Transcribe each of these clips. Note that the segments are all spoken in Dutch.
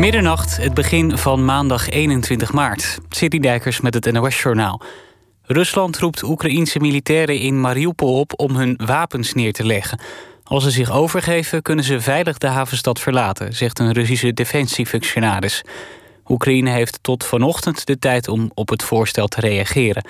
Middernacht, het begin van maandag 21 maart. Citydijkers met het NOS-journaal. Rusland roept Oekraïense militairen in Mariupol op om hun wapens neer te leggen. Als ze zich overgeven, kunnen ze veilig de havenstad verlaten, zegt een Russische defensiefunctionaris. Oekraïne heeft tot vanochtend de tijd om op het voorstel te reageren.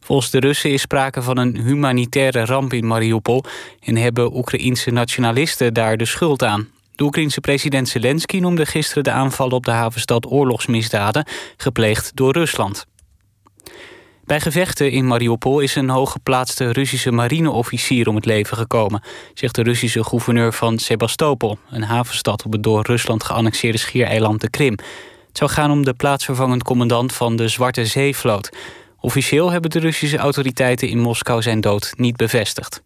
Volgens de Russen is sprake van een humanitaire ramp in Mariupol en hebben Oekraïense nationalisten daar de schuld aan. De Oekraïense president Zelensky noemde gisteren de aanvallen op de havenstad oorlogsmisdaden, gepleegd door Rusland. Bij gevechten in Mariupol is een hooggeplaatste Russische marineofficier om het leven gekomen, zegt de Russische gouverneur van Sebastopol, een havenstad op het door Rusland geannexeerde schiereiland de Krim. Het zou gaan om de plaatsvervangend commandant van de Zwarte Zeevloot. Officieel hebben de Russische autoriteiten in Moskou zijn dood niet bevestigd.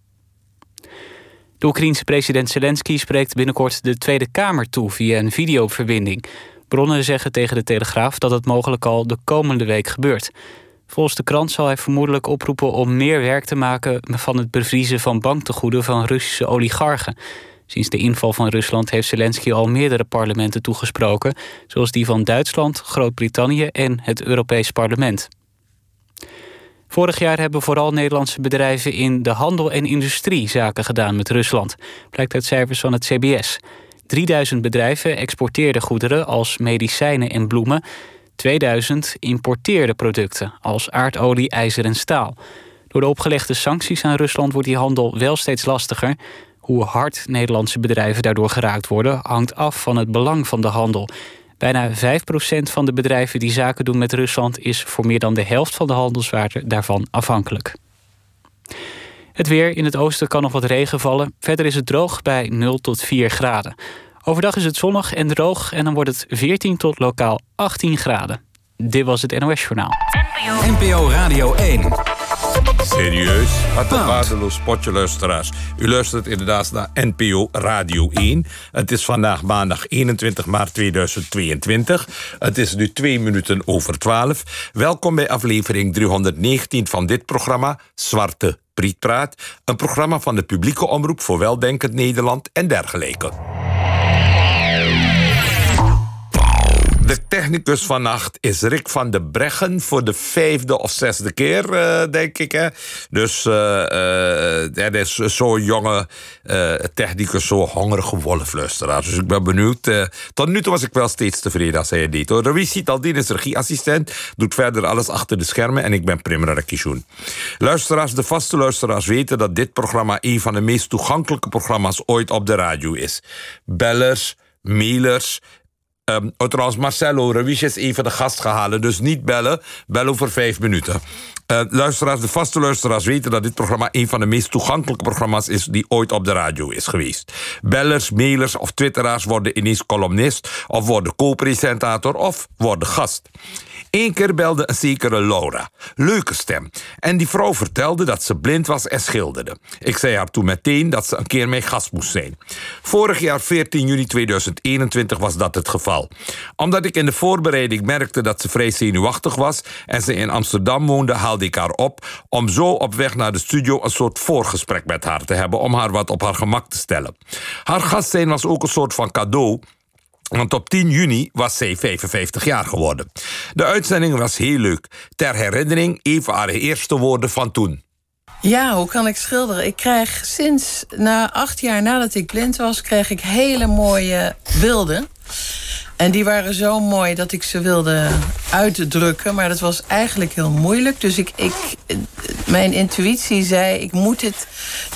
De Oekraïense president Zelensky spreekt binnenkort de Tweede Kamer toe via een videoverbinding. Bronnen zeggen tegen de Telegraaf dat het mogelijk al de komende week gebeurt. Volgens de krant zal hij vermoedelijk oproepen om meer werk te maken van het bevriezen van banktegoeden van Russische oligarchen. Sinds de inval van Rusland heeft Zelensky al meerdere parlementen toegesproken, zoals die van Duitsland, Groot-Brittannië en het Europees Parlement. Vorig jaar hebben vooral Nederlandse bedrijven in de handel en industrie zaken gedaan met Rusland, blijkt uit cijfers van het CBS. 3000 bedrijven exporteerden goederen als medicijnen en bloemen. 2000 importeerden producten als aardolie, ijzer en staal. Door de opgelegde sancties aan Rusland wordt die handel wel steeds lastiger. Hoe hard Nederlandse bedrijven daardoor geraakt worden, hangt af van het belang van de handel. Bijna 5% van de bedrijven die zaken doen met Rusland is voor meer dan de helft van de handelswaarde daarvan afhankelijk. Het weer in het oosten kan nog wat regen vallen. Verder is het droog bij 0 tot 4 graden. Overdag is het zonnig en droog en dan wordt het 14 tot lokaal 18 graden. Dit was het NOS Journaal. NPO Radio 1. Serieus? Wat een waardeloos spotje, luisteraars. U luistert inderdaad naar NPO Radio 1. Het is vandaag maandag 21 maart 2022. Het is nu twee minuten over 12. Welkom bij aflevering 319 van dit programma, Zwarte Prietpraat. Een programma van de publieke omroep voor weldenkend Nederland en dergelijke. De technicus vannacht is Rick van de Breggen voor de vijfde of zesde keer, uh, denk ik. Hè? Dus uh, uh, er is zo'n jonge technicus, zo hongerige wolfluisteraar. Dus ik ben benieuwd. tot nu toe was ik wel steeds tevreden als hij het deed. Ruiz Taldin is regieassistent, doet verder alles achter de schermen en ik ben Primera Rakishoen. Luisteraars, de vaste luisteraars weten dat dit programma een van de meest toegankelijke programma's ooit op de radio is. Bellers, mailers Um, trouwens, Marcelo Ruiz is even de gast gehaald. Dus niet bellen. Bel over vijf minuten. Uh, luisteraars, de vaste luisteraars weten dat dit programma... een van de meest toegankelijke programma's is... die ooit op de radio is geweest. Bellers, mailers of twitteraars worden ineens columnist... of worden co-presentator of worden gast. Eén keer belde een zekere Laura. Leuke stem. En die vrouw vertelde dat ze blind was en schilderde. Ik zei haar toen meteen dat ze een keer mijn gast moest zijn. Vorig jaar 14 juni 2021 was dat het geval. Omdat ik in de voorbereiding merkte dat ze vrij zenuwachtig was... en ze in Amsterdam woonde, haalde ik haar op... om zo op weg naar de studio een soort voorgesprek met haar te hebben... om haar wat op haar gemak te stellen. Haar gast zijn was ook een soort van cadeau want op 10 juni was zij 55 jaar geworden. De uitzending was heel leuk. Ter herinnering even haar eerste woorden van toen. Ja, hoe kan ik schilderen? Ik krijg sinds na acht jaar nadat ik blind was, kreeg ik hele mooie beelden. En die waren zo mooi dat ik ze wilde uitdrukken. Maar dat was eigenlijk heel moeilijk. Dus ik, ik, mijn intuïtie zei, ik moet het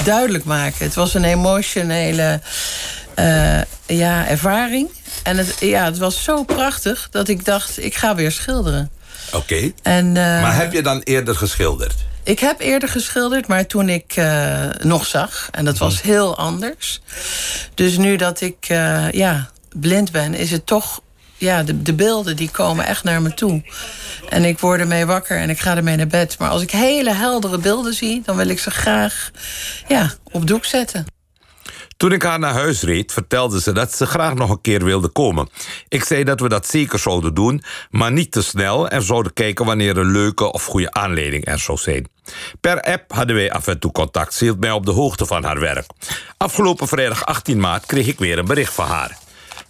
duidelijk maken. Het was een emotionele uh, ja, ervaring. En het, ja, het was zo prachtig dat ik dacht, ik ga weer schilderen. Oké. En uh, maar heb je dan eerder geschilderd? Ik heb eerder geschilderd, maar toen ik uh, nog zag. En dat was mhm. heel anders. Dus nu dat ik ja, blind ben, is het toch... Ja, de, de beelden die komen echt naar me toe. En ik word ermee wakker en ik ga ermee naar bed. Maar als ik hele heldere beelden zie, dan wil ik ze graag ja, op doek zetten. Toen ik haar naar huis reed, vertelde ze dat ze graag nog een keer wilde komen. Ik zei dat we dat zeker zouden doen, maar niet te snel en zouden kijken wanneer een leuke of goede aanleiding er zou zijn. Per app hadden wij af en toe contact. Ze hield mij op de hoogte van haar werk. Afgelopen vrijdag 18 maart kreeg ik weer een bericht van haar.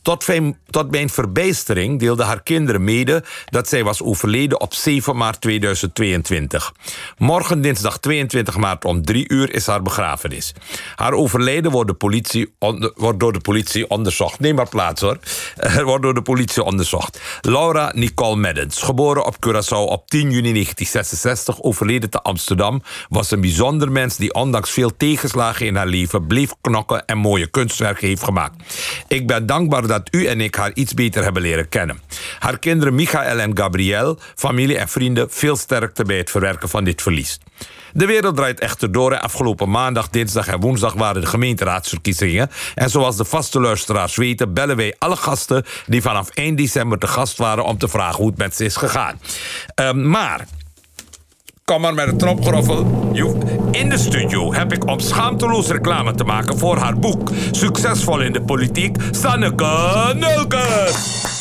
Tot, Tot mijn verbijstering deelde haar kinderen mede dat zij was overleden op 7 maart 2022. Morgen dinsdag 22 maart om 3 uur is haar begrafenis. Haar overlijden wordt, de politie wordt door de politie onderzocht. Neem maar plaats hoor. Er wordt door de politie onderzocht. Laura Nicole Meddens, geboren op Curaçao op 10 juni 1966, overleden te Amsterdam, was een bijzonder mens die ondanks veel tegenslagen in haar leven bleef knokken en mooie kunstwerken heeft gemaakt. Ik ben dankbaar dat u en ik haar iets beter hebben leren kennen. Haar kinderen Michael en Gabriel, familie en vrienden, veel sterkte bij het verwerken van dit verlies. De wereld draait echter door. Afgelopen maandag, dinsdag en woensdag waren de gemeenteraadsverkiezingen. En zoals de vaste luisteraars weten, bellen wij alle gasten die vanaf 1 december te gast waren om te vragen hoe het met ze is gegaan. Uh, maar Kom maar met een tropgroffel. In de studio heb ik om schaamteloos reclame te maken voor haar boek. Succesvol in de politiek, Sanneke Nulkes.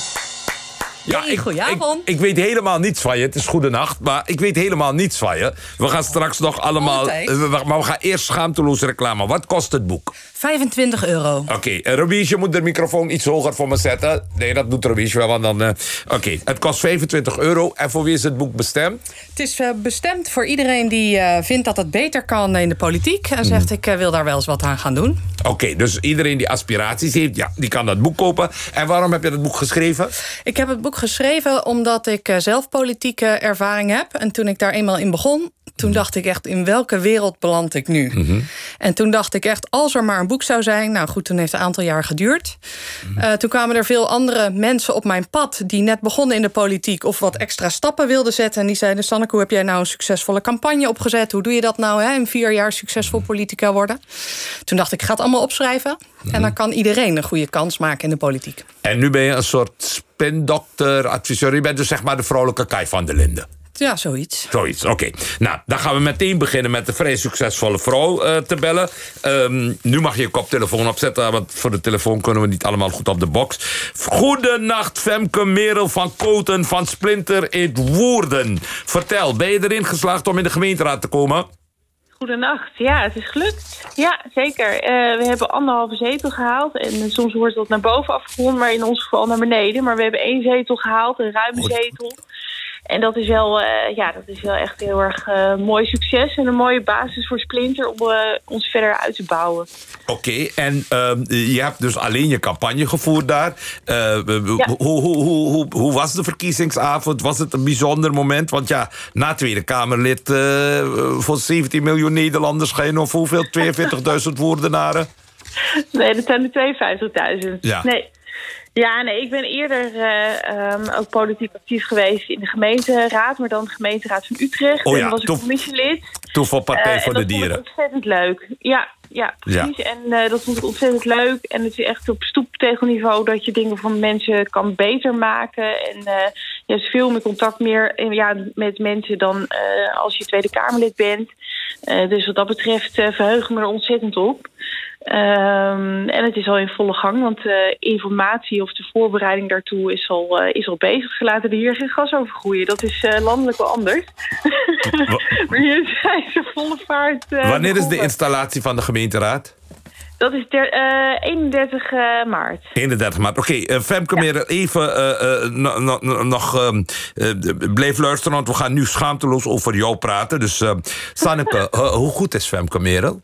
Ja, ik, goedenavond. Ik, ik, weet helemaal niets van je. Het is goedenacht, maar ik weet helemaal niets van je. We gaan straks nog allemaal... Eh, maar we gaan eerst schaamteloos reclame. Wat kost het boek? 25 euro. Oké, okay. Eh, je moet de microfoon iets hoger voor me zetten. Nee, dat doet Robiesje wel, want dan... Uh... Oké, het kost 25 euro. En voor wie is het boek bestemd? Het is bestemd voor iedereen die vindt dat het beter kan in de politiek. En zegt, ik wil daar wel eens wat aan gaan doen. Oké, dus iedereen die aspiraties heeft, ja, die kan dat boek kopen. En waarom heb je dat boek geschreven? Ik heb het boek geschreven omdat ik zelf politieke ervaring heb. En toen ik daar eenmaal in begon, toen dacht ik echt, in welke wereld beland ik nu? Mhm. En toen dacht ik echt, als er maar een boek zou zijn... nou goed, toen heeft het een aantal jaar geduurd. Mhm. Eh, toen kwamen er veel andere mensen op mijn pad... die net begonnen in de politiek of wat extra stappen wilden zetten. En die zeiden, Sanneke, hoe heb jij nou een succesvolle campagne opgezet? Hoe doe je dat nou, hè, in vier jaar succesvol politica worden? Toen dacht ik, ik ga het allemaal opschrijven. En dan mhm. kan iedereen een goede kans maken in de politiek. En nu ben je een soort spindokter, adviseur. Je bent dus zeg maar de vrolijke Kai van der Linden. Ja, zoiets. Zoiets, oké. Nou, dan gaan we meteen beginnen met de vrij succesvolle vrouw uh, te bellen. Um, nu mag je je koptelefoon opzetten, want voor de telefoon kunnen we niet allemaal goed op de box. Goedenacht, Femke Merel van Koten van Splinter in Woerden. Vertel, ben je erin geslaagd om in de gemeenteraad te komen? Goedenacht. Ja, het is gelukt. Ja, zeker. Uh, we hebben anderhalve zetel gehaald. En soms wordt dat naar boven afgerond, maar in ons geval naar beneden. Maar we hebben één zetel gehaald, een ruime zetel. En dat is wel, uh, ja, dat is wel echt heel erg uh, mooi succes. En een mooie basis voor Splinter om uh, ons verder uit te bouwen. Oké, en ehm, je hebt dus alleen je campagne gevoerd daar. Ja. Hoe, hoe, hoe, hoe, hoe was de verkiezingsavond? Was het een bijzonder moment? Want ja, na Tweede Kamerlid voor 17 miljoen Nederlanders... ga je nog hoeveel? 42.000 woordenaren? Nee, dat zijn er 52.000. Ja. Nee. Ja, nee, ik ben eerder uh, um, ook politiek actief geweest in de gemeenteraad, maar dan de gemeenteraad van Utrecht. Oh ja, en was ik commissielid. Toen voor Partij uh, voor de Dieren. Dat vond ik ontzettend leuk. Ja, ja precies. Ja. En uh, dat vond ik ontzettend leuk. En het is echt op stoeptegelniveau dat je dingen van mensen kan beter maken. En je hebt veel meer contact meer ja, met mensen dan als je Tweede Kamerlid bent. dus wat dat betreft verheug ik me er ontzettend op. Um, en het is al in volle gang, want uh, informatie of de voorbereiding daartoe is al, uh, is al bezig. Ze laten er hier geen gas over groeien. Dat is uh, landelijk wel anders. maar hier zijn ze volle vaart. Wanneer is de installatie van de gemeenteraad? Dat is der, 31 maart. 31 maart. Oké, okay, Femke, ja. meer even nog ehm, bleef luisteren, want we gaan nu schaamteloos over jou praten. Dus Sanneke, hoe goed is Femke Merel?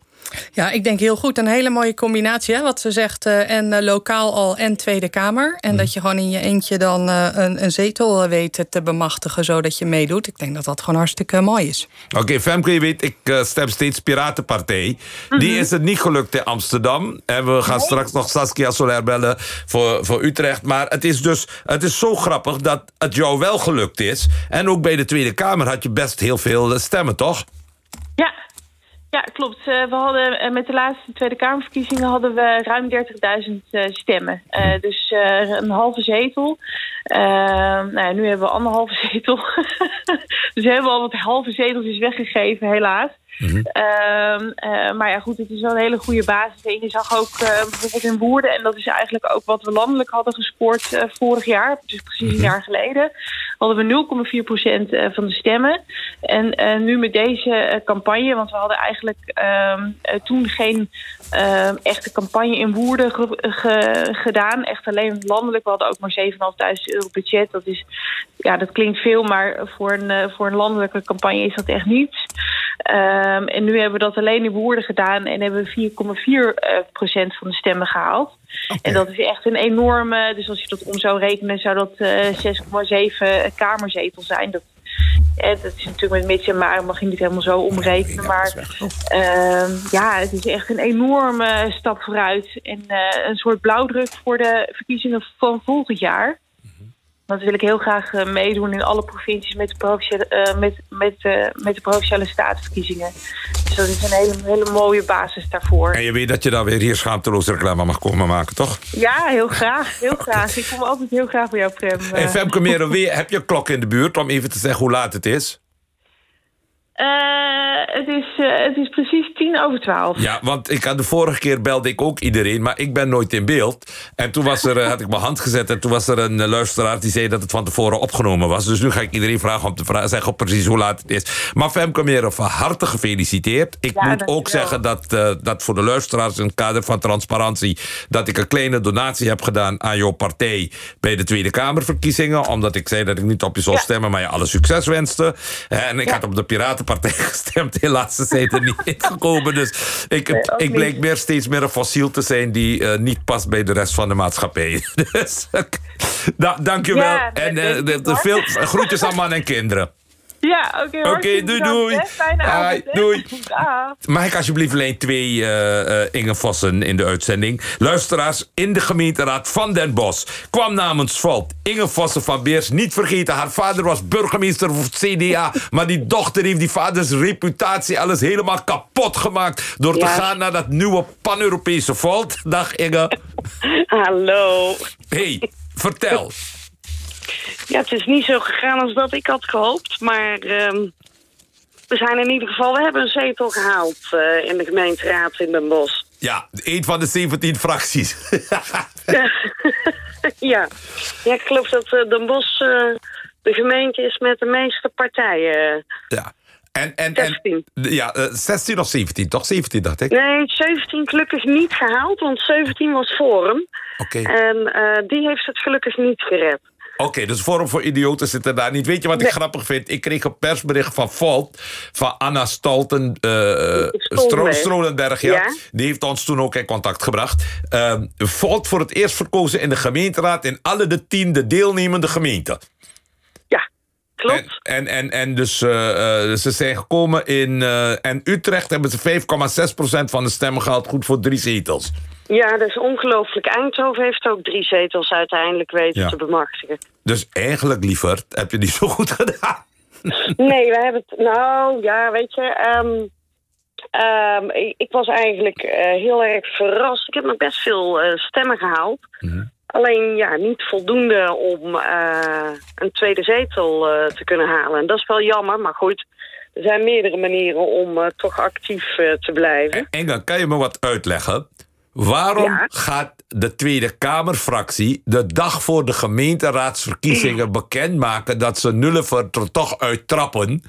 Ja, ik denk heel goed. Een hele mooie combinatie, hè, wat ze zegt. Uh, en uh, lokaal al en Tweede Kamer. En mm. dat je gewoon in je eentje dan uh, een, een, zetel weet te bemachtigen... zodat je meedoet. Ik denk dat dat gewoon hartstikke mooi is. Oké, okay, Femke, je weet, ik stem steeds Piratenpartij. Mm -hmm. Die is het niet gelukt in Amsterdam. En we gaan nee. straks nog Saskia Soler bellen voor, voor Utrecht. Maar het is dus het is zo grappig dat het jou wel gelukt is. En ook bij de Tweede Kamer had je best heel veel stemmen, toch? Ja, ja, klopt. Uh, we hadden, uh, met de laatste Tweede Kamerverkiezingen hadden we ruim 30.000 uh, stemmen. dus een halve zetel. nou ja, nu hebben we anderhalve zetel. dus we hebben al wat halve zetels weggegeven, helaas. Mhm. Ehm, maar ja, goed, het is wel een hele goede basis. En je zag ook bijvoorbeeld in Woerden, en dat is eigenlijk ook wat we landelijk hadden gescoord vorig jaar, dus precies een mhm. jaar geleden, hadden we 0,4% van de stemmen. En nu met deze campagne, want we hadden eigenlijk ehm, toen geen echte campagne in Woerden gedaan, echt alleen landelijk. We hadden ook maar 7.500 euro budget. Dat, is, ja, dat klinkt veel, maar voor een, eh, voor een landelijke campagne is dat echt niets. Um, en nu hebben we dat alleen in woorden gedaan en hebben we 4,4 eh, procent van de stemmen gehaald. En dat is echt een enorme, dus als je dat om zou rekenen, zou dat uh, eh, 6,7 kamerzetels zijn. Dat, dat is natuurlijk met mits en maar, mag je niet helemaal zo omrekenen. Maar uh, ja, het is echt een enorme stap vooruit. En uh, een soort blauwdruk voor de verkiezingen van volgend jaar. Want wil ik heel graag uh, meedoen in alle provincies met de provinciale, uh, met, met, uh, met de provinciale staatsverkiezingen. Dus dat is een hele, hele mooie basis daarvoor. En je weet dat je dan weer hier schaamteloos reclame mag komen maken, toch? Ja, heel graag. Heel graag. Ik kom altijd heel graag bij jou, Prem. En Femke Merel, heb je een klok in de buurt om even te zeggen hoe laat het is? Uh, het, is, uh, het is precies tien over twaalf. Ja, want ik had de vorige keer belde ik ook iedereen, maar ik ben nooit in beeld. En toen was er, uh, had ik mijn hand gezet en toen was er een luisteraar die zei dat het van tevoren opgenomen was. Dus nu ga ik iedereen vragen om te vragen, zeggen op precies hoe laat het is. Maar Femke Meren, van harte gefeliciteerd. Ik moet ook zeggen dat, dat voor de luisteraars in het kader van transparantie, dat ik een kleine donatie heb gedaan aan jouw partij bij de Tweede Kamerverkiezingen. Omdat ik zei dat ik niet op je zou stemmen, maar je alle succes wenste. En ik had op de Piraten partij gestemd. Helaas hij er niet ingekomen. Dus ik, ik bleek meer steeds meer een fossiel te zijn... die uh, niet past bij de rest van de maatschappij. dus, da dank je wel. Ja, en uh, de, de, veel groetjes aan man en kinderen. Ja, oké. Okay, oké, doei, doei. Fijne avond. Doei. Mag ik alsjeblieft alleen twee uh, uh, Inge Vossen in de uitzending? Luisteraars in de gemeenteraad van Den Bosch kwam namens Volt Inge Vossen van Beers. Niet vergeten, haar vader was burgemeester voor het CDA. maar die dochter heeft die vaders reputatie alles helemaal kapot gemaakt. door te gaan naar dat nieuwe pan-Europese Volt. Dag Inge. Hallo. Hey, vertel. Ja, het is niet zo gegaan als dat ik had gehoopt. Maar uh, we zijn in ieder geval... We hebben een zetel gehaald uh, in de gemeenteraad in Den Bosch. Ja, een van de 17 fracties. ja. ja, ik geloof dat uh, Den Bosch uh, de gemeente is met de meeste partijen. Ja. En, en, 16. En, ja, uh, 16 of 17, toch? 17 dacht ik. Nee, 17 gelukkig niet gehaald, want 17 was Forum. Oké. En die heeft het gelukkig niet gered. Oké, dus Forum voor Idioten zit er daar niet. Weet je wat ik grappig vind? Ik kreeg een persbericht van Volt, van Anna Stalten, uh, Strolenberg. Ja. Die heeft ons toen ook in contact gebracht. Uh, Volt voor het eerst verkozen in de gemeenteraad... in alle de tien de deelnemende gemeenten. Ja, klopt. En, en, en, en dus uh, ze zijn gekomen in... Uh, en Utrecht hebben ze 5,6% van de stemmen gehad. Goed voor drie zetels. Ja, dat is ongelooflijk. Eindhoven heeft ook drie zetels uiteindelijk weten te bemachtigen. Dus eigenlijk, liever, heb je niet zo goed gedaan. Nee, we hebben het... Nou, ja, weet je... Um, um, ik, was eigenlijk uh, heel erg verrast. Ik heb nog best veel uh, stemmen gehaald. Mm Alleen ja, niet voldoende om uh, een tweede zetel te kunnen halen. En dat is wel jammer, maar goed... Er zijn meerdere manieren om toch actief te blijven. Engel, kan je me wat uitleggen? Waarom gaat de Tweede Kamerfractie de dag voor de gemeenteraadsverkiezingen bekendmaken dat ze Nullever er toch uittrappen?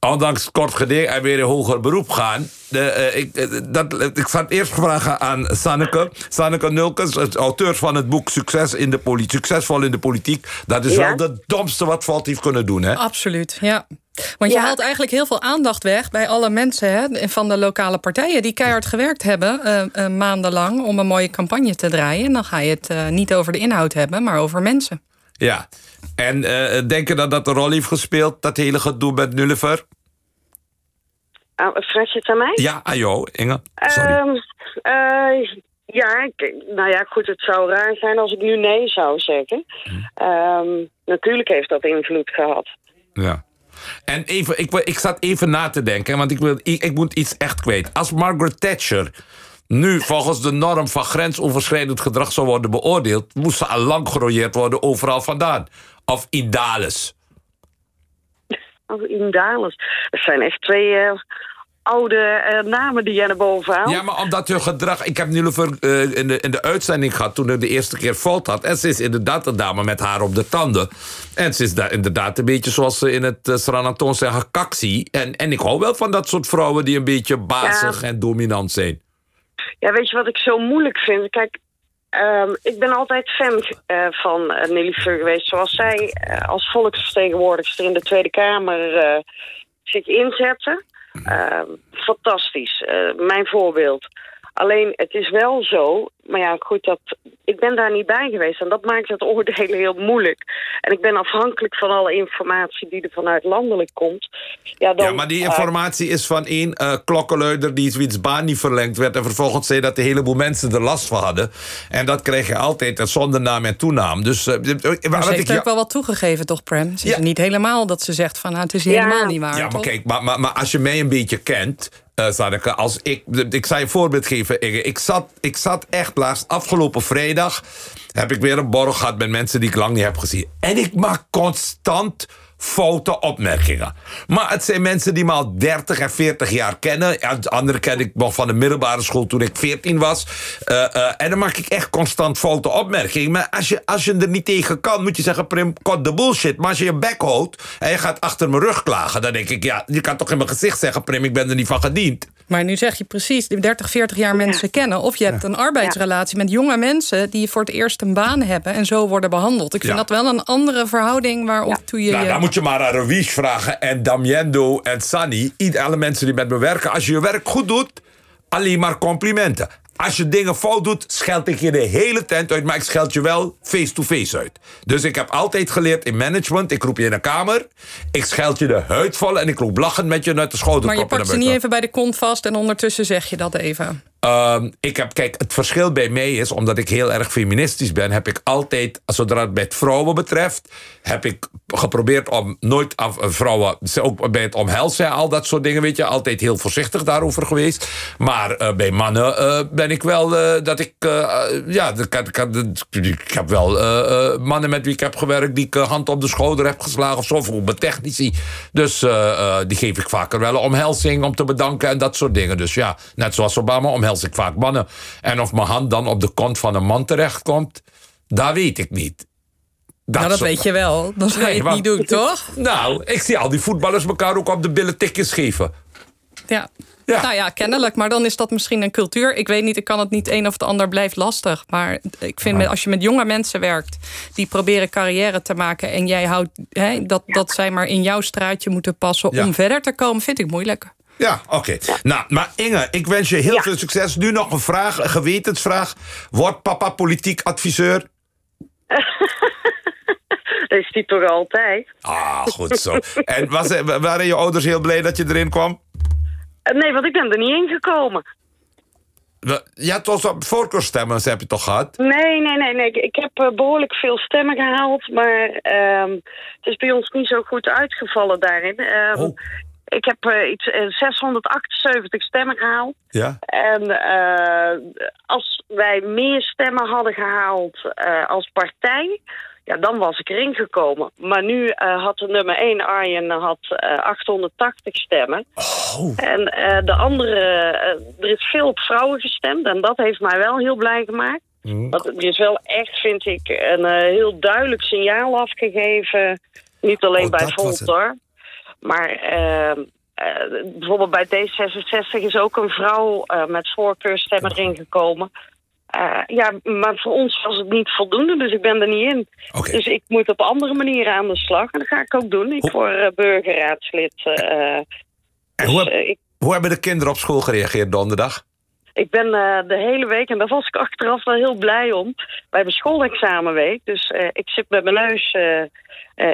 Ondanks kort geding en weer in hoger beroep gaan. De, uh, ik, uh, dat, ik zat eerst vragen aan Sanneke. Sanneke Nulkens, auteur van het boek Succes in de Succesvol in de Politiek. Dat is wel het domste wat Volt heeft kunnen doen, hè? Absoluut, ja. Want je haalt eigenlijk heel veel aandacht weg bij alle mensen hè, van de lokale partijen... die keihard gewerkt hebben uh, uh, maandenlang om een mooie campagne te draaien. En dan ga je het uh, niet over de inhoud hebben, maar over mensen. Ja, en denk je dat dat een rol heeft gespeeld, dat hele gedoe met Nulliver? Uh, vraag je het aan mij? Ja, aan jou, Inge. Sorry. Uh, ja, ik, nou ja, goed, het zou raar zijn als ik nu nee zou zeggen. Hm. Um, natuurlijk heeft dat invloed gehad. Ja. En even, ik, ik zat even na te denken, want ik, wil, ik, moet iets echt kwijt. Als Margaret Thatcher nu volgens de norm van grensoverschrijdend gedrag zou worden beoordeeld... moest ze al lang gerooieerd worden overal vandaan. Of Indales. Of Indales. Dat zijn echt twee uh, oude namen die jij naar boven haalt. Ja, maar omdat hun gedrag... Ik heb Nilofer uh, in, de, in de uitzending gehad toen ik de eerste keer fout had. En ze is inderdaad een dame met haar op de tanden. En ze is daar inderdaad een beetje zoals ze in het uh, Sranatoon zeggen, kaksie. En, en ik hou wel van dat soort vrouwen die een beetje bazig en dominant zijn. Ja, weet je wat ik zo moeilijk vind? Kijk, um, ik ben altijd fan uh, van uh, Nelly Fur geweest. Zoals zij uh, als volksvertegenwoordigster in de Tweede Kamer zich inzette. Ehm, fantastisch. mijn voorbeeld. Alleen, het is wel zo... Maar ja, goed, dat, ik ben daar niet bij geweest. En dat maakt het oordelen heel moeilijk. En ik ben afhankelijk van alle informatie die er vanuit landelijk komt. Ja, dan, ja maar die informatie is van één uh, klokkenluider... die zoiets baan niet verlengd werd... en vervolgens zei dat een heleboel mensen er last van hadden. En dat kreeg je altijd zonder naam en toenaam. Dus, uh, maar ze heeft ook wel wat toegegeven, toch, Prem? Ze is ja. niet helemaal dat ze zegt van... Nou, het is helemaal niet waar, Ja, maar kijk, maar, maar, maar als je mij een beetje kent... Uh, als ik, ik zal je een voorbeeld geven. Ik, ik, zat, ik zat echt laatst, afgelopen vrijdag... heb ik weer een borrel gehad met mensen die ik lang niet heb gezien. En ik maak constant foute opmerkingen. Maar het zijn mensen die me al 30 en 40 jaar kennen. Ja, andere ken ik nog van de middelbare school toen ik 14 was. Uh, uh, en dan maak ik echt constant foute opmerkingen. Maar als je, als je er niet tegen kan, moet je zeggen... Prim, cut de bullshit. Maar als je je bek houdt en je gaat achter mijn rug klagen... dan denk ik, ja, je kan toch in mijn gezicht zeggen... Prim, ik ben er niet van gediend. Maar nu zeg je precies, 30, 40 jaar mensen kennen... of je hebt een arbeidsrelatie met jonge mensen... die voor het eerst een baan hebben en zo worden behandeld. Ik vind dat wel een andere verhouding waarop toe je... Nou, je moet je maar aan Ravish vragen en Damiendo en Sunny. Alle mensen die met me werken. Als je je werk goed doet, alleen maar complimenten. Als je dingen fout doet, scheld ik je de hele tent uit. Maar ik scheld je wel face-to-face uit. Dus ik heb altijd geleerd in management. Ik roep je in een kamer. Ik scheld je de huid vol. En ik loop lachend met je uit de schouder. Maar je pakt ze niet even bij de kont vast. En ondertussen zeg je dat even. Uh, ik heb, kijk, het verschil bij mij is, omdat ik heel erg feministisch ben, heb ik altijd, zodra het met vrouwen betreft, heb ik geprobeerd om nooit af, vrouwen, ook bij het omhelzen, al dat soort dingen, weet je, altijd heel voorzichtig daarover geweest. Maar uh, bij mannen uh, ben ik wel dat ik, ja, ik, ik, ik, heb wel mannen met wie ik heb gewerkt, die ik hand op de schouder heb geslagen of zo, voor mijn technici. Dus die geef ik vaker wel een omhelzing om te bedanken en dat soort dingen. Dus ja, net zoals Obama omhelzing omhels ik vaak mannen. En of mijn hand dan op de kont van een man terechtkomt, dat weet ik niet. Dat, nou, dat weet je wel. Dan zou je het niet doen, toch? Nou, ik zie al die voetballers elkaar ook op de billen tikjes geven. Ja. ja. Nou ja, kennelijk. Maar dan is dat misschien een cultuur. Ik weet niet, ik kan het niet een of het ander blijft lastig. Maar ik vind, als je met jonge mensen werkt... die proberen carrière te maken... en jij houdt hè, dat, dat zij maar in jouw straatje moeten passen... om verder te komen, vind ik moeilijk. Ja, oké. Nou, maar Inge, ik wens je heel veel succes. Nu nog een vraag, een gewetensvraag. Wordt papa politiek adviseur? dat is die toch altijd? Ah, goed zo. en was, waren je ouders heel blij dat je erin kwam? Eh, nee, want ik ben er niet in gekomen. Ja, tot op voorkeurstemmen heb je toch gehad? Nee, nee, nee. nee. Ik heb uh, behoorlijk veel stemmen gehaald, maar uh, het is bij ons niet zo goed uitgevallen daarin. Uh, oh. Ik heb uh, iets, 678 eh, stemmen gehaald. Ja. En uh, als wij meer stemmen hadden gehaald als partij... Ja, dan was ik erin gekomen. Maar nu had de nummer 1 Arjen had, 880 stemmen. Oh. En de andere... er is veel op vrouwen gestemd. En dat heeft mij wel heel blij gemaakt. Mm. Want er is wel echt, vind ik, een heel duidelijk signaal afgegeven. Niet alleen oh, bij Volt, hoor. Maar uh, uh, bijvoorbeeld bij D66 is ook een vrouw uh, met voorkeurstemmen erin gekomen. Uh, ja, maar voor ons was het niet voldoende, dus ik ben er niet in. Okay. Dus ik moet op andere manieren aan de slag. En dat ga ik ook doen. Ik word burgerraadslid. en dus, hoe, heb, ik, hoe hebben de kinderen op school gereageerd donderdag? Ik ben uh, de hele week, en daar was ik achteraf wel heel blij om, bij mijn schoolexamenweek. Dus uh, ik zit met mijn neus uh,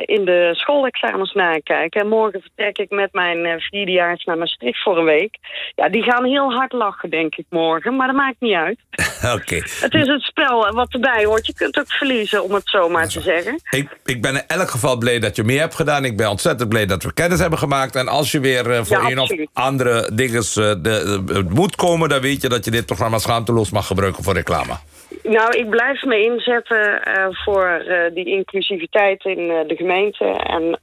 in de schoolexamens nakijken. En morgen vertrek ik met mijn vierdejaars naar Maastricht voor een week. Ja, die gaan heel hard lachen, denk ik, morgen. Maar dat maakt niet uit. Oké. Het is het spel wat erbij hoort. Je kunt ook verliezen, om het zo maar te zeggen. Ik, ik ben in elk geval blij dat je meer hebt gedaan. Ik ben ontzettend blij dat we kennis hebben gemaakt. En als je weer voor een of andere dingen de, moet komen, dan weet je dat je dit programma schaamteloos mag gebruiken voor reclame. Nou, ik blijf me inzetten uh, voor uh, die inclusiviteit in uh, de gemeente. En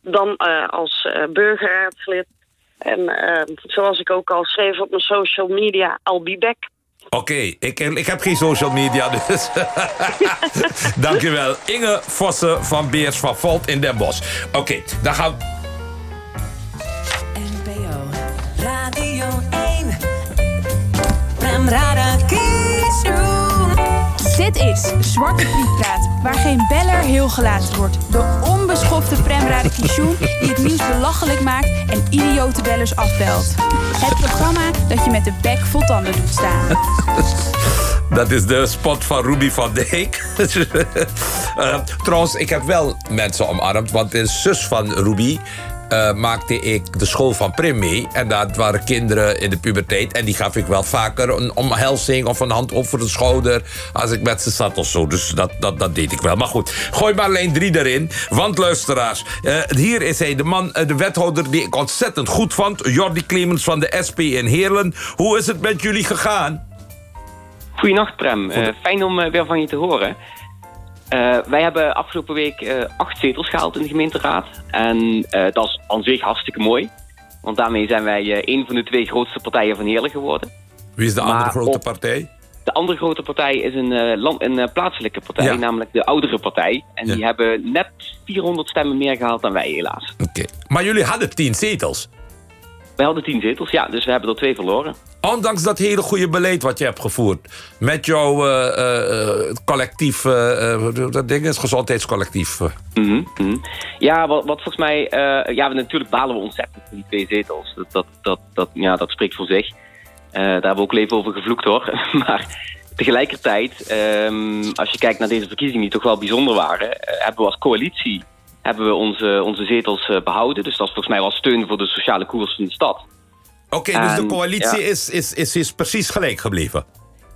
dan als burgerraadslid En zoals ik ook al schreef op mijn social media, I'll be back. Oké, ik, ik heb geen social media, dus... Dankjewel. Inge Vossen van Beers van Volt in Den Bosch. Oké, dan gaan we... Prem Dit is Zwarte Piet Praat, waar geen beller heel gelaten wordt. De onbeschofte Prem Radakishun die het nieuws belachelijk maakt en idiote bellers afbelt. Het programma dat je met de bek vol tanden doet staan. Dat is de spot van Ruby van Dijk. uh, trouwens, ik heb wel mensen omarmd, want de zus van Ruby uh, maakte ik de school van Prim mee. En dat waren kinderen in de puberteit. En die gaf ik wel vaker een omhelzing of een hand over de schouder. Als ik met ze zat of zo. Dus dat, dat, dat deed ik wel. Maar goed, gooi maar alleen drie erin. Want luisteraars, uh, hier is hij, de man, uh, de wethouder die ik ontzettend goed vond. Jordi Clemens van de SP in Heerlen. Hoe is het met jullie gegaan? Goedenacht Prem, fijn om weer van je te horen. Uh, wij hebben afgelopen week uh, acht zetels gehaald in de gemeenteraad. En uh, dat is aan zich hartstikke mooi. Want daarmee zijn wij een van de twee grootste partijen van Heerlen geworden. Wie is de maar andere grote partij? De andere grote partij is een, land, een plaatselijke partij, ja. namelijk de oudere partij. En ja. die hebben net 400 stemmen meer gehaald dan wij, helaas. Oké. Maar jullie hadden tien zetels? Wij hadden tien zetels, ja. Dus we hebben er twee verloren. Ondanks dat hele goede beleid wat je hebt gevoerd. Met jouw uh, uh, collectief, uh, dat ding is gezondheidscollectief. Mm -hmm. Ja, wat, wat, volgens mij... ja, we, natuurlijk balen we ontzettend van die twee zetels. Dat, dat, dat, dat, ja, dat spreekt voor zich. daar hebben we ook even over gevloekt hoor. maar tegelijkertijd, um, als je kijkt naar deze verkiezingen die toch wel bijzonder waren... hebben we als coalitie hebben we onze, onze zetels behouden. Dus dat is volgens mij wel steun voor de sociale koers van de stad. Oké, okay, dus de coalitie ja. is, is, is, is precies gelijk gebleven?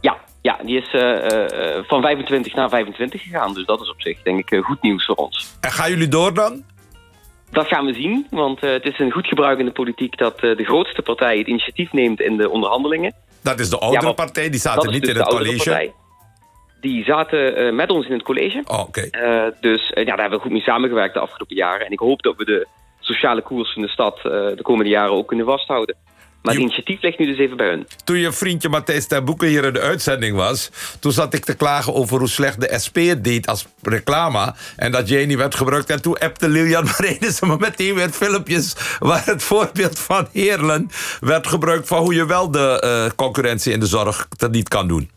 Ja, ja die is uh, uh, van 25 naar 25 gegaan. Dus dat is op zich, denk ik, goed nieuws voor ons. En gaan jullie door dan? Dat gaan we zien, want het is een goed gebruik in de politiek... dat de grootste partij het initiatief neemt in de onderhandelingen. Dat is de oudere ja, partij, die zaten niet dus in het college? Partij. Die zaten met ons in het college. Oh, oké. Okay. dus ja, daar hebben we goed mee samengewerkt de afgelopen jaren. En ik hoop dat we de sociale koers van de stad de komende jaren ook kunnen vasthouden. Maar het initiatief ligt nu dus even bij hun. Toen je vriendje Matthijs ter Boeken hier in de uitzending was... toen zat ik te klagen over hoe slecht de SP het deed als reclame... en dat jij niet werd gebruikt. En toen appte Lilian Marijnissen me meteen weer filmpjes... waar het voorbeeld van Heerlen werd gebruikt... van hoe je wel de uh, concurrentie in de zorg niet kan doen.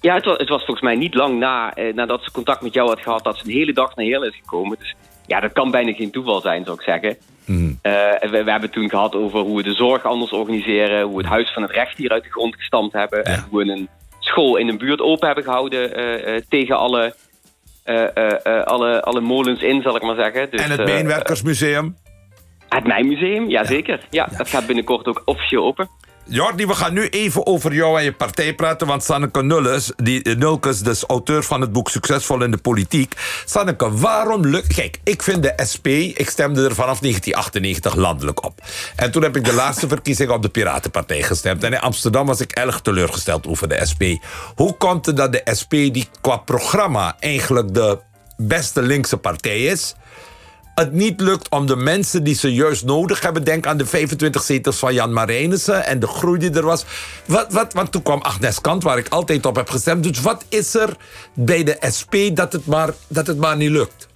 Ja, het was, het was volgens mij niet lang na, eh, nadat ze contact met jou had gehad... dat ze een hele dag naar Heerlen is gekomen. Dus ja, dat kan bijna geen toeval zijn, zou ik zeggen... Mm. Uh, we, we, hebben toen gehad over hoe we de zorg anders organiseren, hoe we het Huis van het Recht hier uit de grond gestampt hebben, ja. en hoe we een school in een buurt open hebben gehouden uh, uh, tegen alle, alle, alle molens in, zal ik maar zeggen. Dus, en het Mijnwerkersmuseum? het Mijnmuseum, ja, ja. zeker. Ja, ja, dat gaat binnenkort ook officieel open. Jordi, we gaan nu even over jou en je partij praten. Want Sanneke Nulles, die, eh, Nulkes, dus auteur van het boek Succesvol in de Politiek. Sanneke, waarom lukt... Kijk, ik vind de SP, ik stemde er vanaf 1998 landelijk op. En toen heb ik de laatste verkiezing op de Piratenpartij gestemd. En in Amsterdam was ik erg teleurgesteld over de SP. Hoe komt het dat de SP, die qua programma eigenlijk de beste linkse partij is het niet lukt om de mensen die ze juist nodig hebben... denk aan de 25 zetels van Jan Marijnissen en de groei die er was. Wat, wat, want toen kwam Agnes Kant, waar ik altijd op heb gestemd. Dus wat is er bij de SP dat het maar, dat het maar niet lukt?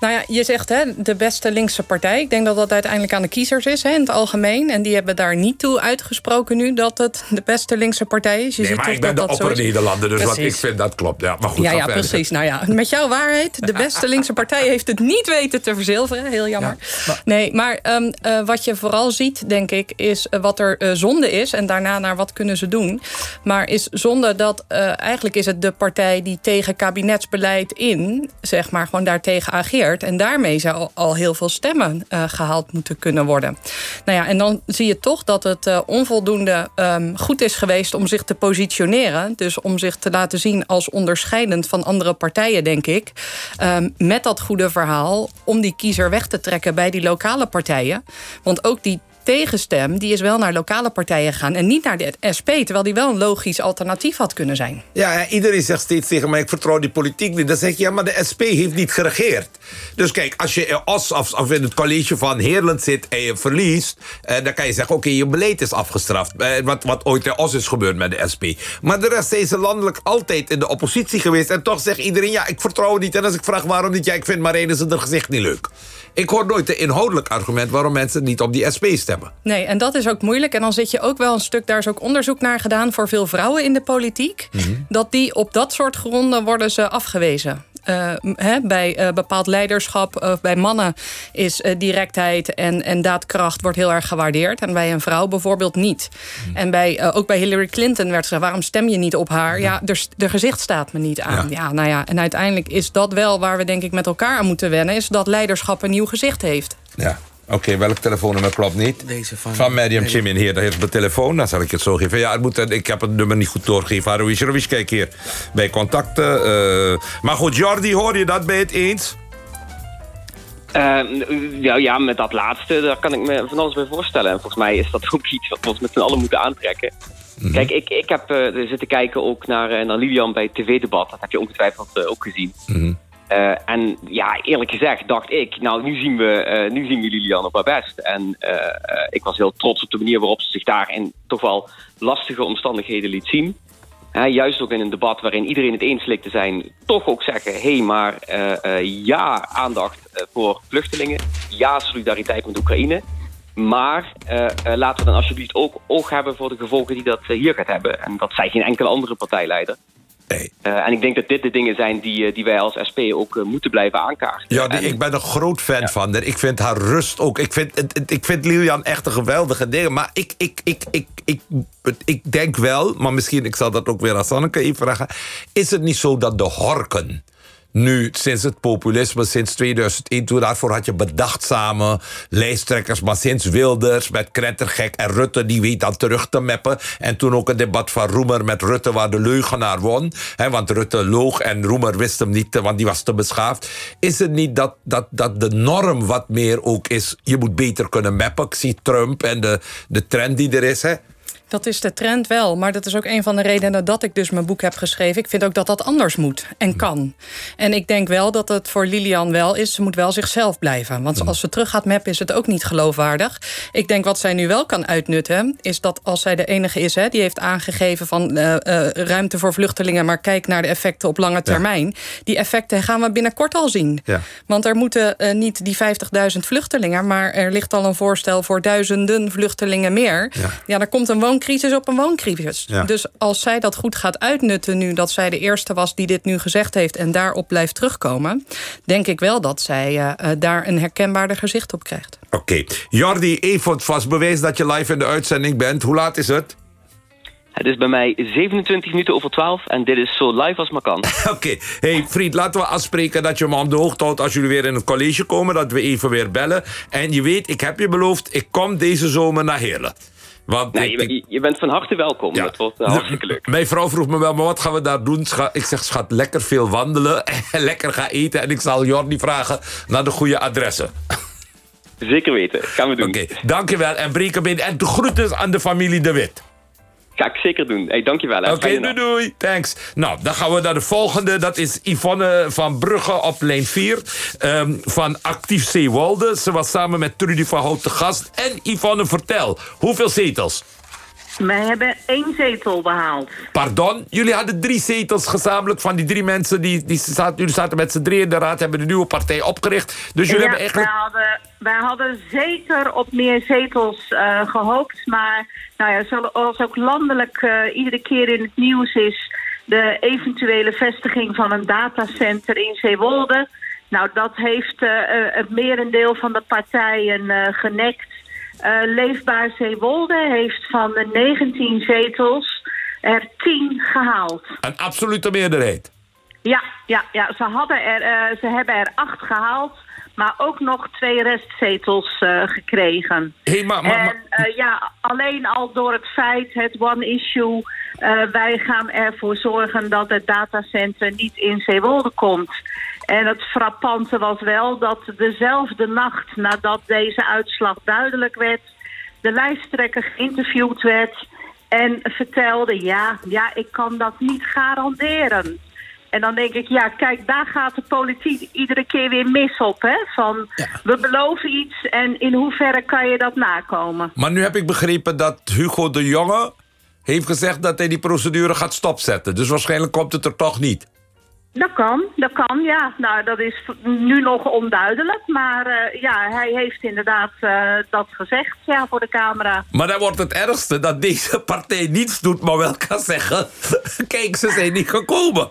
Nou ja, je zegt hè, de beste linkse partij. Ik denk dat dat uiteindelijk aan de kiezers is hè, in het algemeen. En die hebben daar niet toe uitgesproken nu dat het de beste linkse partij is. Je nee, ziet maar ik ben dat de is. opper-Nederlander, dus wat ik vind dat klopt. Ja, maar goed, Ja, ja precies. Nou ja, met jouw waarheid. De beste linkse partij heeft het niet weten te verzilveren. Heel jammer. Nee, maar ehm, eh, wat je vooral ziet, denk ik, is eh, wat er eh, zonde is. En daarna naar wat kunnen ze doen. Maar is zonde dat eigenlijk is het de partij die tegen kabinetsbeleid in, zeg maar, gewoon daartegen ageert. En daarmee zou al, al heel veel stemmen eh, gehaald moeten kunnen worden. Nou ja, en dan zie je toch dat het eh, onvoldoende ehm, goed is geweest om zich te positioneren. Dus om zich te laten zien als onderscheidend van andere partijen, denk ik. Ehm, met dat goede verhaal om die kiezer weg te trekken bij die lokale partijen. Want ook die tegenstem... die is wel naar lokale partijen gegaan en niet naar de SP... terwijl die wel een logisch alternatief had kunnen zijn. Ja, iedereen zegt steeds tegen mij, ik vertrouw die politiek niet. Dan zeg je, ja, maar de SP heeft niet geregeerd. Dus kijk, als je in Os of, in het college van Heerlen zit en je verliest... Eh, dan kan je zeggen, oké, je beleid is afgestraft. Eh, wat, wat ooit in Os is gebeurd met de SP. Maar de rest zijn ze landelijk altijd in de oppositie geweest. En toch zegt iedereen, ja, ik vertrouw niet. En als ik vraag waarom niet, ja, ik vind Marijn zijn gezicht niet leuk. Ik hoor nooit een inhoudelijk argument waarom mensen niet op die SP stemmen. Nee, en dat is ook moeilijk. En dan zit je ook wel een stuk, daar is ook onderzoek naar gedaan voor veel vrouwen in de politiek. Dat die op dat soort gronden worden ze afgewezen. Uh, hè, bij uh, bepaald leiderschap, uh, bij mannen is directheid en, en daadkracht wordt heel erg gewaardeerd. En bij een vrouw bijvoorbeeld niet. En bij, ook bij Hillary Clinton werd gezegd: waarom stem je niet op haar? Ja, de, de gezicht staat me niet aan. Ja. ja, nou ja, en uiteindelijk is dat wel waar we denk ik met elkaar aan moeten wennen, is dat leiderschap een nieuw gezicht heeft. Ja, Oké, welk telefoonnummer klopt niet? Deze van... Van Medium Jimin hier, dat heeft mijn telefoon. Dan zal ik het zo geven. Ja, het moet, ik heb het nummer niet goed doorgegeven. Ruiz, Ruiz, kijk hier. Bij contacten. Uh, maar goed, Jordi, hoor je dat bij het eens? Uh, ja, ja, met dat laatste, daar kan ik me van alles bij voorstellen. En volgens mij is dat ook iets wat we ons met z'n allen moeten aantrekken. Mm -hmm. Kijk, ik, ik heb uh, zitten kijken ook naar, naar Lilian bij het tv-debat. Dat heb je ongetwijfeld ook gezien. Mm -hmm. Uh, en ja, eerlijk gezegd dacht ik, nou nu zien we, uh, nu zien we Lilian op haar best. En uh, ik was heel trots op de manier waarop ze zich daar in toch wel lastige omstandigheden liet zien. juist ook in een debat waarin iedereen het eens leek te zijn, toch ook zeggen: hé, hey, maar ja, aandacht voor vluchtelingen, ja, solidariteit met Oekraïne. Maar laten we dan alsjeblieft ook oog hebben voor de gevolgen die dat hier gaat hebben. En dat zei geen enkele andere partijleider. Nee. Uh, en ik denk dat dit de dingen zijn die, die wij als SP ook uh, moeten blijven aankaarten. Ja, die, en, ik ben een groot fan ja. van haar. Ik vind haar rust ook. Ik vind, ik vind Lilian echt een geweldige ding. Maar ik, ik, ik, ik, ik, ik denk wel, maar misschien ik zal dat ook weer aan Sanneke even vragen. Is het niet zo dat de horken nu, sinds het populisme, sinds 2001, toen daarvoor had je bedachtzame lijsttrekkers. Maar sinds Wilders met Krentergek en Rutte, die weet dan terug te meppen. En toen ook een debat van Roemer met Rutte, waar de leugenaar won. Hè, want Rutte loog en Roemer wist hem niet, want die was te beschaafd. Is het niet dat, dat, dat de norm wat meer ook is, je moet beter kunnen mappen? Ik zie Trump en de, de trend die er is, hè? Dat is de trend wel, maar dat is ook een van de redenen dat ik dus mijn boek heb geschreven. Ik vind ook dat dat anders moet en kan. En ik denk wel dat het voor Lilian wel is, ze moet wel zichzelf blijven. Want als ze terug gaat mappen is het ook niet geloofwaardig. Ik denk wat zij nu wel kan uitnutten, is dat als zij de enige is... Hè, die heeft aangegeven van uh, uh, ruimte voor vluchtelingen... maar kijk naar de effecten op lange termijn. Ja. Die effecten gaan we binnenkort al zien. Ja. Want er moeten uh, niet die 50.000 vluchtelingen... maar er ligt al een voorstel voor duizenden vluchtelingen meer. Ja, ja daar komt een woon crisis op een wooncrisis. Ja. Dus als zij dat goed gaat uitnutten nu... dat zij de eerste was die dit nu gezegd heeft... en daarop blijft terugkomen... denk ik wel dat zij uh, daar een herkenbaarder gezicht op krijgt. Oké. Okay. Jordi, even vast bewijs dat je live in de uitzending bent. Hoe laat is het? Het is bij mij 27 minuten over 12 en dit is zo live als maar kan. Oké. Okay. Hey Fried, laten we afspreken dat je me op de hoogte houdt... als jullie weer in het college komen, dat we even weer bellen. En je weet, ik heb je beloofd, ik kom deze zomer naar Heerlen. Want nee, ik, je, je, bent van harte welkom. Ja. Dat wordt uh, hartstikke leuk. Mijn vrouw vroeg me wel, maar wat gaan we daar doen? Schat, ik zeg, schat, lekker veel wandelen en lekker gaan eten. En ik zal Jordi vragen naar de goede adressen. Zeker weten, gaan we doen. Oké, okay, dankjewel. En Brekenbeen. En de groeten aan de familie De Wit. Ga ik zeker doen. Hey, dankjewel. Oké, okay, doei doei. Thanks. Nou, dan gaan we naar de volgende. Dat is Yvonne van Brugge op lijn 4. Um, van Actief Zeewolde. Ze was samen met Trudy van Hout te gast. En Yvonne, vertel. Hoeveel zetels? Wij hebben één zetel behaald. Pardon? Jullie hadden drie zetels gezamenlijk van die drie mensen. Die, die zaten, jullie zaten met z'n drieën in de raad, hebben de nieuwe partij opgericht. Dus jullie ja, hebben eigenlijk... wij, hadden, wij hadden zeker op meer zetels uh, gehoopt. Maar nou ja, zoals ook landelijk uh, iedere keer in het nieuws is... de eventuele vestiging van een datacenter in Zeewolde... Nou, dat heeft uh, het merendeel van de partijen genekt. Leefbaar Zeewolde heeft van de 19 zetels er 10 gehaald. Een absolute meerderheid? Ja, ja, ja. Ze, hadden er, ze hebben er 8 gehaald, maar ook nog twee restzetels uh, gekregen. Hey, maar, maar, en ja, alleen al door het feit, het one issue... wij gaan ervoor zorgen dat het datacenter niet in Zeewolde komt... En het frappante was wel dat dezelfde nacht nadat deze uitslag duidelijk werd... de lijsttrekker geïnterviewd werd en vertelde, ja, ja, ik kan dat niet garanderen. En dan denk ik, ja, kijk, daar gaat de politiek iedere keer weer mis op. Hè? Van, we beloven iets en in hoeverre kan je dat nakomen? Maar nu heb ik begrepen dat Hugo de Jonge heeft gezegd dat hij die procedure gaat stopzetten. Dus waarschijnlijk komt het er toch niet. Dat kan, dat kan, ja. Nou, dat is nu nog onduidelijk. Maar eh, ja, hij heeft inderdaad eh, dat gezegd ja, voor de camera. Maar dan wordt het ergste dat deze partij niets doet, maar wel kan zeggen... kijk, ze zijn niet gekomen.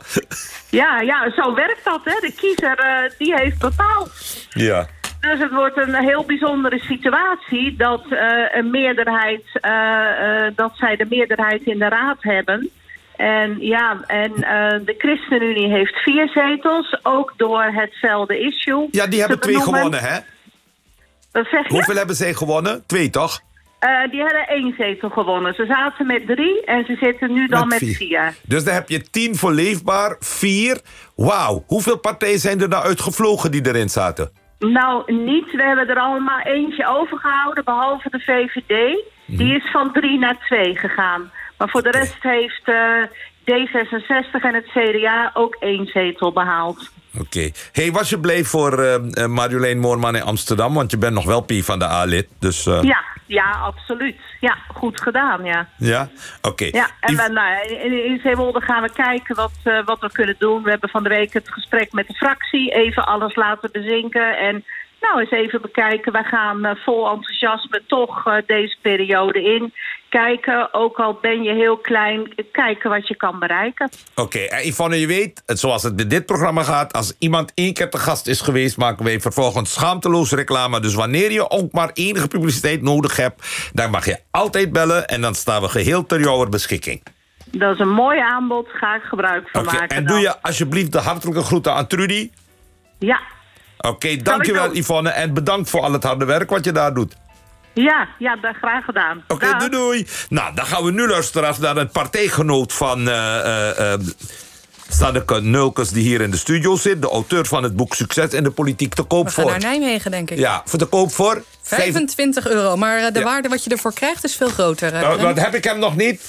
Ja, ja, zo werkt dat, hè. De kiezer, eh, die heeft bepaald. Ja. Dus het wordt een heel bijzondere situatie dat een meerderheid, dat zij de meerderheid in de raad hebben. En ja, en eh, de ChristenUnie heeft vier zetels, ook door hetzelfde issue. Ja, die hebben twee gewonnen, hè? Wat zeg je? Hoeveel hebben zij gewonnen? Twee, toch? Uh, die hebben één zetel gewonnen. Ze zaten met drie en ze zitten nu dan met, vier. Dus dan heb je tien voor leefbaar, vier. Wauw, hoeveel partijen zijn er nou uitgevlogen die erin zaten? Nou, niet. We hebben er allemaal eentje overgehouden, behalve de VVD. Die Mhm. is van drie naar twee gegaan. Maar voor de rest heeft eh, D66 en het CDA ook één zetel behaald. Oké. Hey, was je blij voor Marjolein Moorman in Amsterdam? Want je bent nog wel P van de A-lid. Dus, Ja, ja, absoluut. Ja, goed gedaan, ja. Ja? Oké. Ja, en we, nou, in, in Zeewolde gaan we kijken wat, wat we kunnen doen. We hebben van de week het gesprek met de fractie. Even alles laten bezinken. En nou, eens even bekijken. Wij gaan vol enthousiasme toch deze periode in. Kijken, ook al ben je heel klein, kijken wat je kan bereiken. Oké, en Yvonne, je weet, zoals het met dit programma gaat... als iemand één keer te gast is geweest... maken wij vervolgens schaamteloos reclame. Dus wanneer je ook maar enige publiciteit nodig hebt... dan mag je altijd bellen en dan staan we geheel ter jouw beschikking. Dat is een mooi aanbod, ga ik gebruik van Oké, maken. en dan. doe je alsjeblieft de hartelijke groeten aan Trudy. Ja, Oké, dankjewel. Yvonne en bedankt voor al het harde werk wat je daar doet. Ja, ja, dat graag gedaan. Oké, doei doei. Nou, dan gaan we nu luisteren naar een partijgenoot van eh eh, eh, Sanneke Nulkes... die hier in de studio zit. De auteur van het boek Succes in de Politiek te koop We gaan voor... naar Nijmegen, denk ik. Ja, voor te koop voor... vijf- 25 euro, maar eh, de Ja. waarde wat je ervoor krijgt is veel groter. eh, Nou, dat heb ik hem nog niet.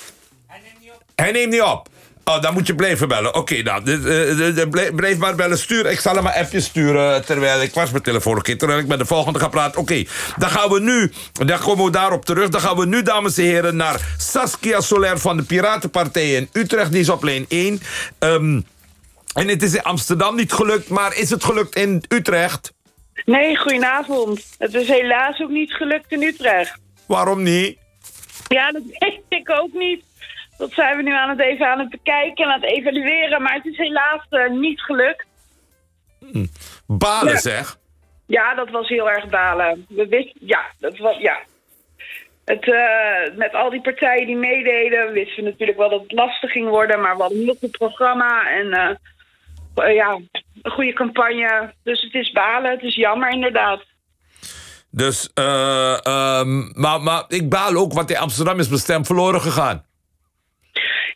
Hij neemt niet op. Oh, dan moet je blijven bellen. Oké, nou, eh, blijf- maar bellen. Stuur. Ik zal hem maar appjes sturen terwijl ik was mijn telefoon. Oké, terwijl ik met de volgende ga praten. Oké, dan gaan we nu, dan komen we daarop terug. Dan gaan we nu, dames en heren, naar Saskia Soler van de Piratenpartij in Utrecht. Die is op lijn 1. Ehm, en het is in Amsterdam niet gelukt, maar is het gelukt in Utrecht? Nee, goedenavond. Het is helaas ook niet gelukt in Utrecht. Waarom niet? Ja, dat weet ik ook niet. Dat zijn we nu aan het even aan het bekijken en aan het evalueren. Maar het is helaas eh, niet gelukt. Balen Ja. zeg. Ja, dat was heel erg balen. We wisten, ja, dat was, ja. Het, eh, met al die partijen die meededen, wisten we natuurlijk wel dat het lastig ging worden. Maar we hadden een heel goed programma en eh, ja, een goede campagne. Dus het is balen, het is jammer inderdaad. Dus, eh, ehm, maar, maar ik baal ook, want in Amsterdam is mijn stem verloren gegaan.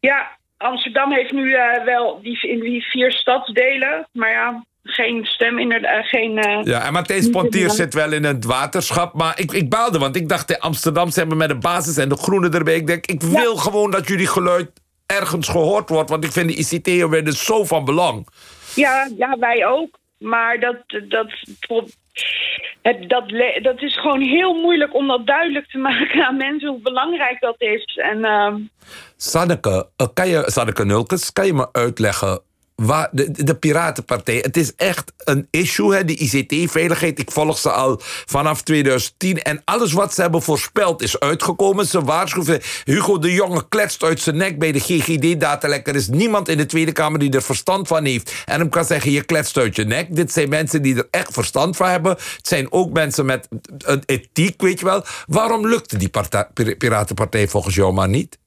Ja, Amsterdam heeft nu eh, wel die, in die vier stadsdelen, maar ja, geen stem inderdaad, geen... eh, Ja, en Matthijs Pontier zit wel in het waterschap. Maar ik, ik baalde, want ik dacht in Amsterdam zijn we met de basis en de groenen erbij. Ik denk, ik wil gewoon dat jullie geluid ergens gehoord wordt. Want ik vind de ICT'en werden zo van belang. Ja, ja, wij ook. Maar dat, dat, het, dat, dat is gewoon heel moeilijk om dat duidelijk te maken aan mensen hoe belangrijk dat is. En ehm, Sanneke, eh, kan je, Sanneke Nulkes, kan je me uitleggen... Waar de, de Piratenpartij, het is echt een issue, hè, de ICT-veiligheid. Ik volg ze al vanaf 2010. En alles wat ze hebben voorspeld is uitgekomen. Ze waarschuwen. Hugo de Jonge kletst uit zijn nek bij de GGD-datalek. Er is niemand in de Tweede Kamer die er verstand van heeft. En hem kan zeggen, je kletst uit je nek. Dit zijn mensen die er echt verstand van hebben. Het zijn ook mensen met een ethiek, weet je wel. Waarom lukte die Piratenpartij volgens jou maar niet?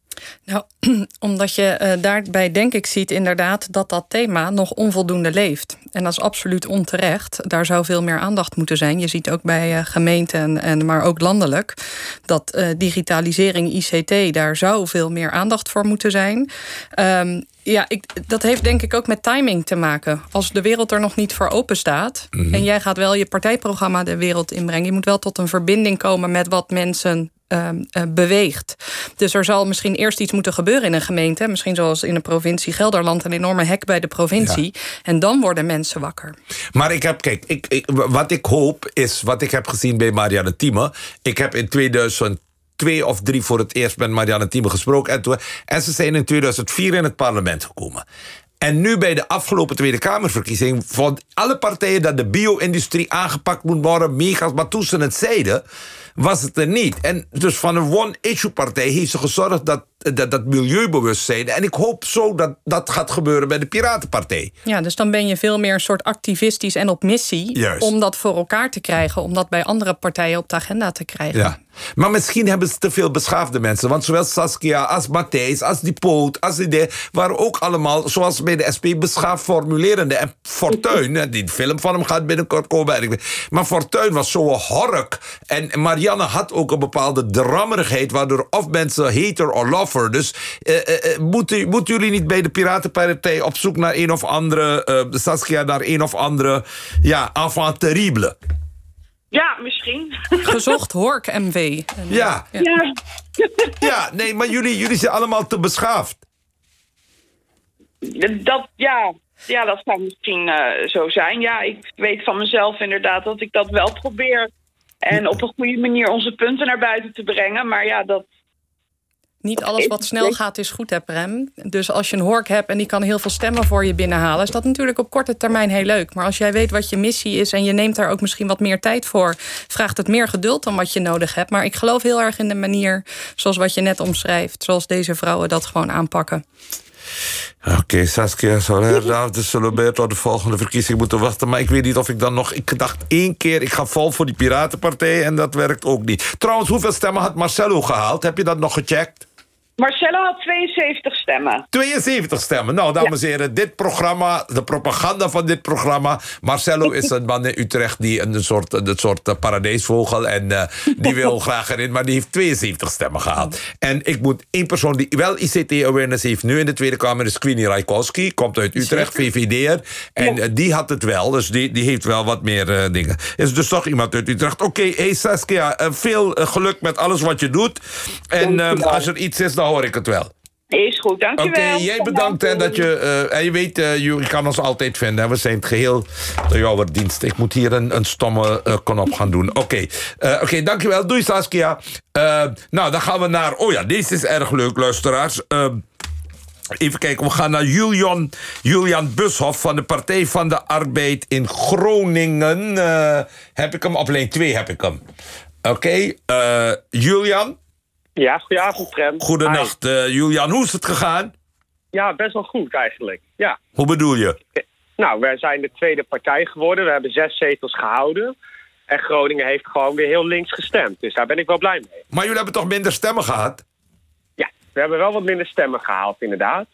Nou, omdat je eh, daarbij denk ik ziet inderdaad dat dat thema nog onvoldoende leeft. En dat is absoluut onterecht. Daar zou veel meer aandacht moeten zijn. Je ziet ook bij eh, gemeenten, en, maar ook landelijk, dat eh, digitalisering, ICT, daar zou veel meer aandacht voor moeten zijn. Ehm, ja, ik, dat heeft denk ik ook met timing te maken. Als de wereld er nog niet voor open staat en jij gaat wel je partijprogramma de wereld inbrengen, je moet wel tot een verbinding komen met wat mensen ehm, eh, beweegt. Dus er zal misschien eerst iets moeten gebeuren in een gemeente. Misschien zoals in de provincie Gelderland, een enorme hek bij de provincie. En dan worden mensen wakker. Maar ik heb, kijk, ik, ik- wat ik hoop is wat ik heb gezien bij Marianne Thieme. Ik heb in 2002 of drie voor het eerst met Marianne Thieme gesproken. En, toen, en ze zijn in 2004 in het parlement gekomen. En nu bij de afgelopen Tweede Kamerverkiezing vond alle partijen dat de bio-industrie aangepakt moet worden, megas. Maar toen ze het zeiden, was het er niet. En dus van een one-issue-partij heeft ze gezorgd dat, dat dat milieubewustzijn. En ik hoop zo dat dat gaat gebeuren bij de Piratenpartij. Ja, dus dan ben je veel meer een soort activistisch en op missie Juist. om dat voor elkaar te krijgen, om dat bij andere partijen op de agenda te krijgen. Ja. Maar misschien hebben ze te veel beschaafde mensen. Want zowel Saskia als Matthijs, als die Poot, als die de, waren ook allemaal, zoals bij de SP, beschaafd formulerende. En Fortuyn, hè, die film van hem gaat binnenkort komen. Maar Fortuyn was zo hork. En Marianne had ook een bepaalde drammerigheid, waardoor of mensen hater of Dus eh, eh, eh, moeten, moeten jullie niet bij de Piratenpartij op zoek naar een of andere, eh, Saskia, naar een of andere, ja, enfant terrible? Ja, misschien. Gezocht Hork MV. Ja. Ja. Ja, nee, maar jullie, jullie zijn allemaal te beschaafd. Dat, ja, ja, dat zou misschien eh, zo zijn. Ja, ik weet van mezelf inderdaad dat ik dat wel probeer. En op een goede manier onze punten naar buiten te brengen. Maar ja, dat... Niet alles wat snel gaat is goed, hè, Prem. Dus als je een hork hebt en die kan heel veel stemmen voor je binnenhalen... is dat natuurlijk op korte termijn heel leuk. Maar als jij weet wat je missie is en je neemt daar ook misschien wat meer tijd voor... vraagt het meer geduld dan wat je nodig hebt. Maar ik geloof heel erg in de manier zoals wat je net omschrijft. Zoals deze vrouwen dat gewoon aanpakken. Oké, Saskia, sorry, nou, dus zullen we tot de volgende verkiezing moeten wachten. Maar ik weet niet of ik dan nog... Ik dacht één keer, ik ga vol voor die Piratenpartij... en dat werkt ook niet. Trouwens, hoeveel stemmen had Marcelo gehaald? Heb je dat nog gecheckt? Marcelo had 72 stemmen. 72 stemmen. Nou, dames en heren, dit programma, de propaganda van dit programma. Marcelo is een man in Utrecht die een soort, een soort eh, paradijsvogel. En eh, die wil graag erin, maar die heeft 72 stemmen gehaald. En ik moet één persoon die wel ICT-awareness heeft nu in de Tweede Kamer is Queenie Rajkowski. Komt uit Utrecht, VVD'er. En eh, die had het wel, dus die, die heeft wel wat meer dingen. Is dus toch iemand uit Utrecht. Oké, hey Saskia, veel geluk met alles wat je doet. En als er iets is, dan hoor ik het wel. Is goed, Oké, dankjewel. jij bedankt hè, dat je... eh, en je weet, eh, je, kan ons altijd vinden. hè. We zijn het geheel door jouw dienst. Ik moet hier een, een stomme eh, knop gaan doen. Oké, Eh, oké, dankjewel. Doei Saskia. Nou, dan gaan we naar... Oh ja, deze is erg leuk, luisteraars. Even kijken, we gaan naar Julian, Julian Bushoff van de Partij van de Arbeid in Groningen. Heb ik hem? Op lijn 2 heb ik hem. Oké, Julian? Ja, goedenavond, Prem. Goedenacht, eh, Julian. Hoe is het gegaan? Ja, best wel goed eigenlijk. Ja. Hoe bedoel je? Nou, wij zijn de tweede partij geworden. We hebben zes zetels gehouden. En Groningen heeft gewoon weer heel links gestemd. Dus daar ben ik wel blij mee. Maar jullie hebben toch minder stemmen gehad? Ja, we hebben wel wat minder stemmen gehaald, inderdaad.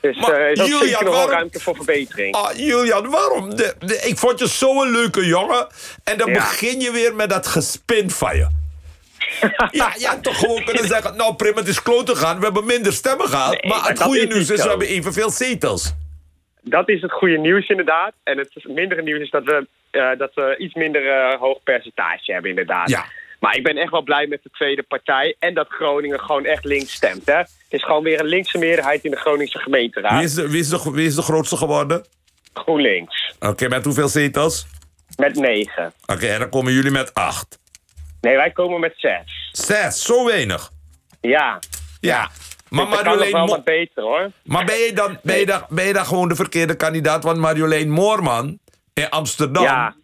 Dus Maar, eh is ook Julian, zeker nog waarom- ruimte voor verbetering. Ah, Julian, waarom? De, de- ik vond je zo'n leuke jongen. En dan Ja. begin je weer met dat gespin van je. ja, je had toch gewoon kunnen zeggen... Nou, Prim, het is klote gaan. We hebben minder stemmen gehad. Nee, maar het goede nieuws is, we hebben evenveel zetels. Dat is het goede nieuws inderdaad. En het mindere nieuws is dat we, eh, dat we iets minder eh, hoog percentage hebben inderdaad. Ja. Maar ik ben echt wel blij met de tweede partij. En dat Groningen gewoon echt links stemt. Hè? Het is gewoon weer een linkse meerderheid in de Groningse gemeenteraad. Wie is, de, wie, is de, wie is de grootste geworden? GroenLinks. Oké, met hoeveel zetels? Met negen. Oké, en dan komen jullie met acht. Nee, wij komen met zes. Zes, zo weinig. Ja. Ja. Maar Dus dat kan nog Marjolein, wel Mo- wat beter hoor. maar ben je, dan, ben, je dan, ben je dan gewoon de verkeerde kandidaat? Want Marjolein Moorman in Amsterdam... Ja.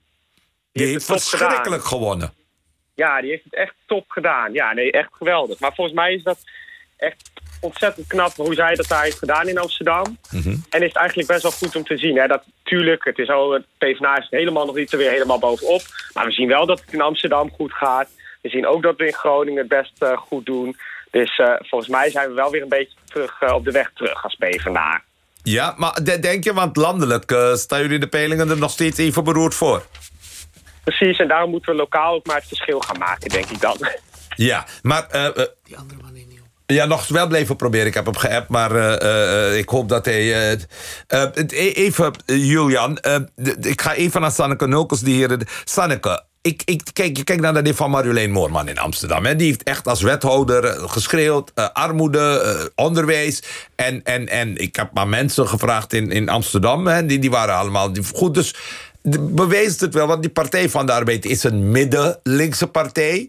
die heeft verschrikkelijk gewonnen. Ja, die heeft het echt top gedaan. Ja, nee, echt geweldig. Maar volgens mij is dat echt ontzettend knap hoe zij dat daar heeft gedaan in Amsterdam. En is het eigenlijk best wel goed om te zien. Hè? Dat, tuurlijk, het is al, het PvdA is helemaal nog niet er weer helemaal bovenop. Maar we zien wel dat het in Amsterdam goed gaat. We zien ook dat we in Groningen het best eh, goed doen. Dus eh, volgens mij zijn we wel weer een beetje terug eh, op de weg terug als PvdA. Ja, maar de- denk je, want landelijk eh, staan jullie de peilingen er nog steeds even beroerd voor. Precies, en daarom moeten we lokaal ook maar het verschil gaan maken, denk ik dan. Ja, maar... eh, eh, Ja, nog wel blijven proberen. Ik heb hem geappt, maar eh, eh, ik hoop dat hij... eh, eh, e- even, eh, Julian. eh, ik ga even naar Sanneke Nulkens. Die hier, Sanneke, ik, ik, kijk, je kijkt naar de van Marjolein Moorman in Amsterdam. Hè. Die heeft echt als wethouder eh, geschreeuwd. eh, armoede, eh, onderwijs. En, en, en ik heb maar mensen gevraagd in, in Amsterdam. Hè, die, die waren allemaal goed. Dus bewijst het wel. Want die Partij van de Arbeid is een midden-linkse partij.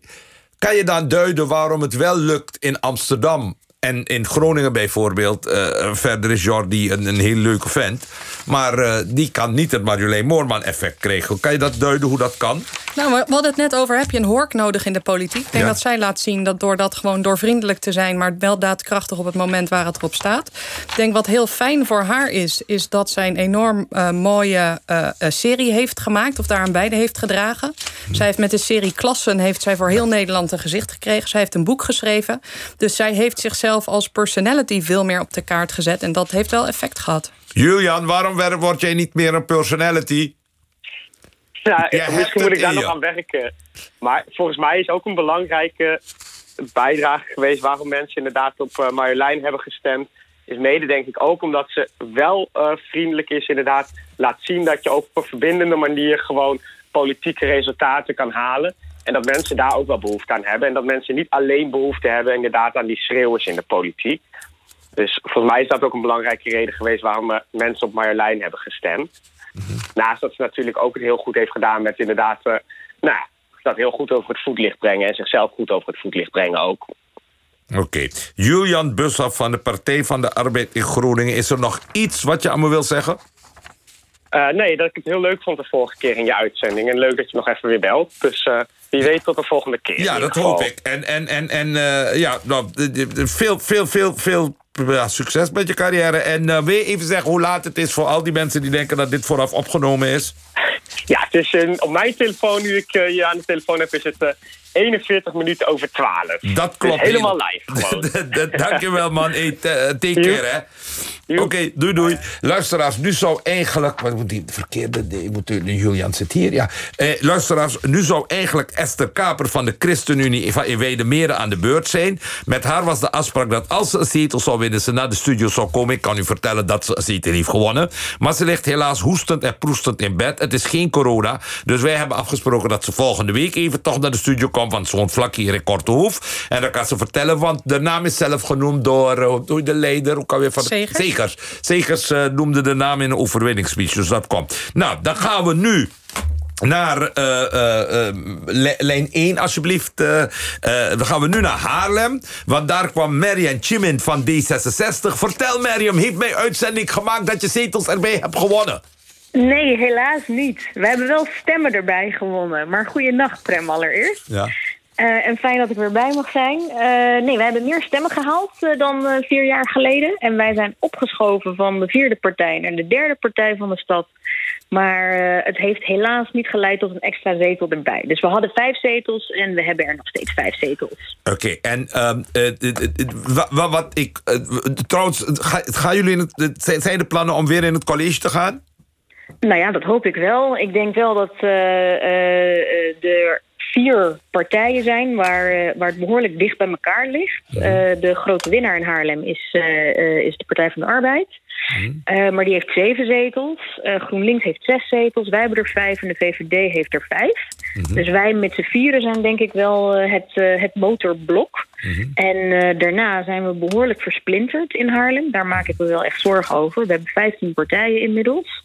Kan je dan duiden waarom het wel lukt in Amsterdam... En in Groningen bijvoorbeeld, eh, verder is Jordi een, een heel leuke vent. Maar eh, die kan niet het Marjolein Moorman effect krijgen. Kan je dat duiden hoe dat kan? Nou, we hadden het net over, heb je een hork nodig in de politiek? Ik denk Ja. dat zij laat zien dat door dat gewoon door vriendelijk te zijn... maar wel daadkrachtig op het moment waar het erop staat. Ik denk wat heel fijn voor haar is... is dat zij een enorm eh, mooie serie heeft gemaakt... of daaraan beide heeft gedragen. Zij heeft met de serie Klassen heeft zij voor heel Nederland een gezicht gekregen. Zij heeft een boek geschreven. Dus zij heeft zichzelf als personality veel meer op de kaart gezet. En dat heeft wel effect gehad. Julian, waarom word jij niet meer een personality? Ja, misschien moet ik daar nog aan werken. Maar volgens mij is ook een belangrijke bijdrage geweest waarom mensen inderdaad op eh, Marjolein hebben gestemd. Is mede denk ik ook omdat ze wel eh, vriendelijk is, inderdaad. Laat zien dat je ook op een verbindende manier gewoon politieke resultaten kan halen. En dat mensen daar ook wel behoefte aan hebben. En dat mensen niet alleen behoefte hebben inderdaad aan die schreeuwers in de politiek. Dus volgens mij is dat ook een belangrijke reden geweest waarom eh, mensen op Marjolein hebben gestemd. Naast dat ze natuurlijk ook het heel goed heeft gedaan met inderdaad, eh, nou dat heel goed over het voetlicht brengen en zichzelf goed over het voetlicht brengen ook. Oké. Julian Bussaf van de Partij van de Arbeid in Groningen. Is er nog iets wat je aan me wil zeggen? Eh, nee, dat ik het heel leuk vond de vorige keer in je uitzending. En leuk dat je nog even weer belt. Dus eh, wie weet tot de volgende keer. Ja, dat hoop ik. En, en, en, en eh, ja, nou, veel, veel, veel, veel ja, succes met je carrière. En wil je even zeggen hoe laat het is voor al die mensen die denken dat dit vooraf opgenomen is? Ja, het is eh, op mijn telefoon, nu ik eh, je aan de telefoon heb, is het eh, 41 minuten over 12. Dat klopt. Dus helemaal live gewoon. Dankjewel, man. Hey, eh, take care, hè. Oké, doei doei. Luisteraars, nu zou eigenlijk... Wat moet die verkeerde... Ik moet, de Julian zit hier, ja. Eh, luisteraars, nu zou eigenlijk Esther Kaper van de ChristenUnie... van in Weidemeren aan de beurt zijn. Met haar was de afspraak dat als ze een zetel zou winnen... ze naar de studio zou komen. Ik kan u vertellen dat ze een zetel heeft gewonnen. Maar ze ligt helaas hoestend en proestend in bed. Het is geen corona. Dus wij hebben afgesproken dat ze volgende week even toch naar de studio komt... want woont vlak hier in Kortehoef. En dan kan ze vertellen, want de naam is zelf genoemd door, eh, door de leider... Hoe kan weer van. Segers. Segers eh, noemde de naam in een overwinningsspeech, dus dat komt. Nou, dan gaan we nu naar eh, eh, eh, li- lijn 1, alsjeblieft. Eh, eh, dan gaan we nu naar Haarlem. Want daar kwam Marian Chimin van D66. Vertel, Mariam, heeft mij uitzending gemaakt dat je zetels erbij hebt gewonnen? Nee, helaas niet. We hebben wel stemmen erbij gewonnen. Maar goeienacht, Prem, allereerst. Ja. Eh, en fijn dat ik weer bij mag zijn. Eh, nee, wij hebben meer stemmen gehaald eh, dan vier jaar geleden. En wij zijn opgeschoven van de vierde partij naar de derde partij van de stad. Maar het heeft helaas niet geleid tot een extra zetel erbij. Dus we hadden vijf zetels en we hebben er nog steeds vijf zetels. Oké, en ehm, eh, eh, eh, eh, wa- wa- wat ik. trouwens, ga, gaan jullie in het, zijn de plannen om weer in het college te gaan? Nou ja, dat hoop ik wel. Ik denk wel dat eh, eh, eh, er vier partijen zijn waar, waar het behoorlijk dicht bij elkaar ligt. De grote winnaar in Haarlem is, is de Partij van de Arbeid. Eh, maar die heeft zeven zetels. GroenLinks heeft zes zetels. Wij hebben er vijf en de VVD heeft er vijf. Dus wij met z'n vieren zijn denk ik wel eh, het, eh, het motorblok. En eh, daarna zijn we behoorlijk versplinterd in Haarlem. Daar maak ik me wel echt zorgen over. We hebben 15 partijen inmiddels.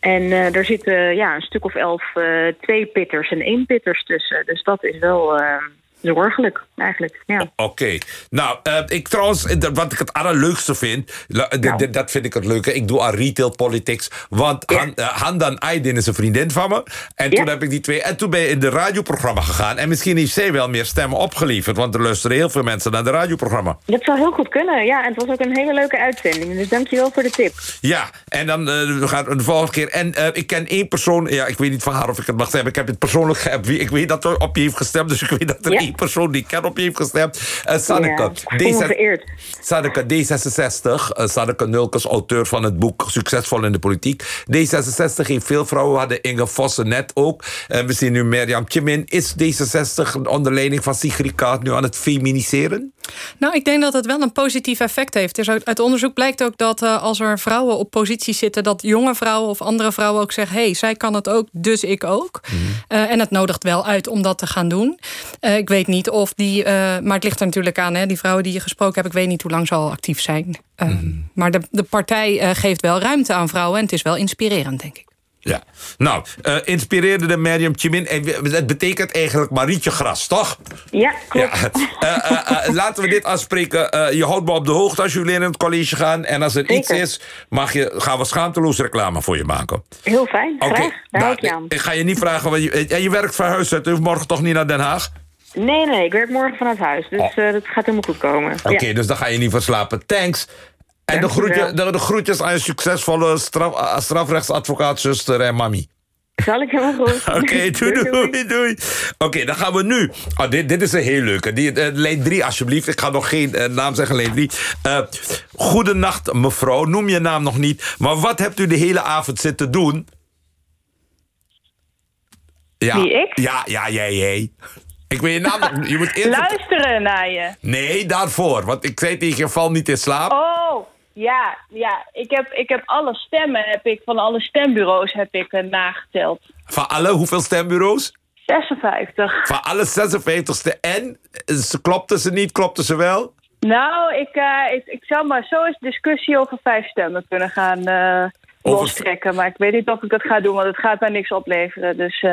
En daar zitten ja, een stuk of elf twee pitters en één pitters tussen. Dus dat is wel zorgelijk eigenlijk. Ja. Oké. Nou, eh, ik trouwens, eh, wat ik het allerleukste vind, d- Nou. dat vind ik het leuke. Ik doe aan retail politics. Want Han, eh, Handan Aydin is een vriendin van me. En toen heb ik die twee. En toen ben je in de radioprogramma gegaan. En misschien heeft zij wel meer stemmen opgeleverd. Want er luisteren heel veel mensen naar de radioprogramma. Dat zou heel goed kunnen. Ja, en het was ook een hele leuke uitzending. Dus dankjewel voor de tip. Ja, en dan eh, we gaan de volgende keer. En eh, ik ken één persoon. Ja, ik weet niet van haar of ik het mag zeggen. Ik heb het persoonlijk Ik weet dat er op je heeft gestemd. Dus ik weet dat er Ja. Één persoon die ik ken op je heeft gestemd. Eh Sanneke. Ja. Sanneke, D66. eh Sanneke Nulkes, auteur van het boek Succesvol in de Politiek. D66 heeft veel vrouwen. We hadden Inge Vossen net ook. En we zien nu Mirjam Tjemin. Is D66 onder leiding van Sigrid Kaat nu aan het feminiseren? Nou, ik denk dat het wel een positief effect heeft. Dus uit uit onderzoek blijkt ook dat uh, als er vrouwen op posities zitten, dat jonge vrouwen of andere vrouwen ook zeggen: hé, hey, zij kan het ook, dus ik ook. Mm. Uh, en het nodigt wel uit om dat te gaan doen. Uh, ik weet niet of die, maar het ligt er natuurlijk aan, hè, die vrouwen die je gesproken hebt, ik weet niet hoe lang ze al actief zijn. Mm. Maar de, de partij geeft wel ruimte aan vrouwen en het is wel inspirerend, denk ik. Ja, nou, uh, inspireerde de Mariam Chimin. Het betekent eigenlijk Marietje Gras, toch? Ja, klopt. Ja. Uh, uh, laten we dit afspreken. je houdt me op de hoogte als jullie in het college gaan. En als er Zeker. iets is, mag je, gaan we schaamteloos reclame voor je maken. Heel fijn, Oké, okay. nou, ik, ik ga je niet vragen... Want je, je werkt huis uit, dus morgen toch niet naar Den Haag? Nee, nee, ik werk morgen vanuit huis. Dus oh. dat gaat helemaal goed komen. Oké, okay, ja. dus dan ga je niet verslapen. Thanks. En de, groetje, de, de, groetjes aan je succesvolle straf, strafrechtsadvocaat, zuster en mami. Zal ik helemaal goed. Oké, okay, doei, doei, doei. doei. Oké, okay, dan gaan we nu. Oh, dit, dit is een heel leuke. Die, uh, lijn 3, alsjeblieft. Ik ga nog geen uh, naam zeggen, lijn 3. Uh, goedenacht, mevrouw. Noem je naam nog niet. Maar wat hebt u de hele avond zitten doen? Ja. Wie, ik? Ja, ja, jij, jij. Ik weet je naam nog. Je moet Luisteren naar je. Nee, daarvoor. Want ik zei tegen je, val niet in slaap. Oh, ja, ja. Ik heb, ik heb alle stemmen heb ik, van alle stembureaus heb ik uh, nageteld. Van alle? Hoeveel stembureaus? 56. Van alle 56ste. En? Klopten ze niet? Klopten ze wel? Nou, ik, uh, ik, ik zou maar zo eens discussie over vijf stemmen kunnen gaan uh, over... lostrekken. Maar ik weet niet of ik dat ga doen, want het gaat mij niks opleveren. Dus...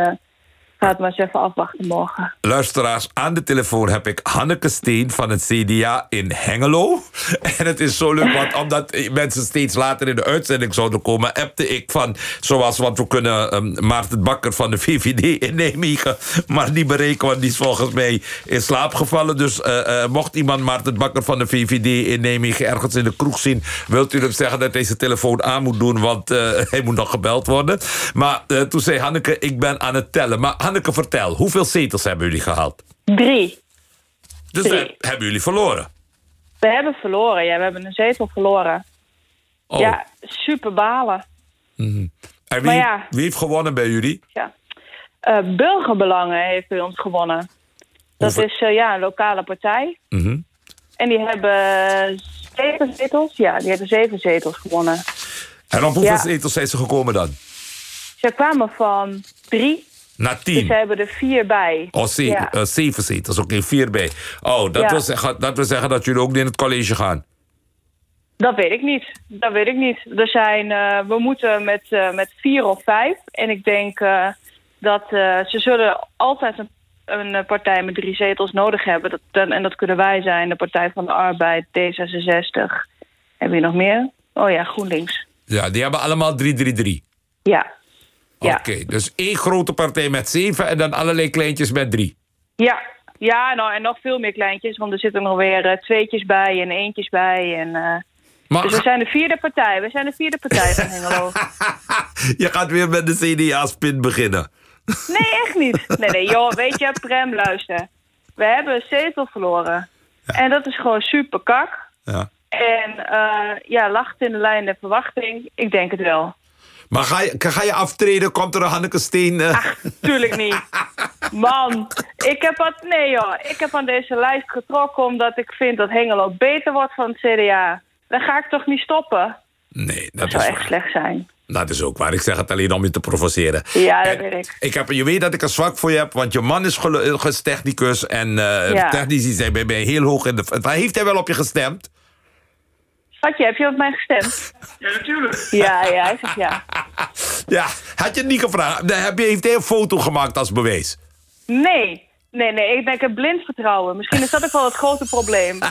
Ga het maar eens even afwachten morgen. Luisteraars, aan de telefoon heb ik Hanneke Steen van het CDA in Hengelo. En het is zo leuk, want omdat mensen steeds later in de uitzending zouden komen... appte ik van, zoals, want we kunnen um, Maarten Bakker van de VVD in Nijmegen... maar niet berekenen, want die is volgens mij in slaap gevallen. Dus uh, uh, mocht iemand Maarten Bakker van de VVD in Nijmegen ergens in de kroeg zien... wilt u hem zeggen dat zijn telefoon aan moet doen, want uh, hij moet nog gebeld worden. Maar toen zei Hanneke, ik ben aan het tellen. Maar Hanneke, vertel, hoeveel zetels hebben jullie gehaald? Drie. Dus Drie. hebben jullie verloren? We hebben verloren, ja. We hebben een zetel verloren. Oh. Ja, super balen. Mm -hmm. En wie, ja, wie, heeft gewonnen bij jullie? Ja. Uh, Burgerbelangen heeft bij ons gewonnen. Dat hoeveel? is uh, ja, een lokale partij. Mm -hmm. En die hebben zeven zetels. Ja, die hebben zeven zetels gewonnen. En op hoeveel ja. zetels zijn ze gekomen dan? Ze kwamen van drie naar tien? Dus ze hebben er vier bij. Oh, ja. uh, zeven zetels. Oké, okay, vier bij. Oh, dat, ja. wil zeggen, dat wil zeggen dat jullie ook in het college gaan? Dat weet ik niet. Dat weet ik niet. Er zijn, uh, we moeten met, uh, met vier of vijf. En ik denk uh, dat ze zullen altijd een, een, partij met drie zetels nodig hebben. Dat, dan, en dat kunnen wij zijn. De Partij van de Arbeid, D66. Heb je nog meer? Oh ja, GroenLinks. Ja, die hebben allemaal 333. Ja. Oké, okay, dus één grote partij met zeven en dan allerlei kleintjes met drie. Ja, ja nou, en nog veel meer kleintjes, want er zitten nog weer uh, tweetjes bij en eentjes bij. En, uh, maar, dus we zijn de vierde partij. We zijn de vierde partij van Hengelo. je gaat weer met de CDA-spin beginnen. nee, echt niet. Nee, nee, joh, weet je, Prem, luister. We hebben een zetel verloren. Ja. En dat is gewoon super kak. Ja. En uh, ja, lacht in de lijn de verwachting. Ik denk het wel. Maar ga je, ga je aftreden? Komt er een Hanneke Steen? Uh... Ach, tuurlijk niet. Man, ik heb, wat, nee, joh, ik heb aan deze lijst getrokken... omdat ik vind dat Hengelo beter wordt van het CDA. Dan ga ik toch niet stoppen? Nee, dat, dat zou is echt waar. slecht zijn. Dat is ook waar. Ik zeg het alleen om je te provoceren. Ja, dat weet ik. ik heb, je weet dat ik een zwak voor je heb, want je man is gelukkig technicus. En uh, ja. technici zijn bij mij heel hoog in de... Heeft hij wel op je gestemd? Schatje, heb je op mij gestemd? Ja, natuurlijk. Ja, ja, hij zegt ja. ja, had je het niet gevraagd? Heb je, heeft hij een foto gemaakt als bewijs? Nee, nee, nee. Ik denk een blind vertrouwen. Misschien is dat ook wel het grote probleem.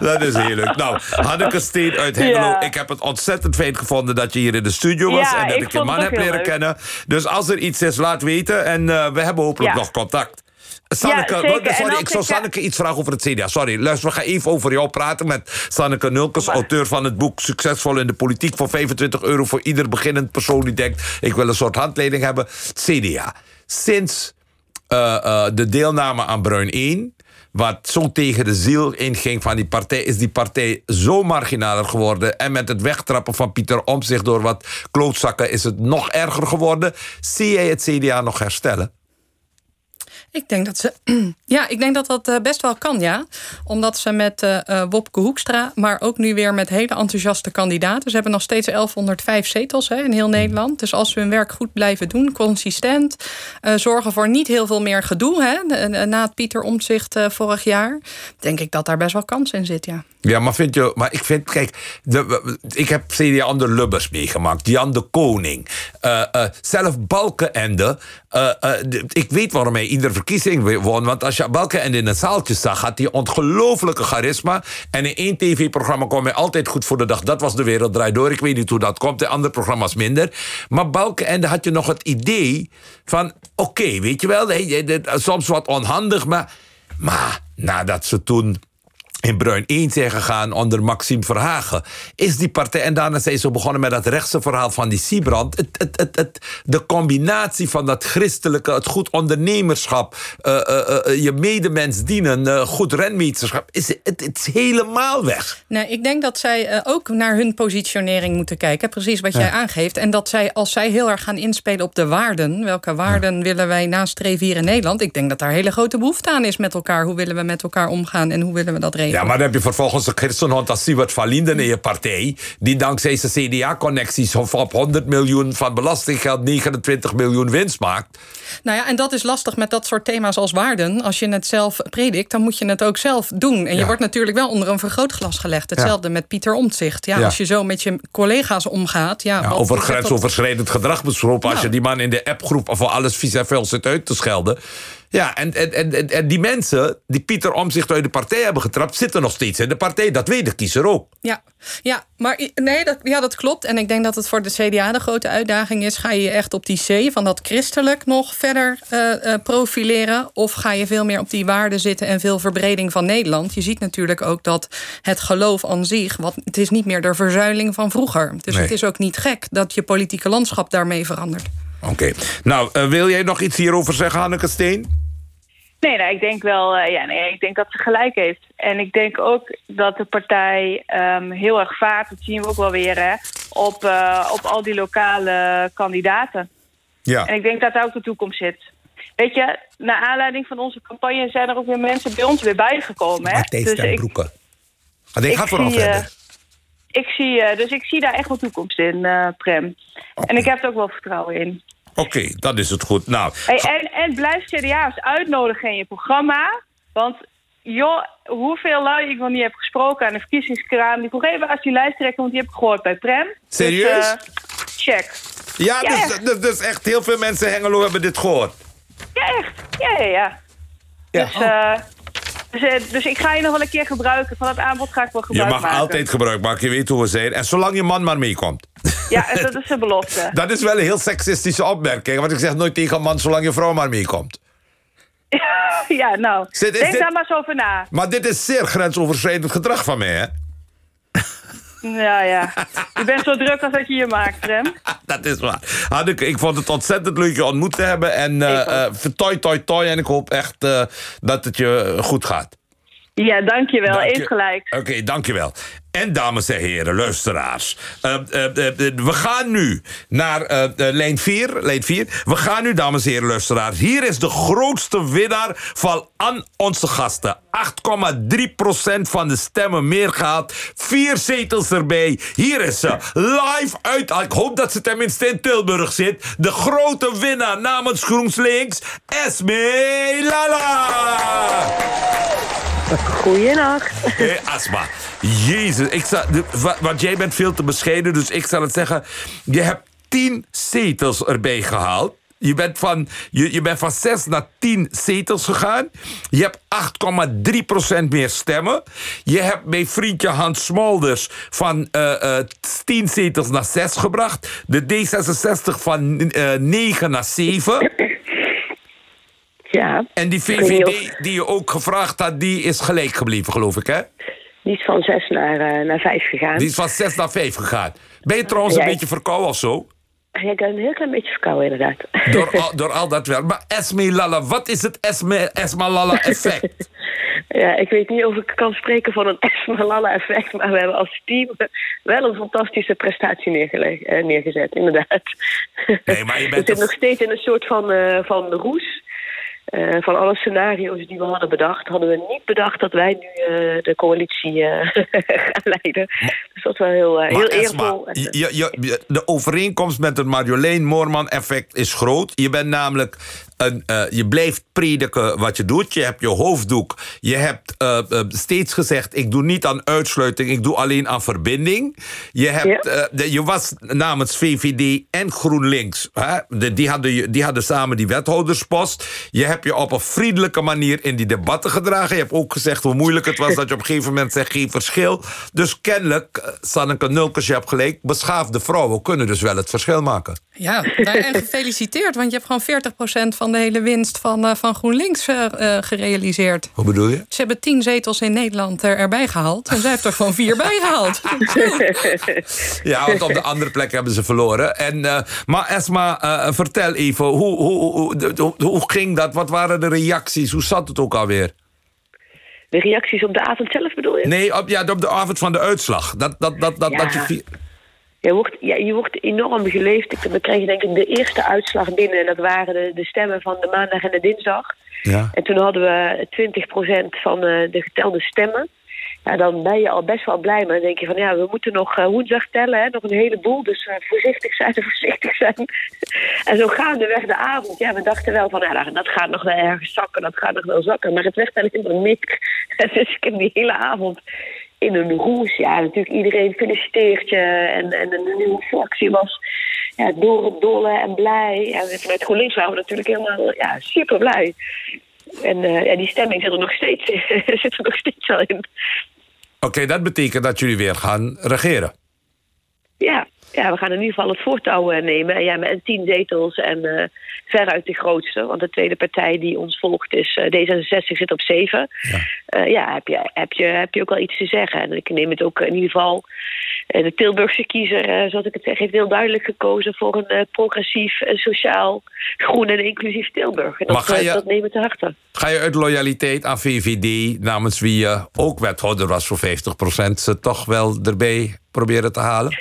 dat is heerlijk. Nou, Hanneke Steen uit Hengelo. Ja. Ik heb het ontzettend fijn gevonden dat je hier in de studio was. Ja, en dat ik, ik je man heb leren leuk. kennen. Dus als er iets is, laat weten. En uh, we hebben hopelijk Ja. nog contact. Sanneke, Ja, zeker. wat- sorry, ik zou ik- Sanneke iets vragen over het CDA. Sorry, luister, we gaan even over jou praten met Sanneke Nulkes, auteur van het boek Succesvol in de Politiek voor 25 euro voor ieder beginnend persoon die denkt: ik wil een soort handleiding hebben. CDA. Sinds eh, eh, de deelname aan Bruin 1, wat zo tegen de ziel inging van die partij, is die partij zo marginaler geworden. En met het wegtrappen van Pieter Omtzigt door wat klootzakken is het nog erger geworden. Zie jij het CDA nog herstellen? Ik denk dat ze. Ja, ik denk dat dat eh, best wel kan, ja. Omdat ze met eh, Wopke Hoekstra, maar ook nu weer met hele enthousiaste kandidaten. Ze hebben nog steeds 1105 zetels hè, in heel Nederland. Dus als ze hun werk goed blijven doen, consistent, zorgen voor niet heel veel meer gedoe hè, na het Pieter Omtzigt vorig jaar, denk ik dat daar best wel kans in zit, ja. Ja, maar vind je, maar ik vind, kijk, de, ik heb CDA onder Lubbers meegemaakt, Jan de Koning, eh, eh, zelf Balkenende. de- ik weet waarom hij iedere verkiezing won, want als je Balkenende in een zaaltje zag, had hij ongelooflijke charisma. En in één tv-programma kwam hij altijd goed voor de dag. Dat was De Wereld Draait Door. Ik weet niet hoe dat komt, in andere programma's minder. Maar Balkenende had je nog het idee van, oké, weet je wel, soms wat onhandig, maar, maar nadat ze toen in Bruin 1 zijn gegaan onder Maxime Verhagen. Is die partij, en daarna zijn ze begonnen met dat rechtse verhaal van die Siebrand. Het, het, het, de combinatie van dat christelijke, het goed ondernemerschap, eh, eh, eh, je medemens dienen, goed renmeesterschap, is, het, is helemaal weg. Nee, ik denk dat zij ook naar hun positionering moeten kijken. Precies wat jij Ja. aangeeft. En dat zij, als zij heel erg gaan inspelen op de waarden. Welke waarden willen wij nastreven hier in Nederland? Ik denk dat daar hele grote behoefte aan is met elkaar. Hoe willen we met elkaar omgaan en hoe willen we dat regelen? Ja, maar dan heb je vervolgens een christenhond als Siewert van Linden in je partij... die dankzij zijn CDA-connecties op 100 miljoen van belastinggeld... 29 miljoen winst maakt. Nou ja, en dat is lastig met dat soort thema's als waarden. Als je het zelf predikt, dan moet je het ook zelf doen. En je wordt natuurlijk wel onder een vergrootglas gelegd. Hetzelfde met Pieter Omtzigt. Ja, Ja. Als je zo met je collega's omgaat... Ja, over grensoverschrijdend gedrag besproken. Als je die man in de appgroep voor alles vies en vuil zit uit te schelden. Ja, en, en, en, en- die mensen die Pieter Omzicht uit de partij hebben getrapt... zitten nog steeds in de partij. Dat weet de kiezer ook. Ja, ja maar nee, dat, ja, dat klopt. En ik denk dat het voor de CDA de grote uitdaging is. Ga je echt op die C van dat christelijk nog verder eh, eh, profileren? Of ga je veel meer op die waarden zitten en veel verbreding van Nederland? Je ziet natuurlijk ook dat het geloof aan zich... Wat, het is niet meer de verzuiling van vroeger. Dus Nee. het is ook niet gek dat je politieke landschap daarmee verandert. Oké. Nou, eh, wil jij nog iets hierover zeggen, Hanneke Steen? Nee, nee, ik denk wel, eh, ja, nee, ik denk dat ze gelijk heeft. En ik denk ook dat de partij ehm, heel erg vaart, dat zien we ook wel weer, hè, op, eh, op al die lokale kandidaten. Ja. En ik denk dat daar ook de toekomst zit. Weet je, naar aanleiding van onze campagne zijn er ook weer mensen bij ons weer bijgekomen. Hè? Matthijs Dus ten ik. Ah, nee, ga vooral zie, verder. ik zie, dus ik zie daar echt wel toekomst in, eh, Prem. En ik heb er ook wel vertrouwen in. Oké, dan is het goed. Nou, Hey, en, en blijf CDA's uitnodigen in je programma. Want joh, hoeveel lui ik nog niet heb gesproken aan de verkiezingskraam. Die vroeg even als die lijsttrekker, want die heb ik gehoord bij Prem. Serieus? Dus, eh, check. ja, Ja, dus, echt. dus, dus echt heel veel mensen in Hengelo hebben dit gehoord. Ja, echt. Ja, ja, ja. Ja. Dus, eh, dus, eh, dus ik ga je nog wel een keer gebruiken. Van het aanbod ga ik wel Je gebruik mag maken. altijd gebruik maken, je weet hoe we zijn. En zolang je man maar meekomt. Ja, en dat is de belofte. Dat is wel een heel seksistische opmerking. Want ik zeg nooit tegen een man zolang je vrouw maar meekomt. ja, nou, Zit- denk dit- daar maar eens over na. Maar dit is zeer grensoverschrijdend gedrag van mij, hè? Ja, ja. Je bent zo druk als dat je je maakt, Prem. Dat is waar. Hanneke, ik vond het ontzettend leuk je ontmoet te hebben. En eh, toi, toi, toi. En ik hoop echt eh, dat het je goed gaat. Ja, dankjewel. Dank je. Eens gelijk. Oké, dankjewel. En dames en heren, luisteraars. eh, eh, eh, we gaan nu naar lijn 4. Lijn 4. We gaan nu, dames en heren, luisteraars. Hier is de grootste winnaar van aan onze gasten. 8,3% van de stemmen meer gehaald. Vier zetels erbij. Hier is ze. Live uit. Ik hoop dat ze tenminste in Tilburg zit. De grote winnaar namens GroenSlinks. Esme Lala. Goeienacht. Hé, Asma. Jezus, ik want jij bent veel te bescheiden, dus ik zal het zeggen. Je hebt tien zetels erbij gehaald. Je bent van, je, je bent van 6 naar 10 zetels gegaan. Je hebt 8,3% meer stemmen. Je hebt mijn vriendje Hans Smolders van eh, eh, 10 zetels naar 6 gebracht. De D66 van eh 9 naar 7. Ja. En die VVD die je ook gevraagd had, die is gelijk gebleven, geloof ik, hè? Die is van zes naar, eh, naar vijf gegaan. Die is van 6 naar 5 gegaan. Ben je trouwens een Ja, beetje verkouden of zo? Ja, ik heb een heel klein beetje verkouden, inderdaad. Door al, door al dat werk. Maar Esme Lalla, wat is het Esme, Esma Lalla effect? Ja, ik weet niet of ik kan spreken van een Esmeralda-effect, maar we hebben als team wel een fantastische prestatie neergelegd, eh, neergezet, inderdaad. Nee, maar je We bent zitten een- nog steeds in een soort van, eh van roes. Eh, van alle scenario's die we hadden bedacht, hadden we niet bedacht dat wij nu eh, de coalitie eh, gaan leiden. Dus dat is wel heel, heel eervol. de overeenkomst met het Marjolein Moorman-effect is groot. Je bent namelijk een, eh, je blijft prediken wat je doet. Je hebt je hoofddoek. Je hebt eh, eh, steeds gezegd: ik doe niet aan uitsluiting, ik doe alleen aan verbinding. Je, hebt, de- je was namens VVD en GroenLinks. Hè? De- die, hadden, je- die hadden samen die wethouderspost. Je hebt je op een vriendelijke manier in die debatten gedragen. Je hebt ook gezegd hoe moeilijk het was dat je op een gegeven moment zegt: geen verschil. Dus kennelijk, Sanneke Nulkes, je hebt gelijk. Beschaafde vrouwen kunnen dus wel het verschil maken. Ja, nou, en gefeliciteerd, want je hebt gewoon 40% van de hele winst van, eh, van GroenLinks eh, eh, gerealiseerd. Hoe bedoel je? Ze hebben tien zetels in Nederland er, erbij gehaald. En zij heeft er gewoon vier bij gehaald. Ja, want op de andere plek hebben ze verloren. En, eh, maar Esma, eh, vertel even, hoe, hoe, hoe, de- hoe, hoe ging dat? Wat waren de reacties? Hoe zat het ook alweer? De reacties op de avond zelf bedoel je? Nee, op, ja, op de avond van de uitslag. Dat, dat, dat, dat, Ja. dat je... Je wordt, ja, je wordt enorm geleefd. Kreeg je denk ik de eerste uitslag binnen. En dat waren de, de stemmen van de maandag en de dinsdag. Ja. En toen hadden we 20% van eh, de getelde stemmen. Ja, dan ben je al best wel blij. Maar dan denk je van ja, we moeten nog eh, woensdag tellen. Hè, nog een heleboel. Dus eh, voorzichtig zijn en voorzichtig zijn. en zo gaandeweg de avond. Ja, we dachten wel van ja, dat gaat nog wel ergens zakken. Dat gaat nog wel zakken. Maar het werd helemaal niks. dus ik heb die hele avond in een roes. Ja, natuurlijk iedereen feliciteert je. En, en de nieuwe fractie was ja, door dolle en blij. En vanuit GroenLinks waren we natuurlijk helemaal ja, super blij. En eh, ja, die stemming zit er nog steeds, zit er nog steeds wel in. Oké, dat betekent dat jullie weer gaan regeren. Ja, ja, we gaan in ieder geval het voortouw eh, nemen. En ja, met tien zetels en eh, veruit de grootste. Want de tweede partij die ons volgt is eh, D66 zit op zeven. Ja, ja heb, je, heb, je, heb je ook wel iets te zeggen. En ik neem het ook in ieder geval... eh, de Tilburgse kiezer, eh, zoals ik het zeg, heeft heel duidelijk gekozen... voor een eh, progressief, en sociaal, groen en inclusief Tilburg. En dat, ga eh, je- dat nemen we te harte. Ga je uit loyaliteit aan VVD, namens wie je ook wethouder was voor 50%, ze toch wel erbij proberen te halen?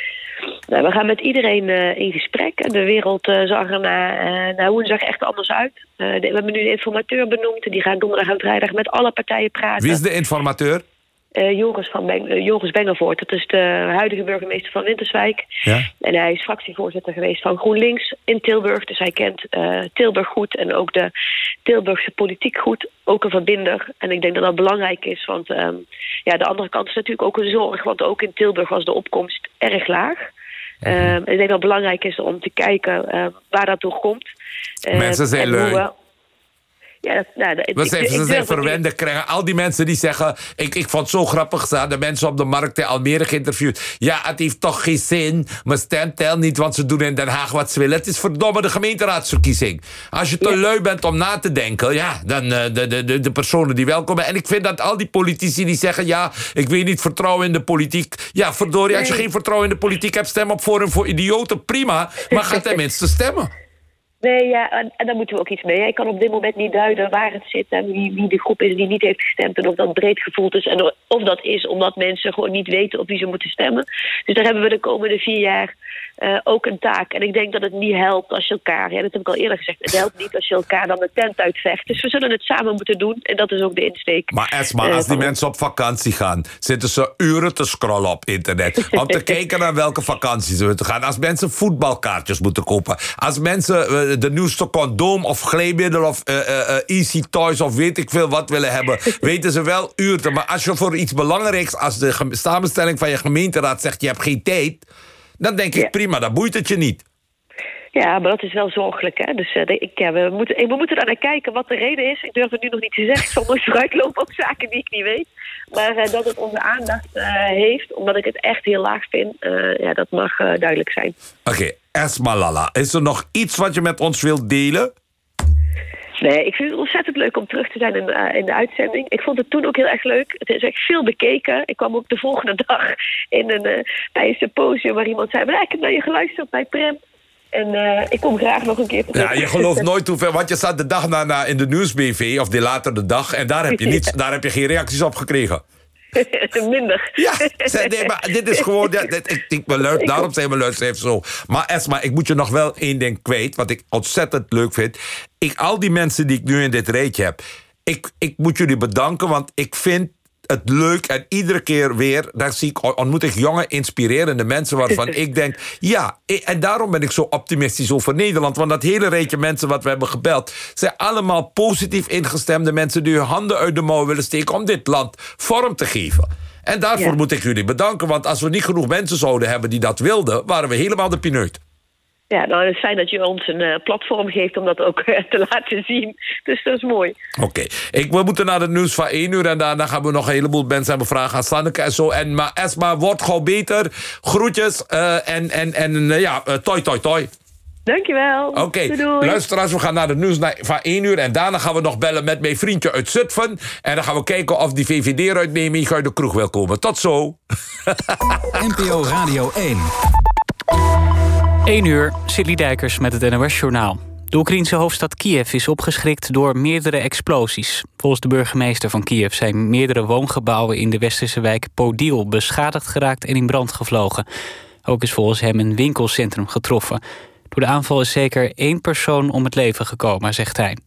Nou, we gaan met iedereen eh, in gesprek. En De wereld eh, zag er na, na woensdag echt anders uit. De- we hebben nu een informateur benoemd. Die gaat donderdag en vrijdag met alle partijen praten. Wie is de informateur? Joris, van Beng eh, Joris Bengelvoort. Dat is de huidige burgemeester van Winterswijk. Ja. En hij is fractievoorzitter geweest van GroenLinks in Tilburg. Dus hij kent Tilburg goed en ook de Tilburgse politiek goed. Ook een verbinder. En ik denk dat dat belangrijk is. Want ehm, ja, de andere kant is natuurlijk ook een zorg. Want ook in Tilburg was de opkomst erg laag. En ik denk dat het belangrijk is om te kijken eh, waar dat door komt. Eh, Mensen zijn en hoe lui. we- Ja, dat, nou, dat- Wat ik- zijn, ik niet. verwende krijgen. Al die mensen die zeggen... Ik, ik vond het zo grappig. Ze hadden mensen op de markt in Almere geïnterviewd. Ja, het heeft toch geen zin. Mijn stem telt niet, want ze doen in Den Haag wat ze willen. Het is verdomme de gemeenteraadsverkiezing. Als je te lui bent om na te denken... Ja, dan eh, de, de, de, de personen die welkom En ik vind dat al die politici die zeggen... Ja, ik weet niet vertrouwen in de politiek. Ja, verdorie, als je Nee. geen vertrouwen in de politiek hebt... Stem op Forum voor Idioten. Prima. Maar ga tenminste stemmen. Nee, ja, en, en daar moeten we ook iets mee. Ik kan op dit moment niet duiden waar het zit en wie, wie de groep is die niet heeft gestemd en of dat breed gevoeld is. En of dat is omdat mensen gewoon niet weten op wie ze moeten stemmen. Dus daar hebben we de komende vier jaar eh, ook een taak. En ik denk dat het niet helpt als je elkaar, ja, dat heb ik al eerder gezegd, het helpt niet als je elkaar dan de tent uitvecht. Dus we zullen het samen moeten doen en dat is ook de insteek. Maar Esma, eh, als die van- mensen op vakantie gaan, zitten ze uren te scrollen op internet. Om te kijken naar welke vakantie ze moeten gaan. Als mensen voetbalkaartjes moeten kopen. Als mensen eh, de nieuwste condoom of glijmiddel of eh, eh, eh, easy toys of weet ik veel wat willen hebben, weten ze wel uren. Maar als je voor iets belangrijks, als de samenstelling van je gemeenteraad zegt je hebt geen tijd, dan denk ik prima, dan boeit het je niet. Ja, maar dat is wel zorgelijk. Hè? Dus eh, ik, ja, we, moeten, we moeten daar naar kijken wat de reden is. Ik durf het nu nog niet te zeggen. Nooit vooruitlopen op zaken die ik niet weet. Maar eh, dat het onze aandacht eh, heeft, omdat ik het echt heel laag vind, ja, dat mag duidelijk zijn. Oké, Esma Lala, is er nog iets wat je met ons wilt delen? Nee, ik vind het ontzettend leuk om terug te zijn in, eh, in de uitzending. Ik vond het toen ook heel erg leuk. Het is echt veel bekeken. Ik kwam ook de volgende dag in een, eh, bij een symposium waar iemand zei... "Maar ik heb naar je geluisterd bij Prem. En eh, ik kom graag nog een keer terug. Ja, je gelooft nooit hoeveel. Want je zat de dag daarna in de nieuwsbv, of die later de dag, en daar heb je, niets, daar heb je geen reacties op gekregen. Minder. Ja, nee, maar dit is gewoon... Ja, dit, ik, ik, daarom zijn mijn luisteraars zo. Maar Esma, ik moet je nog wel één ding kwijt... wat ik ontzettend leuk vind. Ik, al die mensen die ik nu in dit rijtje heb... Ik, ik moet jullie bedanken, want ik vind het leuk. En iedere keer weer, daar zie ik, ontmoet ik jonge, inspirerende mensen waarvan ik denk, ja, en daarom ben ik zo optimistisch over Nederland. Want dat hele rijtje mensen wat we hebben gebeld, zijn allemaal positief ingestemde mensen die hun handen uit de mouw willen steken om dit land vorm te geven. En daarvoor moet ik jullie bedanken, want als we niet genoeg mensen zouden hebben die dat wilden, waren we helemaal de pineut. Ja, nou, het is fijn dat je ons een uh, platform geeft om dat ook uh, te laten zien. Dus dat is mooi. Oké, okay. we moeten naar het nieuws van 1 uur... en daarna gaan we nog een heleboel mensen hebben vragen aan Sanneke en zo. En, maar Esma, wordt gewoon beter. Groetjes uh, en, en, en ja, toi, toi, toi. Dankjewel. Oké, okay. luisteraars, we gaan naar het nieuws van 1 uur... en daarna gaan we nog bellen met mijn vriendje uit Zutphen... en dan gaan we kijken of die VVD-uitneming uit de kroeg wil komen. Tot zo. NPO Radio 1. 1 uur, Silly Dijkers met het NOS-journaal. De Oekraïnse hoofdstad Kiev is opgeschrikt door meerdere explosies. Volgens de burgemeester van Kiev zijn meerdere woongebouwen... in de westerse wijk Podil beschadigd geraakt en in brand gevlogen. Ook is volgens hem een winkelcentrum getroffen. Door de aanval is zeker één persoon om het leven gekomen, zegt hij.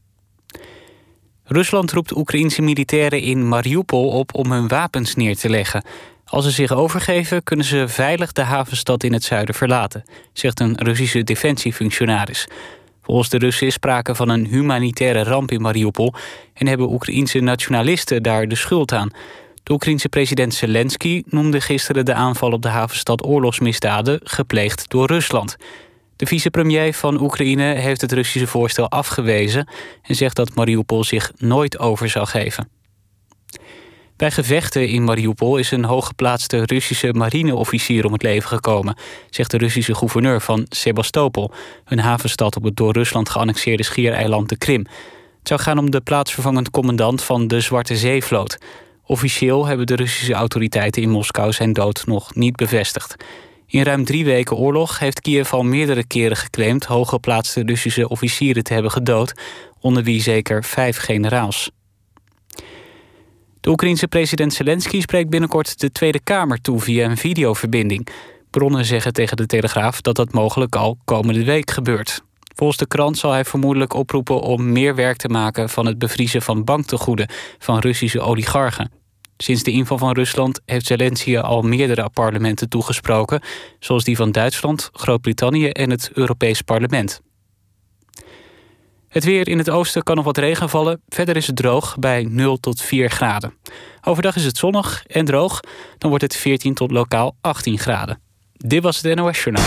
Rusland roept Oekraïnse militairen in Mariupol op om hun wapens neer te leggen... Als ze zich overgeven, kunnen ze veilig de havenstad in het zuiden verlaten, zegt een Russische defensiefunctionaris. Volgens de Russen is sprake van een humanitaire ramp in Mariupol en hebben Oekraïense nationalisten daar de schuld aan. De Oekraïense president Zelensky noemde gisteren de aanval op de havenstad oorlogsmisdaden gepleegd door Rusland. De vicepremier van Oekraïne heeft het Russische voorstel afgewezen en zegt dat Mariupol zich nooit over zal geven. Bij gevechten in Mariupol is een hooggeplaatste Russische marineofficier om het leven gekomen, zegt de Russische gouverneur van Sebastopol, een havenstad op het door Rusland geannexeerde schiereiland de Krim. Het zou gaan om de plaatsvervangend commandant van de Zwarte Zeevloot. Officieel hebben de Russische autoriteiten in Moskou zijn dood nog niet bevestigd. In ruim drie weken oorlog heeft Kiev al meerdere keren geclaimd hooggeplaatste Russische officieren te hebben gedood, onder wie zeker vijf generaals. De Oekraïense president Zelensky spreekt binnenkort de Tweede Kamer toe via een videoverbinding. Bronnen zeggen tegen de Telegraaf dat dat mogelijk al komende week gebeurt. Volgens de krant zal hij vermoedelijk oproepen om meer werk te maken van het bevriezen van banktegoeden van Russische oligarchen. Sinds de inval van Rusland heeft Zelensky al meerdere parlementen toegesproken, zoals die van Duitsland, Groot-Brittannië en het Europees Parlement. Het weer in het oosten kan nog wat regen vallen. Verder is het droog bij 0 tot 4 graden. Overdag is het zonnig en droog. Dan wordt het 14 tot lokaal 18 graden. Dit was het NOS Journaal.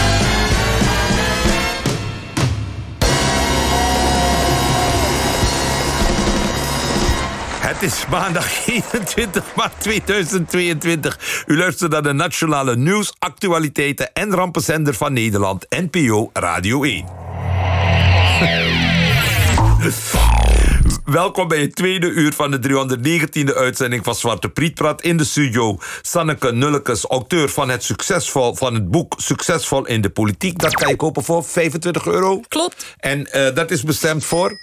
Het is maandag 21 maart 2022. U luistert naar de Nationale Nieuws, Actualiteiten en Rampenzender van Nederland, NPO Radio 1. Welkom bij het tweede uur van de 319e uitzending van Zwarte Prietpraat in de studio. Sanneke Nullekes, auteur van het, succesvol, van het boek Succesvol in de Politiek. Dat kan je kopen voor 25 euro. Klopt. En uh, dat is bestemd voor?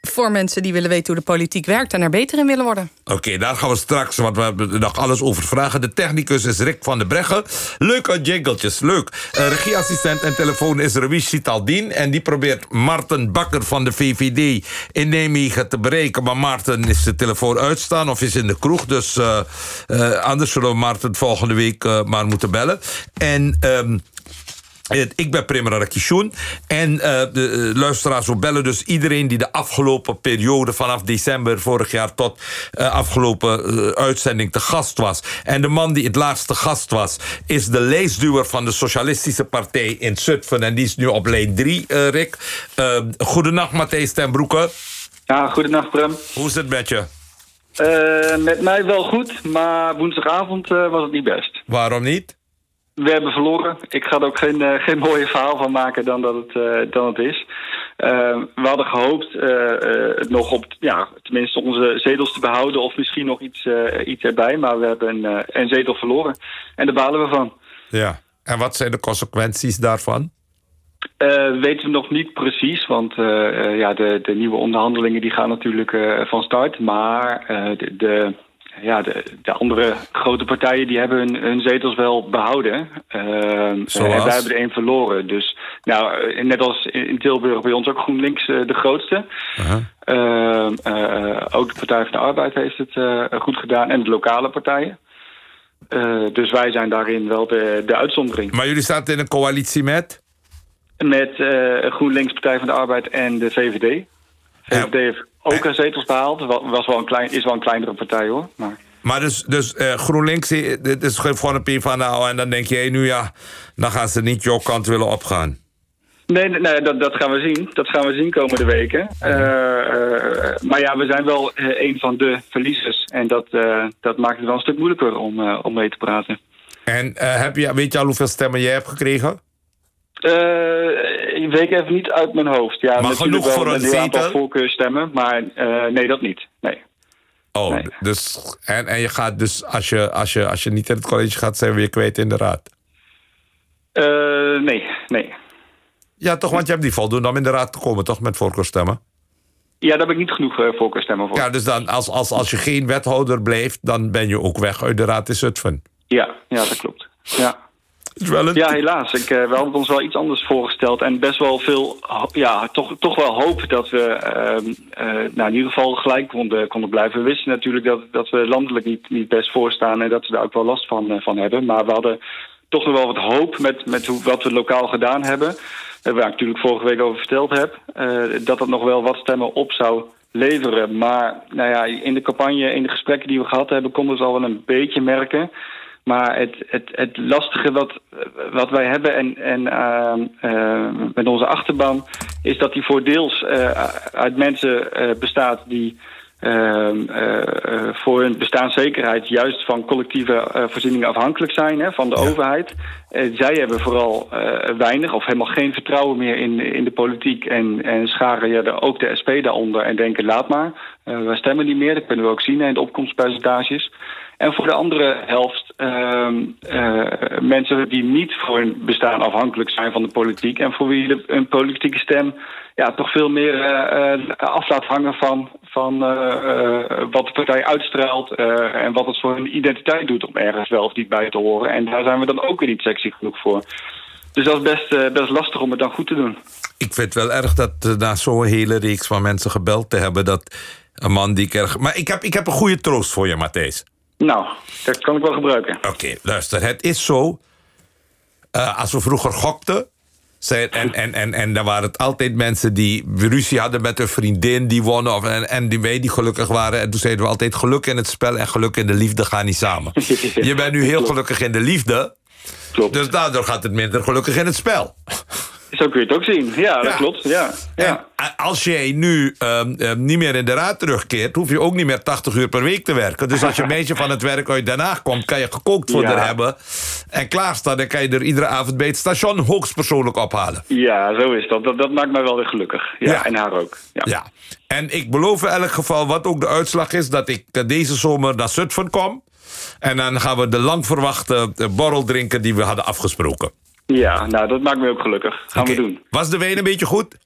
Voor mensen die willen weten hoe de politiek werkt en er beter in willen worden. Oké, daar gaan we straks, want we hebben nog alles over vragen. De technicus is Rick van der Breggen. Leuke jingletjes, leuk. Uh, regieassistent en telefoon is Rawish Sitaldien. En die probeert Marten Bakker van de VVD in Nijmegen te bereiken. Maar Maarten is de telefoon uitstaan of is in de kroeg. Dus uh, anders zullen we Maarten volgende week maar moeten bellen. En... Um, ik ben Primera Rakishun. En uh, de uh, luisteraars, we bellen dus iedereen die de afgelopen periode... vanaf december vorig jaar tot uh, afgelopen uitzending te gast was. En de man die het laatste gast was... is de leesduwer van de Socialistische Partij in Zutphen. En die is nu op lijn 3, Rick. goedenacht, Matthijs ten Broeke. Ja, goedenacht, Prem. Hoe is het met je? met mij wel goed, maar woensdagavond was het niet best. Waarom niet? We hebben verloren. Ik ga er ook geen, uh, geen mooie verhaal van maken dan dat het, uh, dan het is. Uh, we hadden gehoopt nog op ja, tenminste onze zetels te behouden... of misschien nog iets, iets erbij. Maar we hebben een, een zetel verloren. En daar balen we van. Ja. En wat zijn de consequenties daarvan? weten we nog niet precies, want ja, de, de nieuwe onderhandelingen die gaan natuurlijk van start. Maar de, de ja, de, de andere grote partijen die hebben hun, hun zetels wel behouden. Ehm, Zoals? en wij hebben er één verloren. Dus nou, eh, net als in Tilburg bij ons ook GroenLinks eh, de grootste. Ehm, eh, ook de Partij van de Arbeid heeft het goed gedaan. En de lokale partijen. Dus wij zijn daarin wel de, de uitzondering. Maar jullie staan in een coalitie met? Met GroenLinks, Partij van de Arbeid en de VVD. VVD heeft ook een zetels behaald. Wa- Was wel een klein, is wel een kleinere partij hoor. Maar... Maar dus, dus eh, GroenLinks, eh, dit is gewoon een P van nou en dan denk je, nu ja, dan gaan ze niet jouw kant willen opgaan. Nee, nee, nee, dat, dat gaan we zien. Dat gaan we zien komende weken. Eh, maar ja, we zijn wel een van de verliezers. En dat, dat maakt het wel een stuk moeilijker om, om mee te praten. En heb je, weet je al hoeveel stemmen jij hebt gekregen? Eh, ik weet even niet uit mijn hoofd. Ja, Maar genoeg wel voor een heel aantal voorkeurstemmen. Maar eh, nee, dat niet. Nee. Oh, dus, en, en je gaat dus, als je, als, je, als je niet in het college gaat, zijn we weer kwijt in de raad. Eh, nee, nee. Ja, toch, want je hebt niet voldoende om in de raad te komen, toch, met voorkeurstemmen? Ja, daar heb ik niet genoeg eh, voorkeurstemmen voor. Ja, dus dan, als, als, als je geen wethouder blijft, dan ben je ook weg uit de raad in Zutphen. Ja, ja dat klopt. Ja. Een... Ja, helaas. Ik, eh, we hadden ons wel iets anders voorgesteld. En best wel veel, ja, toch, toch wel hoop dat we ehm, eh, nou, in ieder geval gelijk konden, konden blijven. We wisten natuurlijk dat, dat we landelijk niet, niet best voorstaan en dat we daar ook wel last van, eh, van hebben. Maar we hadden toch nog wel wat hoop met, met hoe, wat we lokaal gedaan hebben. Waar ik natuurlijk vorige week over verteld heb. dat dat nog wel wat stemmen op zou leveren. Maar nou ja, in de campagne, in de gesprekken die we gehad hebben, konden we het al wel een beetje merken. Maar het, het, het lastige wat, wat wij hebben en, en ehm, eh, met onze achterban... is dat die voor deels eh, uit mensen eh, bestaat die... ehm, eh, voor hun bestaanszekerheid juist van collectieve voorzieningen afhankelijk zijn hè, van de overheid. Zij hebben vooral weinig of helemaal geen vertrouwen meer in, in de politiek en, en scharen ja, de- ook de SP daaronder en denken laat maar. Wij stemmen niet meer, dat kunnen we ook zien hè, in de opkomstpercentages. En voor de andere helft ehm, eh, mensen die niet voor hun bestaan afhankelijk zijn van de politiek... en voor wie de, een politieke stem ja, toch veel meer eh, af laat hangen van, van wat de partij uitstraalt... en wat het voor hun identiteit doet om ergens wel of niet bij te horen. En daar zijn we dan ook weer niet sexy genoeg voor. Dus dat is best, best lastig om het dan goed te doen. Ik vind het wel erg dat na zo'n hele reeks van mensen gebeld te hebben... dat een man die ik erg... Maar ik heb, ik heb een goede troost voor je, Matthijs. Nou, dat kan ik wel gebruiken. Oké, luister. Het is zo... eh, als we vroeger gokten... Zijn, en, en, en, en dan waren het altijd mensen die ruzie hadden met hun vriendin, die wonnen. Of, en, en die wij die gelukkig waren. En toen zeiden we altijd: geluk in het spel en geluk in de liefde gaan niet samen. Je bent nu heel gelukkig in de liefde. Dus daardoor gaat het minder gelukkig in het spel. Zo kun je het ook zien. Ja, dat klopt. Ja. Ja. En als jij nu ehm, ehm, niet meer in de raad terugkeert, hoef je ook niet meer 80 uur per week te werken. Dus als je meisje van het werk uit Den Haag komt, kan je gekookt voor Ja. hebben. En klaarstaan, dan kan je er iedere avond bij het station hoogstpersoonlijk ophalen. Ja, zo is dat. dat. Dat maakt mij wel weer gelukkig. Ja, en haar ook. Ja. Ja. En ik beloof in elk geval, wat ook de uitslag is, dat ik eh, deze zomer naar Zutphen kom. En dan gaan we de lang verwachte eh, borrel drinken die we hadden afgesproken. Ja, nou, dat maakt me ook gelukkig. Gaan we doen. Was de wijn een beetje goed?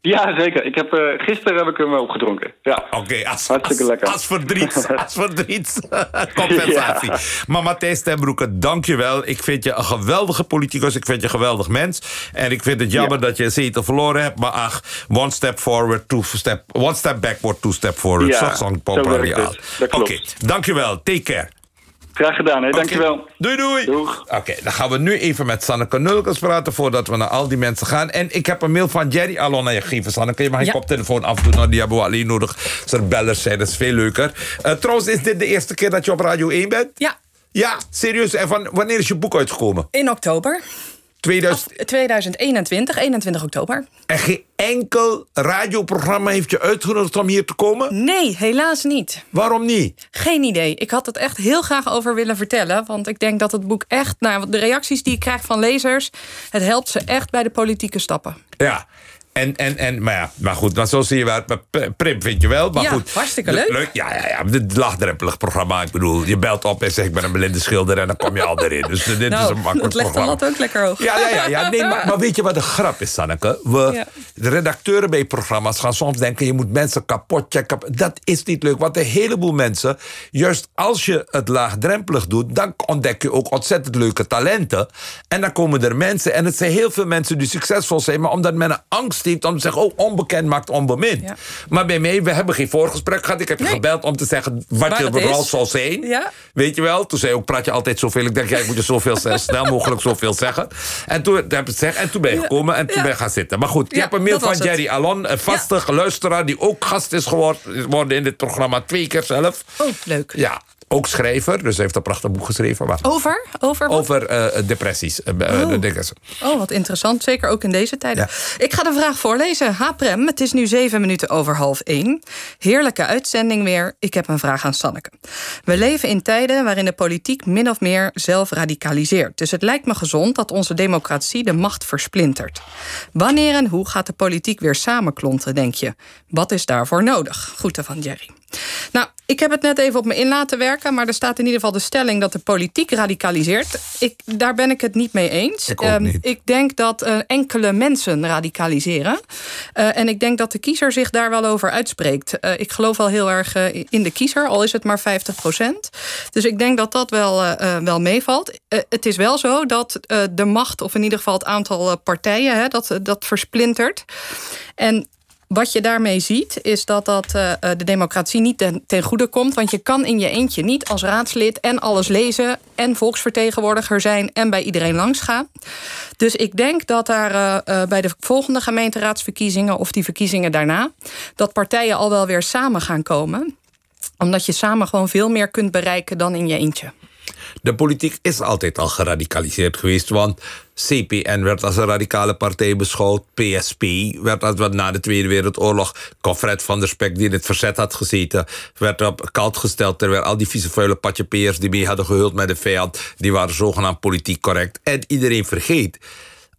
Ja, zeker. Ik heb, eh, gisteren heb ik hem opgedronken. Ja. Oké, als, Hartstikke lekker. als verdriet. Als verdriet. Compensatie. Maar Matthijs Tenbroeke, dank je wel. Ik vind je een geweldige politicus. Ik vind je een geweldig mens. En ik vind het jammer dat je een zetel verloren hebt. Maar ach, one step forward, two step... One step backward, two step forward. Ja, Zo zong. Oké, dank je wel. Take care. Graag gedaan, hè. Dankjewel. Doei, doei. Oké, dan gaan we nu even met Sanneke Nulkens praten... voordat we naar al die mensen gaan. En ik heb een mail van Jerry al naar je gegeven, Sanneke. Je mag je Ja. koptelefoon afdoen. Nou, die hebben we alleen nodig. Als er bellers zijn, dat is veel leuker. Eh, trouwens, is dit de eerste keer dat je op Radio 1 bent? Ja. Ja, serieus. En van, wanneer is je boek uitgekomen? In oktober. 2000. 2021, 21 oktober. En geen enkel radioprogramma heeft je uitgenodigd om hier te komen? Nee, helaas niet. Waarom niet? Geen idee. Ik had het echt heel graag over willen vertellen. Want ik denk dat het boek echt... Nou, de reacties die ik krijg van lezers... het helpt ze echt bij de politieke stappen. Ja. En, en, en, maar ja, maar goed, maar zo zie je waar. Prim vind je wel, maar Ja, goed. hartstikke De- leuk. Ja, ja, ja. Dit laagdrempelig programma. Ik bedoel, je belt op en zegt: Ik ben een blinde schilder en dan kom je al erin. Dus dit is nou, een makkelijk dat legt de programma. lat ook lekker hoog. Ja, ja, ja. ja. Nee, maar, maar weet je wat de grap is, Sanneke? We, Ja. De redacteuren bij programma's gaan soms denken... je moet mensen kapot checken. Dat is niet leuk, want een heleboel mensen... juist als je het laagdrempelig doet... dan ontdek je ook ontzettend leuke talenten. En dan komen er mensen... en het zijn heel veel mensen die succesvol zijn... maar omdat men een angst om te zeggen... oh, onbekend maakt onbemind. Maar bij mij, we hebben geen voorgesprek gehad. Ik heb je gebeld om te zeggen wat Waar je rol zal zijn. Ja. Weet je wel? Toen zei ook, praat je altijd zoveel. Ik denk, ja, ik moet je zoveel zo snel mogelijk zoveel zeggen. En toen, heb ik gezegd, en toen ben je gekomen en toen ben je gaan zitten. Maar goed, je Ja, hebt een mail van het. Jerry Alon, een vaste luisteraar... die ook gast is geworden in dit programma twee keer zelf. Oh, leuk. Ja, ook schrijver, dus hij heeft een prachtig boek geschreven. Maar Over? Over wat? over eh, depressies. eh, eh, Oh. de. Oh, wat interessant. Zeker ook in deze tijden. Ik ga de vraag voorlezen. Haprem, het is nu zeven minuten over half één. Heerlijke uitzending weer. Ik heb een vraag aan Sanneke. We leven in tijden waarin de politiek min of meer zelf radicaliseert. Dus het lijkt me gezond dat onze democratie de macht versplintert. Wanneer en hoe gaat de politiek weer samenklonten, denk je? Wat is daarvoor nodig? Groeten van Jerry. Nou, ik heb het net even op me in laten werken, maar er staat in ieder geval de stelling dat de politiek radicaliseert. Ik, daar ben ik het niet mee eens. Ik Ehm, niet. ik denk dat eh, enkele mensen radicaliseren. Eh, en ik denk dat de kiezer zich daar wel over uitspreekt. Eh, ik geloof wel heel erg in de kiezer, al is het maar 50% Dus ik denk dat dat wel, wel meevalt. Het is wel zo dat de macht, of in ieder geval het aantal partijen, hè, dat, dat versplintert. En wat je daarmee ziet, is dat dat eh, eh, de democratie niet ten, goede komt. Want je kan in je eentje niet als raadslid en alles lezen... en volksvertegenwoordiger zijn en bij iedereen langsgaan. Dus ik denk dat daar eh, bij de volgende gemeenteraadsverkiezingen... of die verkiezingen daarna, dat partijen al wel weer samen gaan komen. Omdat je samen gewoon veel meer kunt bereiken dan in je eentje. De politiek is altijd al geradicaliseerd geweest, want CPN werd als een radicale partij beschouwd. PSP werd als wat na de Tweede Wereldoorlog. Confred van der Spek, die in het verzet had gezeten, werd op kalt gesteld. Terwijl al die vieze vuile patjepeers die mee hadden gehuld met de vijand, die waren zogenaamd politiek correct. En iedereen vergeet.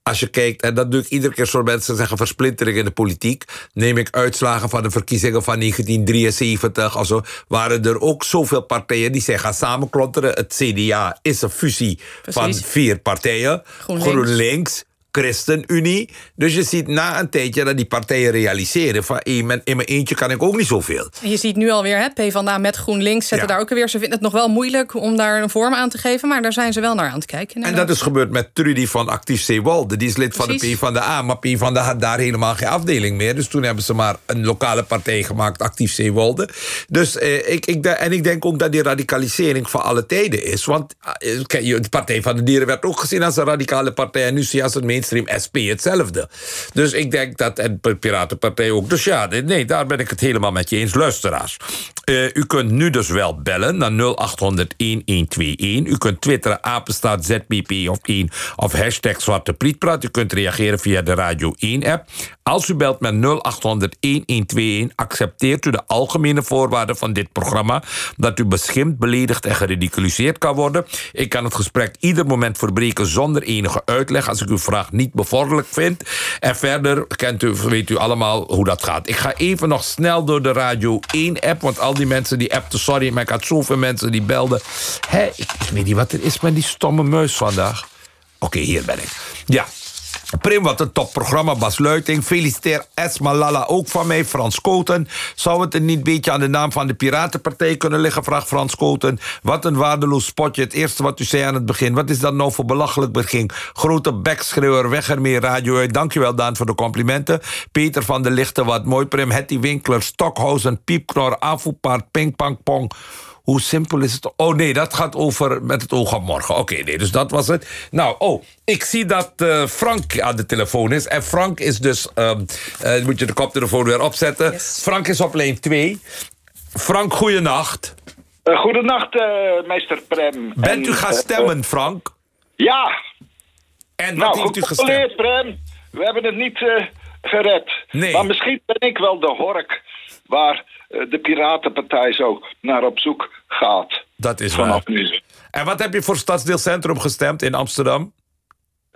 Als je kijkt, en dat doe ik iedere keer zo mensen zeggen versplintering in de politiek. Neem ik uitslagen van de verkiezingen van 1973 of zo. Waren er ook zoveel partijen die zijn gaan samenklonteren. Het CDA is een fusie van vier partijen: GroenLinks. GroenLinks ChristenUnie. Dus je ziet na een tijdje dat die partijen realiseren... van in mijn, in mijn eentje kan ik ook niet zoveel. Je ziet nu alweer, hè, PvdA met GroenLinks zetten Ja. daar ook weer. Ze vinden het nog wel moeilijk om daar een vorm aan te geven, maar daar zijn ze wel naar aan het kijken. En dat is gebeurd met Trudy van Actief Zeewolde. Die is lid van de Precies. P van de A, maar P van de had daar helemaal geen afdeling meer. Dus toen hebben ze maar een lokale partij gemaakt, Actief Zeewolde. Dus, eh, ik, ik, en ik denk ook dat die radicalisering van alle tijden is. Want eh, kijk, je- de Partij van de Dieren werd ook gezien als een radicale partij. En nu zie je als het mainstream SP hetzelfde. Dus ik denk dat, en de Piratenpartij ook. Dus ja, nee, daar ben ik het helemaal met je eens. Luisteraars, eh, u kunt nu dus wel bellen naar 0800-1121. U kunt twitteren, apenstaat ZBP of 1 of hashtag Zwarte Prietpraat. U kunt reageren via de Radio 1-app. Als u belt met 0800-1121, accepteert u de algemene voorwaarden van dit programma. Dat u beschimpt, beledigd en geridiculiseerd kan worden. Ik kan het gesprek ieder moment verbreken zonder enige uitleg... als ik uw vraag niet bevorderlijk vind. En verder kent u, weet u allemaal hoe dat gaat. Ik ga even nog snel door de Radio 1-app... want al die mensen die appten, sorry, maar ik had zoveel mensen die belden. Hé, ik, weet niet wat er is met die stomme muis vandaag. Oké, hier ben ik. Ja, Prim, wat een topprogramma. Bas Luiting. Feliciteer Esma Lala ook van mij. Frans Koten. Zou het er niet een beetje aan de naam van de Piratenpartij kunnen liggen? Vraagt Frans Koten. Wat een waardeloos spotje. Het eerste wat u zei aan het begin. Wat is dat nou voor belachelijk begin? Grote bekschreeuwer. Weg ermee radio uit. Dankjewel Daan voor de complimenten. Peter van der Lichten. Wat mooi Prim. Hetty Winkler. Stockhausen. Piepknor. Avoepaard. Pingpangpong. Hoe simpel is het? Oh nee, dat gaat over met het oog op morgen. Oké, nee, dus dat was het. Nou, oh, ik zie dat eh, Frank aan de telefoon is. En Frank is dus... ehm eh, moet je de koptelefoon weer opzetten. Frank is op lijn 2. Frank, goeienacht. Uh, goedenacht, uh, meester Prem. Bent u gaan uh, stemmen, Frank? Ja. En nou, wat heeft u gestemd? Prem. We hebben het niet uh, gered. Nee. Maar misschien ben ik wel de hork waar de Piratenpartij zo naar op zoek gaat. Dat is Vanaf waar. nu. En wat heb je voor Stadsdeelcentrum gestemd in Amsterdam?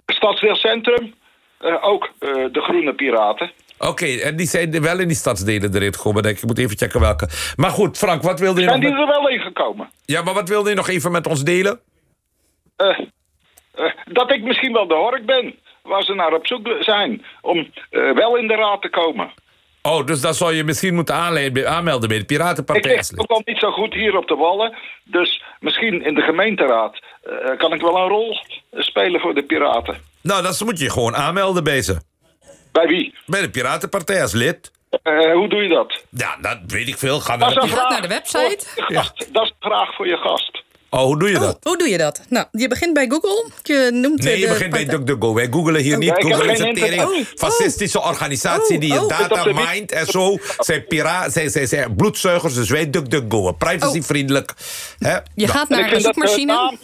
Stadsdeelcentrum? eh, ook eh, de groene piraten. Oké, en die zijn wel in die stadsdelen erin gekomen. Denk ik. ik moet even checken welke. Maar goed, Frank, wat wilde je nog... Zijn die met- er wel in gekomen? Ja, maar wat wilde je nog even met ons delen? Eh, eh, dat ik misschien wel de hork ben waar ze naar op zoek zijn. Om eh, wel in de raad te komen. Oh, dus dan zou je misschien moeten aanmelden bij de Ik Piratenpartij. lig ook al niet zo goed hier op de wallen. Dus misschien in de gemeenteraad eh, kan ik wel een rol spelen voor de piraten. Nou, dan moet je je gewoon aanmelden bij ze. Bij wie? Bij de Piratenpartij als lid. Eh, hoe doe je dat? Ja, dat weet ik veel. Ga Dat naar is de een Pira- vraag naar de website. Dat is een vraag voor je gast. Oh, hoe doe je dat? Hoe doe je dat? Nou, je begint bij Google. Je noemt Nee, eh, je de begint bij DuckDuckGo. Wij googelen hier Oh, niet. Google is een tering. Oh, fascistische organisatie die je oh. data mined en zo. Zijn, pira zijn, zijn, zijn bloedzuigers, dus wij DuckDuckGo. Privacyvriendelijk. Hè? Je gaat naar een zoekmachine.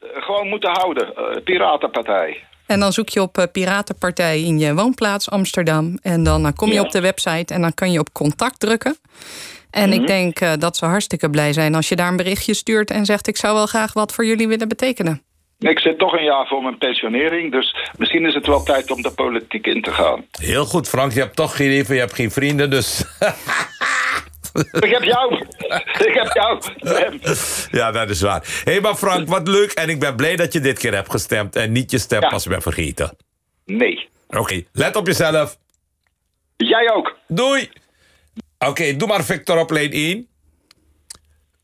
eh, gewoon moeten houden. Eh, Piratenpartij. En dan zoek je op eh, Piratenpartij in je woonplaats Amsterdam. En dan eh, kom je Ja. op de website en dan kan je op contact drukken. En Mhm. ik denk eh, dat ze hartstikke blij zijn als je daar een berichtje stuurt en zegt: Ik zou wel graag wat voor jullie willen betekenen. Ik zit toch een jaar voor mijn pensionering. Dus misschien is het wel tijd om de politiek in te gaan. Heel goed, Frank. Je hebt toch geen leven, je hebt geen vrienden, dus... Ik heb jou. Ik heb jou. Ja, dat is waar. Hé, hey, maar Frank, wat leuk. En ik ben blij dat je dit keer hebt gestemd en niet je stem Ja. pas bent vergeten. Nee. Oké, let op jezelf. Jij ook. Doei. Oké, doe maar Victor op lijn 1.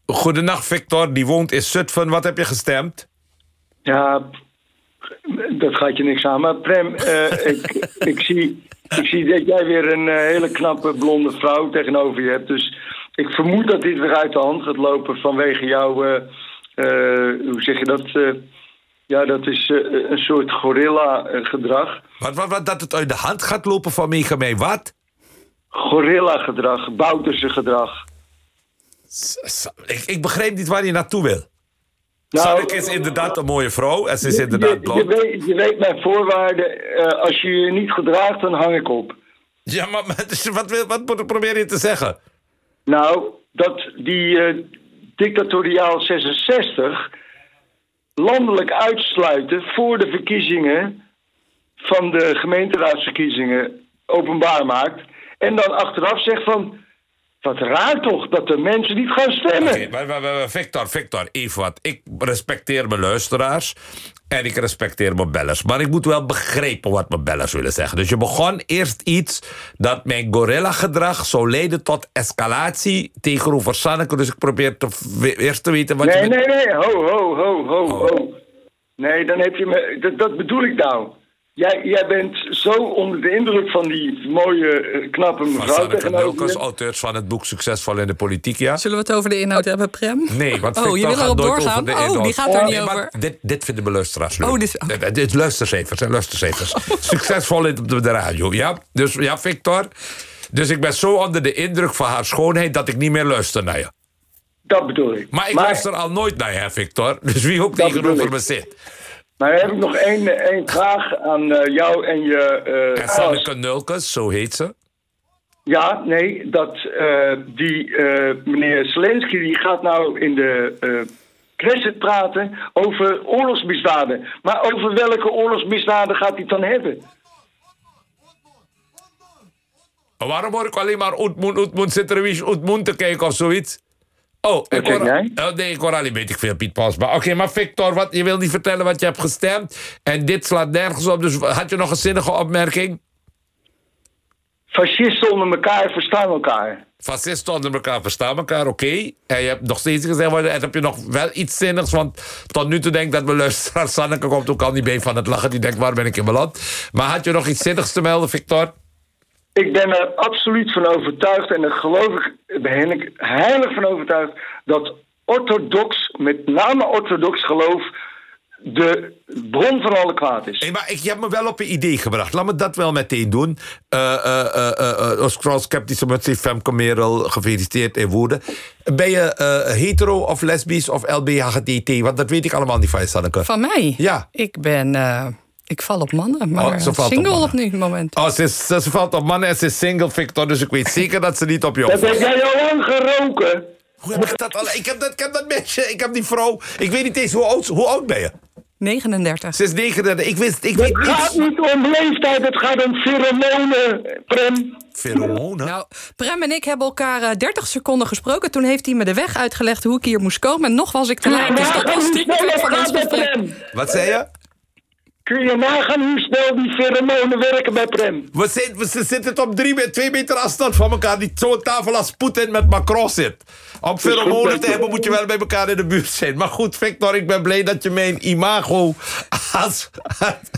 Goedenacht, Victor. Die woont in Zutphen. Wat heb je gestemd? Ja, dat gaat je niks aan. Maar Prem, eh, ik, ik, zie, ik zie dat jij weer een eh, hele knappe blonde vrouw tegenover je hebt. Dus ik vermoed dat dit weer uit de hand gaat lopen vanwege jouw, eh, hoe zeg je dat? ja, dat is een soort gorilla-gedrag. Wat, wat, wat, dat het uit de hand gaat lopen vanwege mij? Wat? Gorilla-gedrag, Bouterse gedrag. Ik, ik begrijp niet waar je naartoe wil. Nou, is inderdaad een mooie vrouw en ze is inderdaad Je, je, blond. weet, je weet mijn voorwaarden. Eh, als je je niet gedraagt, dan hang ik op. Ja, maar, maar dus wat, wil, wat probeer je te zeggen? Nou, dat die eh, dictatoriaal 66 landelijk uitsluiten voor de verkiezingen van de gemeenteraadsverkiezingen openbaar maakt. En dan achteraf zegt van, wat raar toch dat de mensen niet gaan stemmen. Oké, maar, maar, maar, Victor, Victor, even wat. Ik respecteer mijn luisteraars en ik respecteer mijn bellers. Maar ik moet wel begrijpen wat mijn bellers willen zeggen. Dus je begon eerst iets dat mijn gorilla-gedrag zou leiden tot escalatie tegenover Sanneke. Dus ik probeer te, eerst te weten wat nee, je... nee, nee, ho, ho, ho, ho, ho. Nee, dan heb je me, dat, dat bedoel ik nou. Jij, jij bent zo onder de indruk van die mooie, eh, knappe mevrouw tegenover Nulkens, je. auteurs van het boek Succesvol in de Politiek, ja? Zullen we het over de inhoud hebben, Prem? Nee, want Oh, je Victor wil gaat erop doorgaan? over de Oh, inhoud. die gaat er niet Nee, maar over. Dit, dit vinden de luisteraars leuk. Oh, dit- Dit, dit is luistercijfers, hè, luistercijfers. Succesvol in op de radio, ja? Dus ja, Victor. Dus ik ben zo onder de indruk van haar schoonheid dat ik niet meer luister naar je. Dat bedoel ik. Maar ik luister al nooit naar je, Victor. Dus wie ook tegenover me zit. Maar heb ik nog één, één vraag aan eh, jou en je... eh, En. Sanneke Nulkens, zo heet ze. Ja, nee, dat eh, die meneer Zelensky die gaat nou in de eh Knesset praten over oorlogsmisdaden. Maar over welke oorlogsmisdaden gaat hij het dan hebben? Waarom hoor ik alleen maar Oetmoen, Oetmoen, zit er wie Oetmoen te kijken of zoiets? Oh, ik kijk hoor, jij? oh, nee, alleen weet ik veel Piet Pasma. Oké, maar Victor, wat, je wil niet vertellen wat je hebt gestemd. En dit slaat nergens op, dus had je nog een zinnige opmerking? Fascisten onder elkaar verstaan elkaar. Fascisten onder elkaar verstaan elkaar, oké. En je hebt nog steeds gezegd, en heb je nog wel iets zinnigs? Want tot nu toe denk ik dat mijn luisteraar Sanneke komt ook al niet been van het lachen. Die denkt, waar ben ik in beland? Maar had je nog iets zinnigs te melden, Victor? Ik ben er absoluut van overtuigd en daar geloof ik, ben ik heilig van overtuigd, dat orthodox, met name orthodox geloof, de bron van alle kwaad is. Hey, maar ik, je hebt me wel op een idee gebracht. Laat me dat wel meteen doen. Eh eh eh eh eh, als Cross Sceptische Mutsi, Femke Merel, gefeliciteerd in woorden. Ben je eh, hetero of lesbisch of LBHGT? Want dat weet ik allemaal niet van je, Sanneke. Van mij? Ja. Ik ben... eh, ik val op mannen, maar Oh, ze valt op single op, nu moment. Oh, ze, is, ze valt op mannen en ze is single, Victor. Dus ik weet zeker dat ze niet op jou Dat heb valt. jij al lang geroken. Hoe heb ik dat al? Ik heb dat, ik heb dat meisje, ik heb die vrouw. Ik weet niet eens hoe oud, hoe oud ben je? 39. Ze is 39. Ik wist, ik Het weet gaat niet. niet om leeftijd, het gaat om pheromonen, Prem. Pheromonen? Nou, Prem en ik hebben elkaar eh, 30 seconden gesproken. Toen heeft hij me de weg uitgelegd hoe ik hier moest komen. En nog was ik te laat. Dus dat was de kern van ons gesprek. Wat zei je? Kun je nagaan hoe snel die pheromonen werken bij Prem? We, zit- we ze zitten op drie, twee meter afstand van elkaar. Die zo'n tafel als Poetin met Macron zit. Om pheromonen te hebben moet je wel bij elkaar in de buurt zijn. Maar goed, Victor, ik ben blij dat je mijn imago als,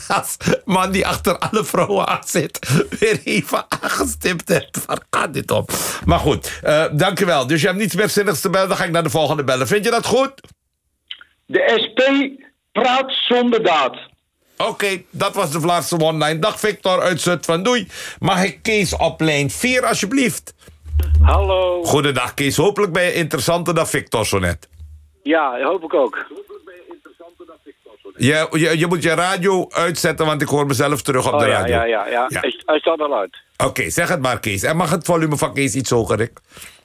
als man die achter alle vrouwen aan zit... weer even aangestipt hebt. Waar gaat dit om? Maar goed, eh, dankjewel. Dus je hebt niets meer zinnigs te bellen. Dan ga ik naar de volgende bellen. Vind je dat goed? De SP praat zonder daad. Oké, dat was de Vlaamse online. Dag Victor uit Zutphen. Doei. Mag ik Kees op lijn 4 alsjeblieft? Hallo. Goedendag Kees. Hopelijk ben je interessanter dan Victor zo net. Ja, hoop ik ook. Je, je, je moet je radio uitzetten, want ik hoor mezelf terug op Oh, de ja, radio. ja, ja, ja. Hij- Hij staat al uit. Oké, zeg het maar Kees. En mag het volume van Kees iets hoger, Rick?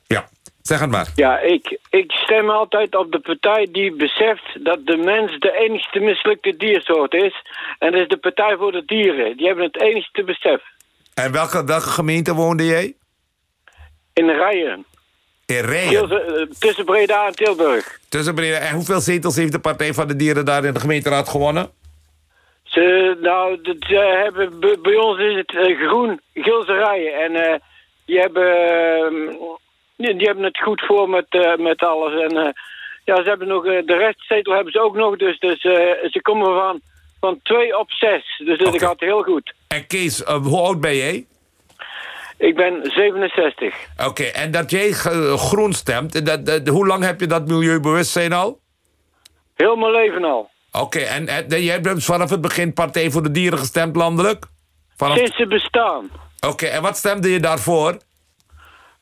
Ja, zeg het maar. Ja, ik, ik stem altijd op de partij die beseft dat de mens de enigste mislukte diersoort is. En dat is de Partij voor de Dieren. Die hebben het enigste besef. En welke, welke gemeente woonde jij? In Rijen. In Rijen? Eh, Tussen Breda en Tilburg. Tussen Breda. En hoeveel zetels heeft de Partij van de Dieren daar in de gemeenteraad gewonnen? Ze, nou, ze hebben, bij- ons is het eh, groen, Gilse Rijen. En eh, die, hebben, eh, die, die hebben het goed voor met, eh, met alles. En eh, ja, ze hebben nog, eh, de restzetel hebben ze ook nog. Dus, dus ze komen van, van 2 op 6. Dus dat gaat heel goed. En Kees, hoe oud ben jij? Ik ben 67. Oké, en dat jij groen stemt, dat, dat- hoe lang heb je dat milieubewustzijn al? Heel mijn leven al. Oké, en, en jij hebt vanaf het begin Partij voor de Dieren gestemd landelijk? Vanaf... Sinds ze bestaan. Oké, en wat stemde je daarvoor?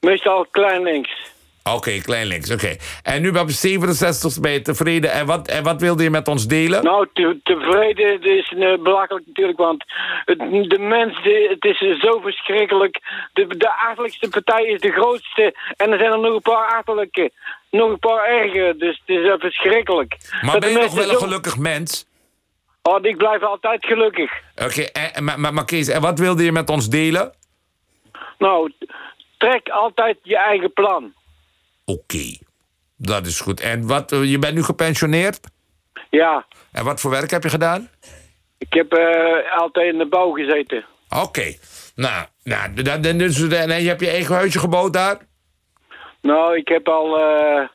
Meestal klein links. Oké, klein links, oké. En nu op 67 ben je tevreden. En wat, en wat wilde je met ons delen? Nou, te- tevreden is uh, belachelijk natuurlijk, want het, de mens, de- het is zo verschrikkelijk. De, de aardelijkste partij is de grootste en er zijn er nog een paar aardelijke, nog een paar erger, dus het is eh, verschrikkelijk. Maar Dat ben je nog mensen wel een gelukkig mens? Oh, ik blijf altijd gelukkig. Oké, maar, maar, maar Kees, en wat wilde je met ons delen? Nou, trek altijd je eigen plan. Oké, dat is goed. En wat, eh, je bent nu gepensioneerd? Ja, En wat voor werk heb je gedaan? ik heb eh, altijd in de bouw gezeten. Oké, nou, nou dan, dan, dus, en je hebt je eigen huisje gebouwd daar? Nou, ik heb al eh,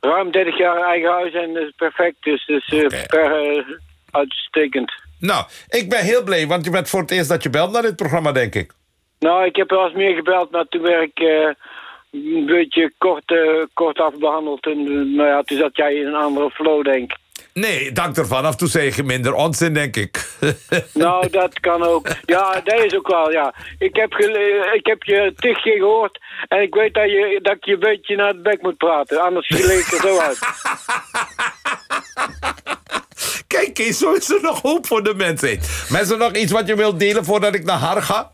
ruim 30 jaar eigen huis en dat is perfect, dus dat is per, uitstekend. Nou, ik ben heel blij, want je bent voor het eerst dat je belt naar dit programma, denk ik. Nou, ik heb wel eens meer gebeld, maar toen werd ik eh, een beetje kort, eh, kort afbehandeld. En eh, nou ja, toen zat jij in een andere flow, denk ik. Nee, dank ervan. Af en toe zeg je minder onzin, denk ik. Nou, dat kan ook. Ja, dat is ook wel, ja. Ik heb, ik heb je tig keer gehoord en ik weet dat je, dat ik je een beetje naar het bek moet praten. Anders leek het er zo uit. Kijk eens, zo is er nog hoop voor de mensheid. Mensen, nog iets wat je wilt delen voordat ik naar haar ga?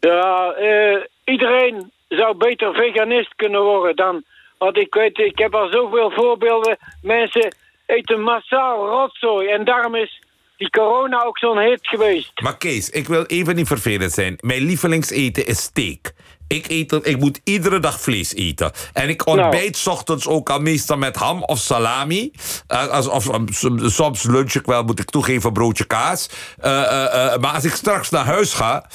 Ja, eh, iedereen zou beter veganist kunnen worden dan... Want ik weet, ik heb al zoveel voorbeelden. Mensen eten massaal rotzooi. En daarom is die corona ook zo'n hit geweest. Maar Kees, ik wil even niet vervelend zijn. Mijn lievelingseten is steak. Ik, eet, er- ik moet iedere dag vlees eten. En ik ontbijt 's ochtends ook al meestal met ham of salami. Eh, als, of, soms- soms lunch ik wel, moet ik toegeven, broodje kaas. Eh, maar als ik straks naar huis ga...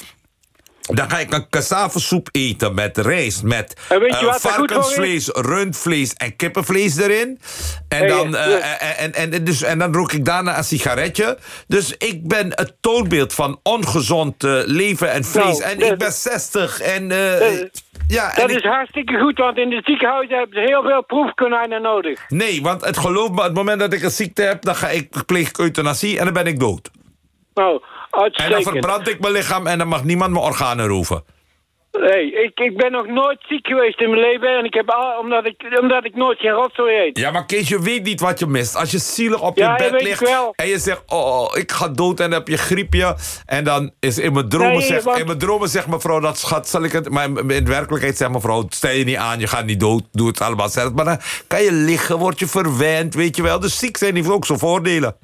Dan ga ik een cassave-soep eten met rijst, met En je eh, varkensvlees, rundvlees en kippenvlees erin. En, Hey, dan, eh, yes. eh, en, en, en, dus, en dan rook ik daarna een sigaretje. Dus ik ben het toonbeeld van ongezond leven en vlees. Nou, en dat- ik ben 60 en... ja, en Dat ik- is hartstikke goed, want in de ziekenhuizen hebben ze heel veel proefkonijnen nodig. Nee, want het geloof me, op het moment dat ik een ziekte heb... dan ga ik, pleeg ik euthanasie en dan ben ik dood. Nou, En dan verbrand ik mijn lichaam en dan mag niemand mijn organen roven. Nee, ik, ik ben nog nooit ziek geweest in mijn leven. En ik heb al, omdat, ik, omdat ik nooit geen rotzooi eet. Ja, maar Kees, je weet niet wat je mist. Als je zielig op je Ja, bed ligt wel. en je zegt, oh, ik ga dood en heb je griepje. En dan is in mijn dromen, Nee, zegt, want- in mijn dromen zegt mevrouw, dat schat, zal ik het... Maar in werkelijkheid zegt mevrouw, stel je niet aan, je gaat niet dood, doe het allemaal zelf. Maar dan kan je liggen, word je verwend, weet je wel. Dus ziek zijn heeft ook zijn voordelen.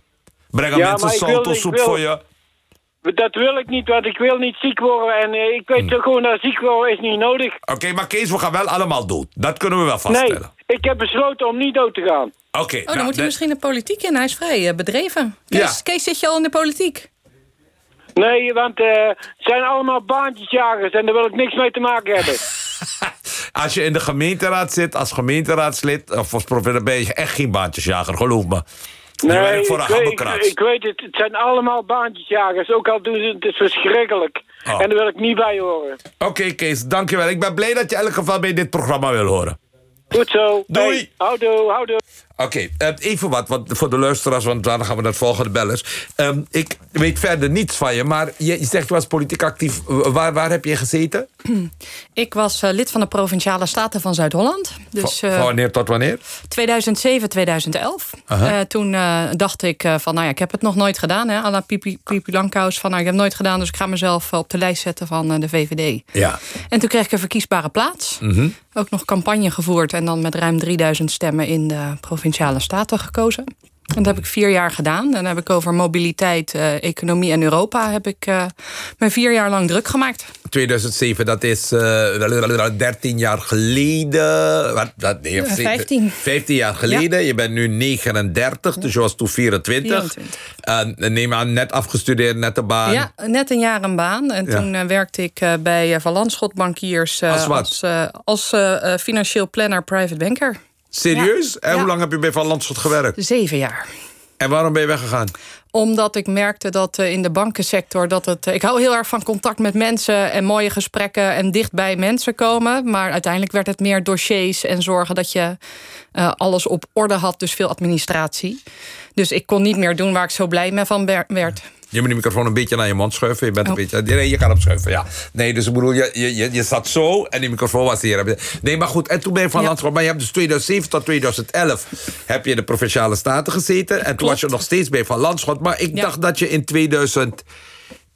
Brengen Ja, mensen salto ik soep wil- voor je. Dat wil ik niet, want ik wil niet ziek worden. En eh, ik weet toch gewoon dat ziek worden is niet nodig. Oké, maar Kees, we gaan wel allemaal dood. Dat kunnen we wel vaststellen. Nee, ik heb besloten om niet dood te gaan. Oké, Oh, dan nou, moet hij de- misschien de politiek in. Hij is vrij eh, bedreven. Kees, Ja. Kees, zit je al in de politiek? Nee, want eh, het zijn allemaal baantjesjagers en daar wil ik niks mee te maken hebben. Als je in de gemeenteraad zit, als gemeenteraadslid of als ben je echt geen baantjesjager, geloof me. Werkt voor een ik, weet- ik, ik weet het. Het zijn allemaal baantjesjagers. Ook al doen ze het, het is verschrikkelijk. Oh. En daar wil ik niet bij horen. Oké, Kees, dankjewel. Ik ben blij dat je in elk geval bij dit programma wil horen. Goed zo. Doei. Hey, houdoe, houdoe. Oké, eh, even wat, wat voor de luisteraars, want daarna gaan we naar het volgende bellers. Ehm, ik weet verder niets van je, maar je, je zegt je was politiek actief. Waar, waar heb je gezeten? Ik was eh, lid van de Provinciale Staten van Zuid-Holland. Dus Van eh, wanneer tot wanneer? 2007, 2011. Aha. Eh, toen dacht ik van, nou ja, ik heb het nog nooit gedaan. Hè, à la Pipi, Pipi Langkous. Van, nou, ik heb het nooit gedaan, dus ik ga mezelf op de lijst zetten van de VVD. Ja. En toen kreeg ik een verkiesbare plaats. Mhm. Ook nog campagne gevoerd en dan met ruim 3000 stemmen in de Provinciale Staten gekozen. En dat heb ik vier jaar gedaan. Dan heb ik over mobiliteit, eh, economie en Europa... heb ik eh me vier jaar lang druk gemaakt. 2007, dat is eh 13 jaar geleden. Wat, dat, nee, Ja, zeven- 15. 15 jaar geleden. Je bent nu 39, dus je was toen 24. 24. En neem aan, net afgestudeerd, net de baan. Ja, net een jaar een baan. En Ja. toen werkte ik bij Van Landschot Bankiers... Als wat? als, als financieel planner private banker. Serieus? En hoe lang heb je bij Van Landschot gewerkt? Zeven jaar. En waarom ben je weggegaan? Omdat ik merkte dat eh, in de bankensector dat het. eh, Ik hou heel erg van contact met mensen en mooie gesprekken en dicht bij mensen komen. Maar uiteindelijk werd het meer dossiers en zorgen dat je eh, alles op orde had, dus veel administratie. Dus ik kon niet meer doen waar ik zo blij mee van wer- werd. Je moet die microfoon een beetje naar je mond schuiven. Je bent Oh. een beetje. Nee, je kan hem schuiven, ja. Nee, dus ik bedoel, je, je, je, zat zo en die microfoon was hier. Nee, maar goed, en toen ben je van Ja. landschap. Maar je hebt dus 2007 tot 2011 heb je in de Provinciale Staten gezeten. En toen was je nog steeds bij Van Landschot. Maar ik dacht dat je in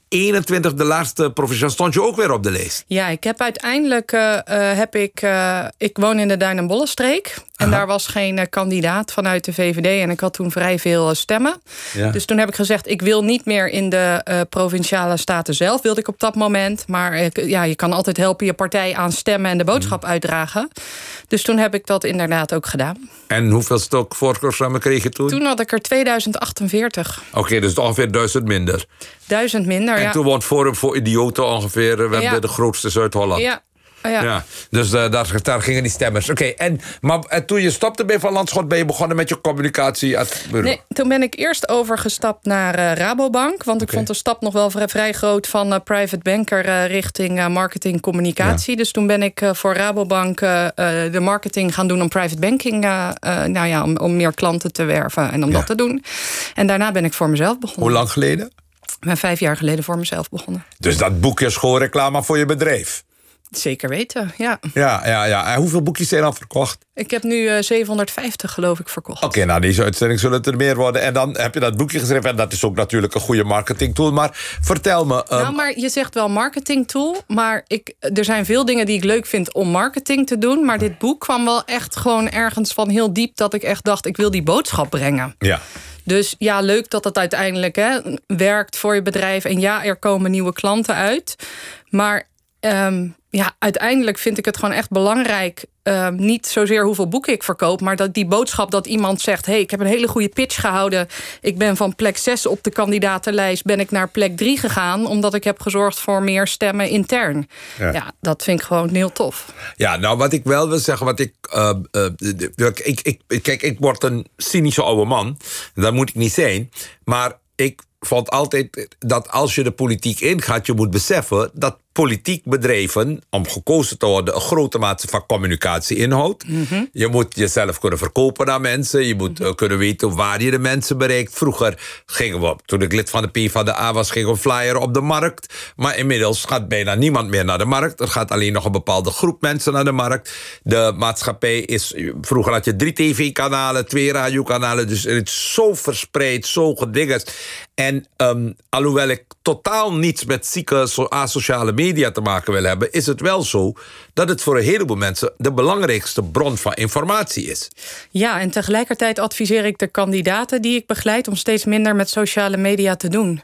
2021, de laatste provinciale, stond je ook weer op de lijst. Ja, ik heb uiteindelijk eh, eh, heb ik. eh, ik woon in de Duin- en Bollenstreek. En daar was geen eh, kandidaat vanuit de VVD. En ik had toen vrij veel eh, stemmen. Ja. Dus toen heb ik gezegd, ik wil niet meer in de eh, provinciale staten zelf, wilde ik op dat moment. Maar ja, je kan altijd helpen je partij aan stemmen en de boodschap uitdragen. Dus toen heb ik dat inderdaad ook gedaan. En hoeveel stok voorkeursrammen kreeg je toen? Toen had ik er 2048. Oké, dus ongeveer duizend minder. Duizend minder, en ja. toen woont Forum voor Idioten ongeveer. We Ja. hebben de grootste Zuid-Holland. Ja, ja. Ja, dus eh, daar, daar gingen die stemmers. Oké, en maar eh, toen je stopte bij Van Landschot... ben je begonnen met je communicatie. Nee, toen ben ik eerst overgestapt naar eh, Rabobank. Want ik vond de stap nog wel vrij, vrij groot van private banker richting marketing communicatie. Dus toen ben ik voor Rabobank de marketing gaan doen om private banking. nou ja, om, om meer klanten te werven en om dat te doen. En daarna ben ik voor mezelf begonnen. Hoe lang geleden? Ik ben vijf jaar geleden voor mezelf begonnen. Dus dat boekje is gewoon reclame voor je bedrijf. Zeker weten, ja. Ja, ja, ja. En hoeveel boekjes zijn al verkocht? Ik heb nu eh, 750 geloof ik verkocht. Oké, nou deze uitzending zullen het er meer worden. En dan heb je dat boekje geschreven. En dat is ook natuurlijk een goede marketingtool. Maar vertel me... ehm, Nou, maar je zegt wel marketing tool. Maar ik, er zijn veel dingen die ik leuk vind om marketing te doen. Maar dit boek kwam wel echt gewoon ergens van heel diep... dat ik echt dacht, ik wil die boodschap brengen. Ja. Dus ja, leuk dat het uiteindelijk hè, werkt voor je bedrijf. En ja, er komen nieuwe klanten uit. Maar ehm, ja, uiteindelijk vind ik het gewoon echt belangrijk. ehm, niet zozeer hoeveel boeken ik verkoop, maar dat die boodschap dat iemand zegt: hey, ik heb een hele goede pitch gehouden. Ik ben van plek 6 op de kandidatenlijst, ben ik naar plek 3 gegaan, omdat ik heb gezorgd voor meer stemmen intern. Ja. Ja, dat vind ik gewoon heel tof. Ja, nou wat ik wel wil zeggen, wat ik, eh, eh, de- ik, ik, kijk, ik word een cynische oude man. Dat moet ik niet zijn. Maar ik vond altijd dat als je de politiek ingaat, je moet beseffen dat politiek bedrijven, om gekozen te worden, een grote mate van communicatie inhoudt. Je moet jezelf kunnen verkopen aan mensen. Je moet eh, kunnen weten waar je de mensen bereikt. Vroeger gingen we, toen ik lid van de P van de A was, gingen we flyer op de markt. Maar inmiddels gaat bijna niemand meer naar de markt. Er gaat alleen nog een bepaalde groep mensen naar de markt. De maatschappij is. Vroeger had je drie tv-kanalen, twee radiokanalen. Dus het is zo verspreid, zo gedingest. En ehm, alhoewel ik totaal niets met zieke so- asociale media te maken wil hebben, is het wel zo dat het voor een heleboel mensen de belangrijkste bron van informatie is. Ja, en tegelijkertijd adviseer ik de kandidaten die ik begeleid om steeds minder met sociale media te doen.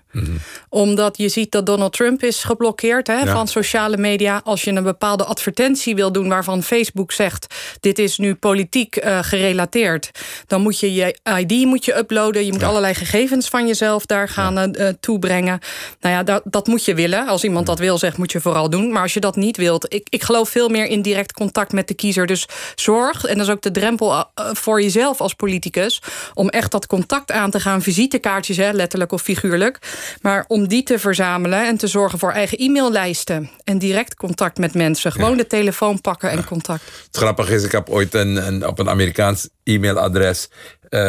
Omdat je ziet dat Donald Trump is geblokkeerd hè, Ja. van sociale media. Als je een bepaalde advertentie wil doen waarvan Facebook zegt: dit is nu politiek eh, gerelateerd, dan moet je je ID moet je uploaden. Je moet allerlei gegevens van jezelf daar gaan eh, eh, toebrengen. Nou ja, dat, dat moet je willen. Als iemand dat wil, zegt moet je vooral doen. Maar als je dat niet wilt, ik, ik geloof veel meer in direct contact met de kiezer. Dus zorg, en dat is ook de drempel eh, voor jezelf als politicus, om echt dat contact aan te gaan. Visitekaartjes, hè, letterlijk of figuurlijk. Maar om die te verzamelen en te zorgen voor eigen e-maillijsten. En direct contact met mensen. Gewoon de telefoon pakken en contact. Het grappige is, ik heb ooit een, een, op een Amerikaans e-mailadres eh,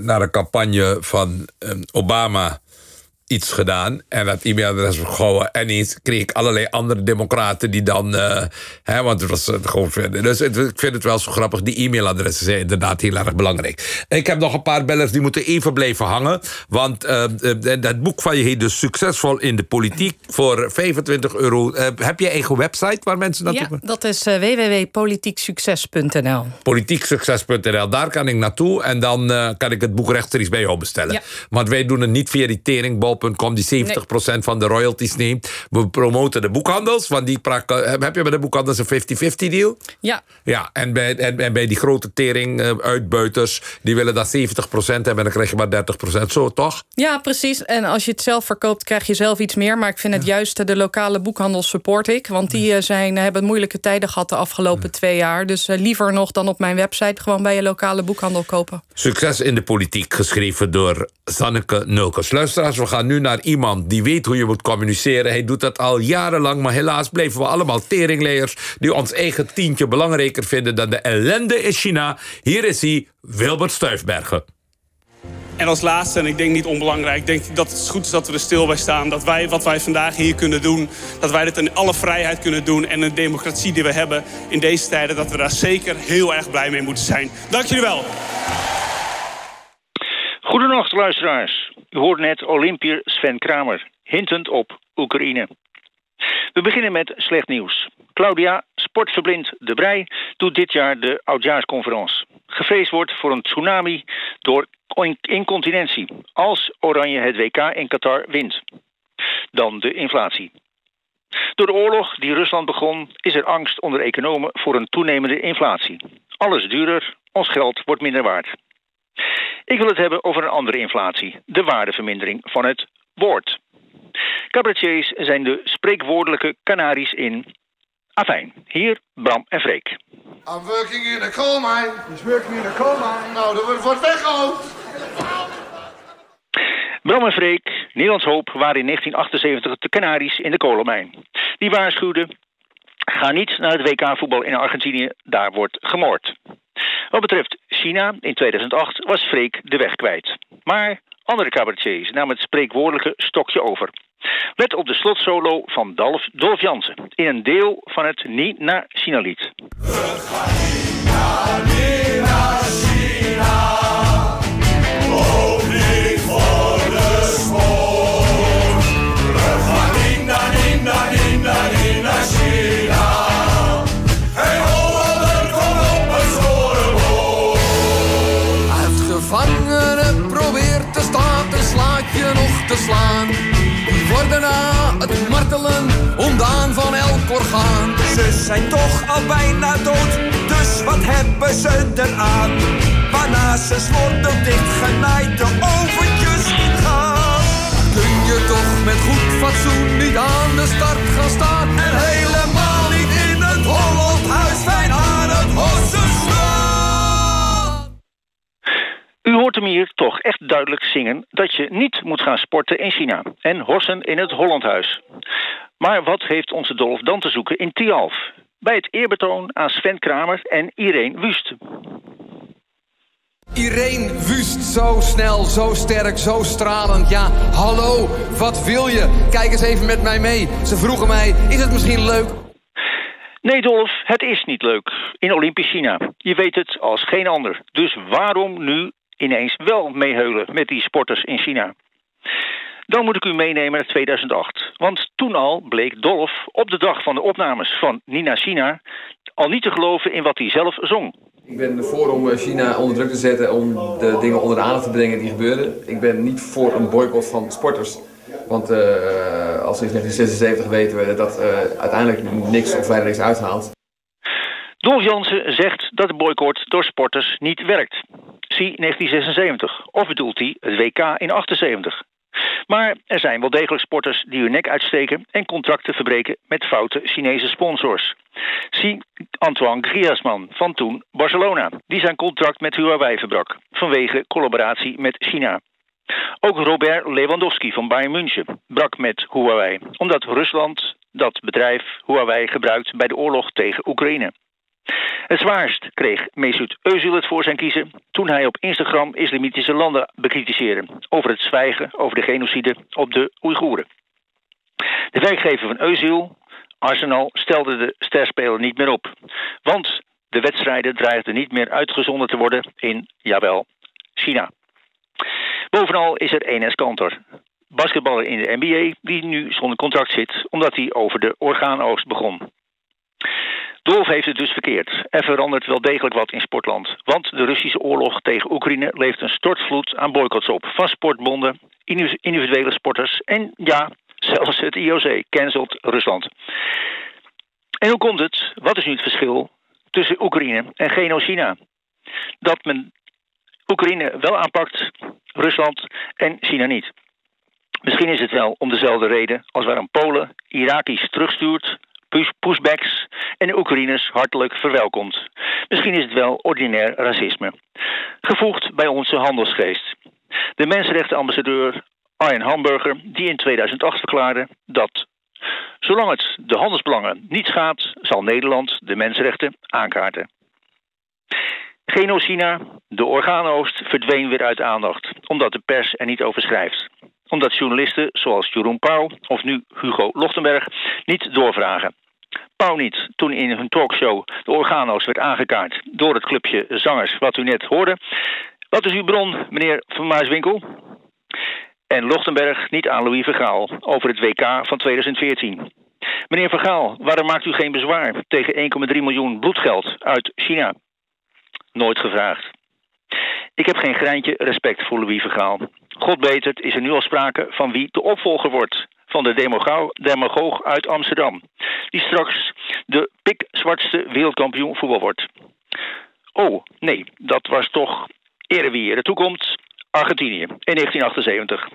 naar een campagne van Obama iets gedaan. En dat e-mailadres was gehouden. En ineens kreeg ik allerlei andere democraten die dan... eh, hè, want het was eh, gewoon... verder. Dus het- ik vind het wel zo grappig. Die e-mailadressen zijn inderdaad heel erg belangrijk. Ik heb nog een paar bellers die moeten even blijven hangen. Want eh, dat boek van je heet dus Succesvol in de Politiek. Voor 25 euro. Heb je eigen website waar mensen naartoe Ja, kunnen? dat is www.politieksucces.nl. politieksucces.nl. Daar kan ik naartoe en dan kan ik het boek rechtstreeks bij jou bestellen. Ja. Want wij doen het niet via die teringbal.com die 70% van de royalties neemt. We promoten de boekhandels, want die eh, heb je bij de boekhandels een 50-50 deal? Ja. Ja, en bij, en, en bij die grote tering-uitbuiters, die willen dat 70% hebben en dan krijg je maar 30%. Zo toch? Ja, precies. En als je het zelf verkoopt, krijg je zelf iets meer. Maar ik vind het juist eh, de lokale boekhandels support ik. Want die eh, zijn, hebben moeilijke tijden gehad de afgelopen twee jaar. Dus eh, liever nog dan op mijn website gewoon bij je lokale boekhandel kopen. Succes in de politiek, geschreven door Zanneke Nulkers. Luisteraars, we gaan nu naar iemand die weet hoe je moet communiceren. Hij doet dat al jarenlang, maar helaas bleven we allemaal teringleers... die ons eigen tientje belangrijker vinden dan de ellende in China. Hier is hij, Wilbert Stuifbergen. En als laatste, en ik denk niet onbelangrijk, denk ik dat het goed is dat we er stil bij staan. Dat wij wat wij vandaag hier kunnen doen, dat wij dit in alle vrijheid kunnen doen. En de democratie die we hebben in deze tijden, dat we daar zeker heel erg blij mee moeten zijn. Dank jullie wel. Goedenacht, luisteraars. U hoort net Olympier Sven Kramer, hintend op Oekraïne. We beginnen met slecht nieuws. Claudia, sportverblind De Brij, doet dit jaar de oudjaarsconferentie. Gevreesd wordt voor een tsunami door in- incontinentie als Oranje het WK in Qatar wint. Dan de inflatie. Door de oorlog die Rusland begon, is er angst onder economen voor een toenemende inflatie. Alles duurder, ons geld wordt minder waard. Ik wil het hebben over een andere inflatie, de waardevermindering van het woord. Cabaretiers zijn de spreekwoordelijke kanaries in. Afijn, hier Bram en Freek. I'm working in a coal mine. He's working in a coal mine. Nou, er wordt wordt weggehaald. Bram en Freek, Nederlands Hoop, waren in 1978 de Canaries in de kolenmijn. Die waarschuwden, ga niet naar het WK voetbal in Argentinië, daar wordt gemoord. Wat betreft China in 2008 was Freek de weg kwijt. Maar andere cabaretiers namen het spreekwoordelijke stokje over. Let op de slotsolo van Dolf, Dolf Jansen in een deel van het Ni-na China-lied. Ook Ze zijn toch al bijna dood, dus wat hebben ze eraan? Waarna ze slordig dichtgenaaid de oventjes ingaan. Kun je toch met goed fatsoen niet aan de start gaan staan? En helemaal U hoort hem hier toch echt duidelijk zingen dat je niet moet gaan sporten in China en horsen in het Hollandhuis. Maar wat heeft onze Dolf dan te zoeken in Tialf? Bij het eerbetoon aan Sven Kramer en Irene Wust. Irene Wust, zo snel, zo sterk, zo stralend. Ja, hallo, wat wil je? Kijk eens even met mij mee. Ze vroegen mij, is het misschien leuk? Nee, Dolf, het is niet leuk in Olympisch China. Je weet het als geen ander. Dus waarom nu ineens wel meeheulen met die sporters in China? Dan moet ik u meenemen naar 2008. Want toen al bleek Dolf op de dag van de opnames van Nina China... al niet te geloven in wat hij zelf zong. Ik ben ervoor om eh, China onder druk te zetten om de dingen onder de aandacht te brengen die gebeuren. Ik ben niet voor een boycott van sporters. Want uh, als sinds 1976 weten we dat uiteindelijk niks of weinig is uitgehaald. Dolf Jansen zegt dat de boycott door sporters niet werkt. Zie 1976. Of bedoelt hij het WK in 78. Maar er zijn wel degelijk sporters die hun nek uitsteken en contracten verbreken met foute Chinese sponsors. Zie Antoine Griezmann van toen Barcelona, die zijn contract met Huawei verbrak vanwege collaboratie met China. Ook Robert Lewandowski van Bayern München brak met Huawei, omdat Rusland dat bedrijf Huawei gebruikt bij de oorlog tegen Oekraïne. Het zwaarst kreeg Mesut Özil het voor zijn kiezen toen hij op Instagram islamitische landen bekritiseerde over het zwijgen over de genocide op de Oeigoeren. De werkgever van Özil, Arsenal, stelde de sterspeler niet meer op, want de wedstrijden dreigden niet meer uitgezonden te worden in, jawel, China. Bovenal is er Enes Kanter, basketballer in de NBA, die nu zonder contract zit omdat hij over de orgaanoogst begon. Dolf heeft het dus verkeerd. Er verandert wel degelijk wat in sportland. Want de Russische oorlog tegen Oekraïne levert een stortvloed aan boycotts op. Van sportbonden, individuele sporters en ja, zelfs het IOC cancelt Rusland. En hoe komt het? Wat is nu het verschil tussen Oekraïne en Geno-China? Dat men Oekraïne wel aanpakt, Rusland en China niet. Misschien is het wel om dezelfde reden als waarom Polen Irakisch terugstuurt pushbacks en Oekraïners hartelijk verwelkomt. Misschien is het wel ordinair racisme. Gevoegd bij onze handelsgeest. De mensenrechtenambassadeur Arjen Hamburger, die in 2008 verklaarde dat zolang het de handelsbelangen niet schaadt, zal Nederland de mensenrechten aankaarten. Genocina, de orgaanoost, verdween weer uit aandacht, omdat de pers er niet over schrijft omdat journalisten zoals Jeroen Pauw of nu Hugo Lochtenberg niet doorvragen. Pauw niet, toen in hun talkshow de organo's werd aangekaart door het clubje zangers wat u net hoorde. Wat is uw bron, meneer Van Maaswinkel? En Lochtenberg niet aan Louis Vergaal over het WK van 2014. Meneer Vergaal, waarom maakt u geen bezwaar tegen 1,3 miljoen bloedgeld uit China? Nooit gevraagd. Ik heb geen greintje respect voor Louis Vergaal. God betert is er nu al sprake van wie de opvolger wordt van de demagoog uit Amsterdam, die straks de pikzwartste wereldkampioen voetbal wordt. Oh, nee, dat was toch eerder wie er toekomt. Argentinië in 1978,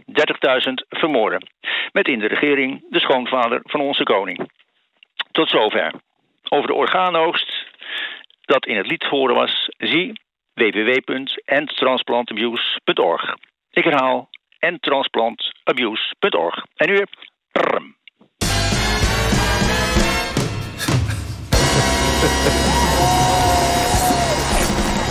30.000 vermoorden. Met in de regering de schoonvader van onze koning. Tot zover. Over de orgaanoogst dat in het lied te horen was, zie www.endtransplantabuse.org. Ik herhaal endtransplantabuse.org. En nu prrm.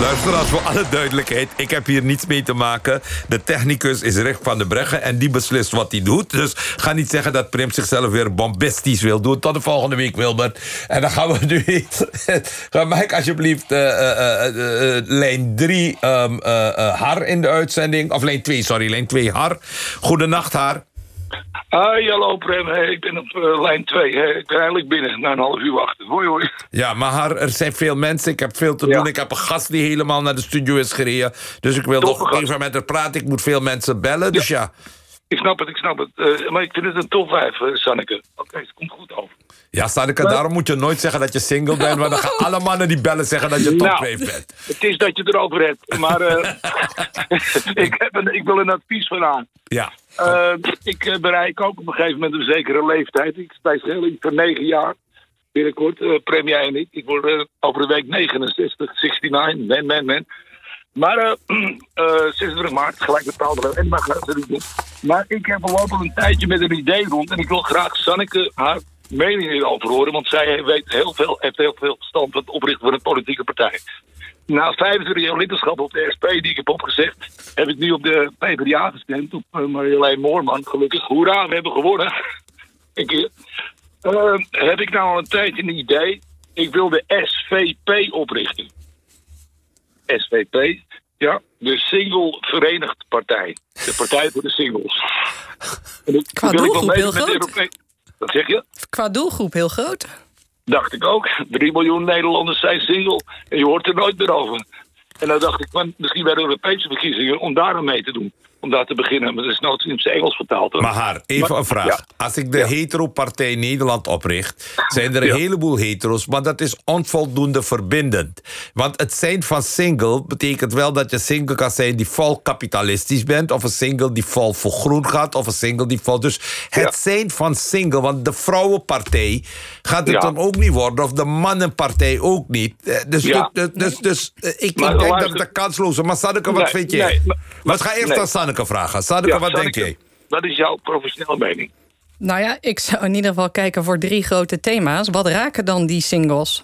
Luisteraars, voor alle duidelijkheid, ik heb hier niets mee te maken. De technicus is Rick van de Breggen en die beslist wat hij doet. Dus ga niet zeggen dat Prim zichzelf weer bombastisch wil doen. Tot de volgende week, Wilbert. En dan gaan we nu... Mag ik alsjeblieft uh, uh, uh, lijn 3 um, Har in de uitzending? Of lijn 2, sorry, lijn 2 Har. Goedenacht, Har. Hoi, hallo Prem. Hey, ik ben op uh, lijn 2. Hey, ik ben eigenlijk binnen na een half uur wachten. Hoi, hoi. Ja, maar er zijn veel mensen. Ik heb veel te doen. Ik heb een gast die helemaal naar de studio is gereden. Dus ik wil nog even met haar praten. Ik moet veel mensen bellen, dus ja. Ik snap het, ik snap het. Uh, maar ik vind het een top 5, uh, Sanneke. Oké, okay, het komt goed over. Ja, Sanneke, maar... daarom moet je nooit zeggen dat je single bent. Want dan gaan alle mannen die bellen zeggen dat je top nou, 5 bent. Het is dat je erover hebt. Maar ik, heb een, ik wil een advies van aan. Ja. Uh, ik bereik ook op een gegeven moment een zekere leeftijd. Ik spijs heel voor negen jaar. Binnenkort, uh, Premier en ik. Ik word over de week 69, 69, man, man, man. Maar eh, eh, 26 maart, gelijk betaalde en doen. Maar ik heb al een tijdje met een idee rond. En ik wil graag Sanneke haar mening hierover horen. Want zij weet heel veel, heeft heel veel verstand van het oprichten van een politieke partij. Na 25 jaar lidmaatschap op de SP die ik heb opgezegd... heb ik nu op de PvdA gestemd. Op uh, Marjolein Moorman, gelukkig. Hoera, we hebben gewonnen. een keer. Eh, heb ik nou al een tijdje een idee. Ik wil de SVP oprichten. SVP, ja, de Single Verenigd Partij. De Partij voor de Singles. En Qua wil ik wel doelgroep heel groot. Wat zeg je? Qua doelgroep heel groot. Dacht ik ook. 3 miljoen Nederlanders zijn single. En je hoort er nooit meer over. En dan dacht ik, van, misschien bij de Europese verkiezingen... om daar mee te doen. Om daar te beginnen. Maar dat is nou in het Engels vertaald. hoor. Maar haar, even Maar- een vraag. Ja. Als ik de hetero-partij Nederland opricht, zijn er een heleboel hetero's, maar dat is onvoldoende verbindend. Want het zijn van single betekent wel dat je single kan zijn die vol kapitalistisch bent, of een single die vol voor groen gaat, of een single die vol. Dus het zijn van single, want de vrouwenpartij gaat het Ja. dan ook niet worden, of de mannenpartij ook niet. Eh, Dus, Ja. dus, dus, dus, ik, Maar denk luister- dat het kansloos is. Maar Sanneke, wat Nee, vind nee, maar- Wat ga eerst nee. aan Sanneke vragen? Sanneke, Ja, wat denk jij? Wat is jouw professionele mening? Nou ja, ik zou in ieder geval kijken voor drie grote thema's. Wat raken dan die singles?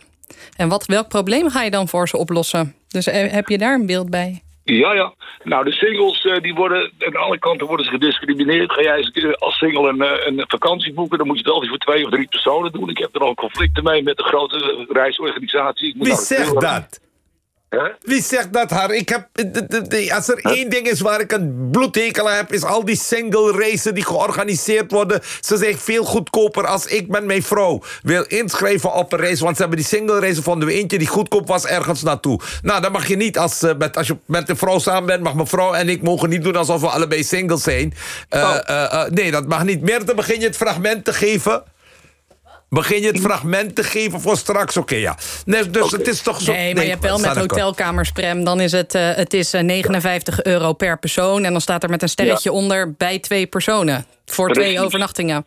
En wat, welk probleem ga je dan voor ze oplossen? Dus eh, heb je daar een beeld bij? Ja, ja. Nou, de singles eh, die worden aan alle kanten worden ze gediscrimineerd. Ga jij als single een, eh, een vakantie boeken, dan moet je het altijd voor twee of drie personen doen. Ik heb er al conflicten mee met de grote reisorganisatie. Ik moet Wie zegt dat? Wie zegt dat, haar? Ik heb, de- de- de- als er één ding is waar ik een bloedhekel aan heb... is al die single racen die georganiseerd worden. Ze zijn veel goedkoper als ik met mijn vrouw wil inschrijven op een race. Want ze hebben die single race vonden we eentje die goedkoop was ergens naartoe. Nou, dan mag je niet, als, eh, met, als je met een vrouw samen bent... mag mijn vrouw en ik mogen niet doen alsof we allebei single zijn. Eh, eh, eh, nee, dat mag niet. Meer dan begin je het fragment te geven... Begin je het fragment te geven voor straks? Oké, ja. Nee, dus het is toch zo... Nee, maar je hebt wel met hotelkamers, Prem. Dan is het, eh, het is, eh, 59 euro per persoon. En dan staat er met een sterretje onder bij twee personen. Voor twee overnachtingen.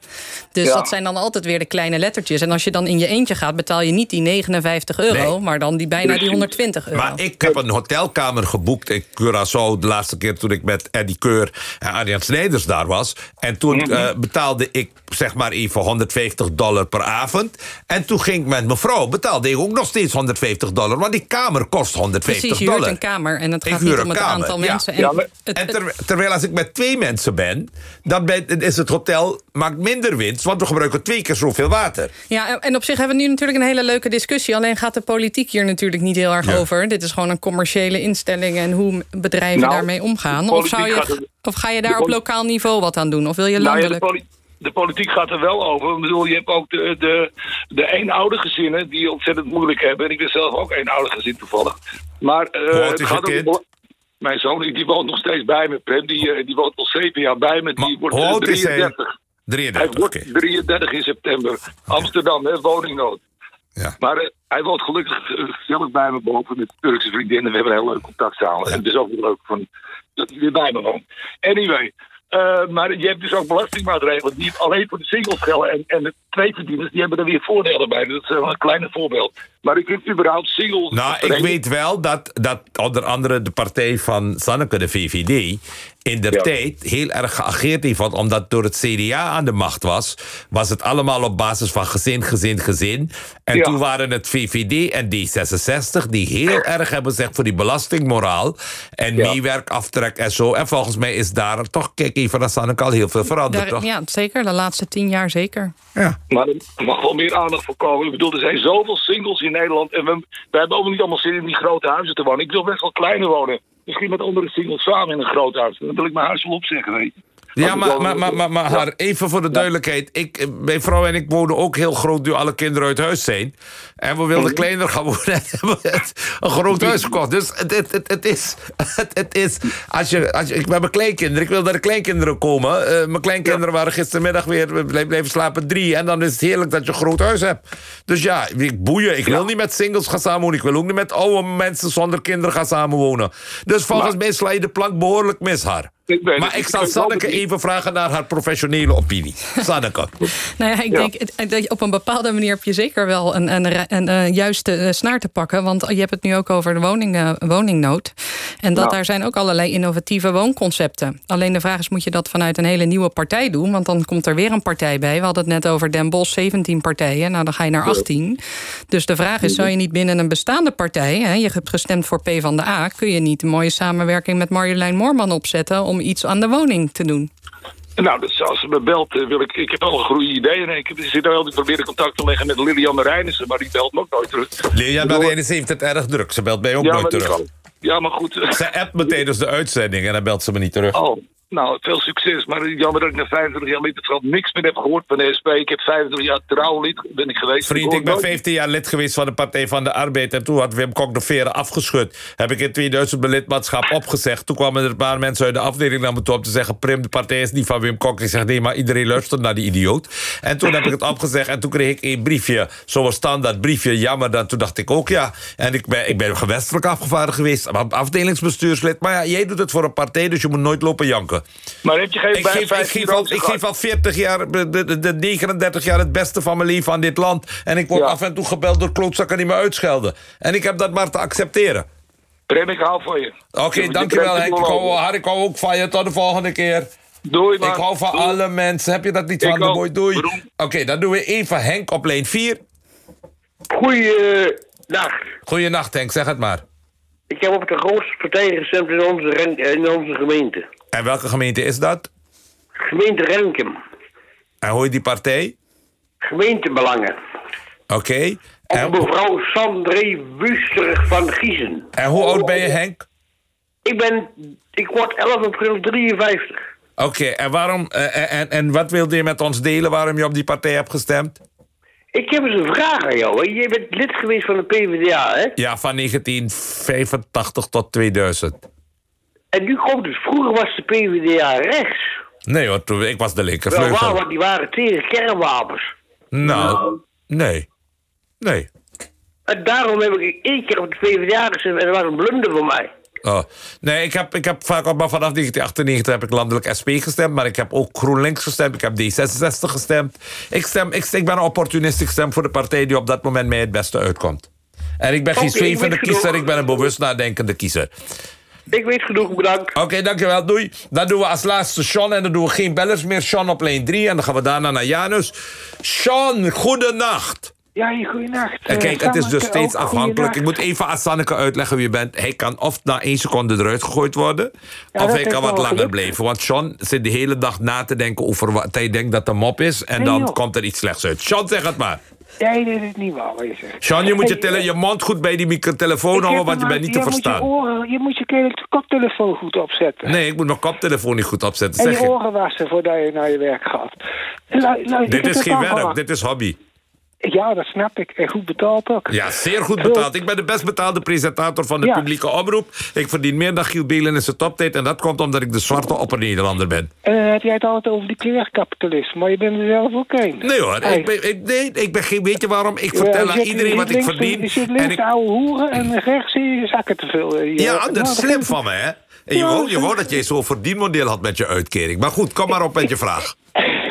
Dus Ja. dat zijn dan altijd weer de kleine lettertjes. En als je dan in je eentje gaat, betaal je niet die 59 euro... Nee. maar dan die bijna die Precies. 120 euro. Maar ik heb een hotelkamer geboekt in Curaçao de laatste keer toen ik met Eddie Keur en Arjan Snijders daar was. En toen Mhm. eh, betaalde ik zeg maar even 150 dollar per avond. En toen ging ik met mijn vrouw, betaalde ik ook nog steeds 150 dollar. Want die kamer kost 150 Precies, je huurt dollar. een kamer en het gaat niet een om het kamer, aantal ja. mensen. En Ja, maar- het- En ter- terwijl als ik met twee mensen ben, dan ben, is het hotel maakt minder winst, want we gebruiken twee keer zoveel water. Ja, en- op zich hebben we nu natuurlijk een hele leuke discussie. Alleen gaat de politiek hier natuurlijk niet heel erg Ja. over. Dit is gewoon een commerciële instelling en hoe bedrijven Nou, daarmee omgaan. Of, zou je, er- of ga je daar op lokaal niveau wat aan doen? Of wil je Nou ja, de, landelijk? de politiek gaat er wel over. Ik bedoel, je hebt ook de, de, de eenoude gezinnen die ontzettend moeilijk hebben. En ik ben zelf ook eenoude gezin toevallig. Maar eh, oud het gaat om- Mijn zoon die woont nog steeds bij me, Prem. Die, eh, die woont al zeven jaar bij me. Die wordt hij? 33. 33, Hij wordt 33 in september. Amsterdam, hè, woningnood. Maar eh, hij woont gelukkig eh, gezellig bij me boven met Turkse vriendinnen. We hebben een heel leuk contact samen. En het is ook wel leuk van, dat hij weer bij me woont. Anyway, eh, maar je hebt dus ook belastingmaatregelen die alleen voor de singles gelden. En, en de tweeverdieners die hebben er weer voordelen bij. Dat is wel een kleine voorbeeld. Maar ik vind überhaupt singles... Nou, ik weet wel dat, dat onder andere de partij van Sanneke, de VVD... in der tijd heel erg geageerd heeft. Want omdat door het CDA aan de macht was... was het allemaal op basis van gezin, gezin, gezin. En Ja. toen waren het VVD en D66... die heel erg hebben gezegd voor die belastingmoraal... en meewerkaftrek en zo. En volgens mij is daar toch, kijk even naar Sanneke... al heel veel veranderd, Daar- toch? ja, zeker. De laatste tien jaar zeker. Maar er mag wel meer aandacht voor komen. Ik bedoel, er zijn zoveel singles in Nederland. En we, we hebben ook niet allemaal zin in die grote huizen te wonen. Ik wil best wel kleiner wonen. Misschien met andere singles samen in een groot huis. Dan wil ik mijn huis wel opzeggen, weet. Ja, maar, maar, maar, maar, maar haar, even voor de duidelijkheid. Ik, eh, mijn vrouw en ik wonen ook heel groot nu alle kinderen uit huis zijn. En we wilden kleiner gaan wonen en hebben een groot huis gekocht. Dus het, het, het, het is... Het, het is als je, als je, ik ben mijn kleinkinderen. Ik wil dat de kleinkinderen komen. Eh, mijn kleinkinderen waren gistermiddag weer we ble- bleven slapen drie. En dan is het heerlijk dat je een groot huis hebt. Dus ja, ik boeien. Ik wil niet met singles gaan samenwonen. Ik wil ook niet met oude mensen zonder kinderen gaan samenwonen. Dus volgens mij sla je de plank behoorlijk mis, haar. Ik maar het. ik zal Sanneke even vragen naar haar professionele opinie. Sanneke. Nou ja, ik Ja. denk eh, dat je op een bepaalde manier heb je zeker wel een, een, een, een, eh, juiste eh, snaar te pakken. Want je hebt het nu ook over de woning, eh, woningnood. En dat Ja. daar zijn ook allerlei innovatieve woonconcepten. Alleen de vraag is, moet je dat vanuit een hele nieuwe partij doen? Want dan komt er weer een partij bij. We hadden het net over Den Bosch, 17 partijen. Nou, dan ga je naar 18. Dus de vraag is, zou je niet binnen een bestaande partij... Hè, je hebt gestemd voor PvdA... kun je niet een mooie samenwerking met Marjolein Moorman opzetten... om iets aan de woning te doen? Nou, dus als ze me belt, eh, wil ik... Ik heb wel een goede idee. En ik heb- ik zit wel, ik probeer contact te leggen met Lilian Marijnissen, maar die belt me ook nooit terug. Lilian Marijnis heeft het erg druk. Ze belt mij ook Ja, nooit terug. Ja, maar goed. Ze appt me tijdens de uitzending en dan belt ze me niet terug. Oh, nou, veel succes. Maar jammer dat ik na 25 jaar lidmaatschap niks meer heb gehoord van de SP. Ik heb 25 jaar trouw lid ben ik geweest. Vriend, ik ben nooit- 15 jaar lid geweest van de Partij van de Arbeid. En toen had Wim Kok de veren afgeschud. Heb ik in 2000 mijn lidmaatschap opgezegd. Toen kwamen er een paar mensen uit de afdeling naar me toe om te zeggen... Prim, de partij is niet van Wim Kok. Ik zeg, nee, maar iedereen luistert naar die idioot. En toen heb ik het opgezegd. En toen kreeg ik een briefje, zo'n standaard briefje. Jammer, dan toen dacht ik ook, ja. En ik ben, ik ben gewestelijk afgevaardigd geweest. Afdelingsbestuurslid. Maar ja, jij doet het voor een partij, dus je moet nooit lopen janken. Maar heb je geen Ik geef, ik, 15 geef al, ik geef al 40 jaar, de, de, de 39 jaar het beste van mijn leven aan dit land. En ik word af en toe gebeld door klootzakken die me uitschelden. En ik heb dat maar te accepteren. Prem, ik hou van je. Oké, Je dankjewel Henk. Ik hou, Har, ik hou ook van je. Tot de volgende keer. Doei, man. Ik hou van Doei. alle mensen. Heb je dat niet Ik van de boy? Doei. Oké, dan doen we even Henk op lijn 4. Goeiedag. Goeienacht Henk, zeg het maar. Ik heb op de grootste partij gestemd in onze, in onze gemeente. En welke gemeente is dat? Gemeente Renkum. En hoe heet die partij? Gemeentebelangen. Oké. En mevrouw Sandré Wusterig van Giezen. En hoe oud ben je Henk? Ik ben, ik word 11 april 53. Oké, en waarom eh, en, en wat wilde je met ons delen waarom je op die partij hebt gestemd? Ik heb eens een vraag aan jou. hè. Jij bent lid geweest van de PvdA, hè? Ja, van 1985 tot 2000. En nu komt het, vroeger was de PvdA rechts. Nee hoor, toen, ik was de Wel waar, linkervleugel. want die waren tegen kernwapens. Nou, nee. Nee. En daarom heb ik één keer op de PvdA gestemd en dat was een blunder voor mij. Oh. Nee, ik heb, ik heb vaak al, maar vanaf 1998 heb ik landelijk SP gestemd, maar ik heb ook GroenLinks gestemd, ik heb D66 gestemd. Ik, stem, ik, ik ben een opportunist, ik stem voor de partij die op dat moment mij het beste uitkomt. En ik ben geen zwevende kiezer, ik ben een bewust nadenkende kiezer. Ik weet genoeg, bedankt. Oké, dankjewel, doei. Dan doen we als laatste Sean en dan doen we geen bellers meer. Sean op lijn 3 en dan gaan we daarna naar Janus. Sean, goedenacht. Ja, goeienacht. En Eh, kijk, het is dus steeds afhankelijk. Ik moet even aan Sanneke uitleggen wie je bent. Hij kan of na één seconde eruit gegooid worden... Ja, of hij kan wat langer blijven. Want Sean zit de hele dag na te denken over wat hij denkt dat de mop is... en Nee, dan joh. komt er iets slechts uit. Sean, zeg het maar. Nee, dat is niet waar. Sean, je moet je, eh, je mond goed bij die micro- telefoon ik houden... want je bent niet te je Moet je, verstaan. oren, je moet je koptelefoon goed opzetten. Nee, ik moet mijn koptelefoon niet goed opzetten. en Zeg je oren wassen voordat je naar je werk gaat. Lu- Dit is geen werk, dit is hobby. Ja, dat snap ik. En goed betaald ook. Ja, zeer goed betaald. Ik ben de best betaalde presentator van de Ja. publieke omroep. Ik verdien meer dan Giel Belen in zijn toptijd. En dat komt omdat ik de zwarte opper-Nederlander ben. En dan heb jij het altijd over die kleerkapitalist, maar je bent er zelf ook een. Nee hoor, Hey. ik ben, ik, nee, ik ben geen... Weet je waarom? Ik vertel aan iedereen wat ik verdien. Je zit En links ik, oude hoeren en rechts zie je zakken te veel. ja, dat Nou, is slim van me, hè? En je, Ja, wou, je wou dat je zo'n verdienmodel had met je uitkering. Maar goed, kom maar op met je vraag.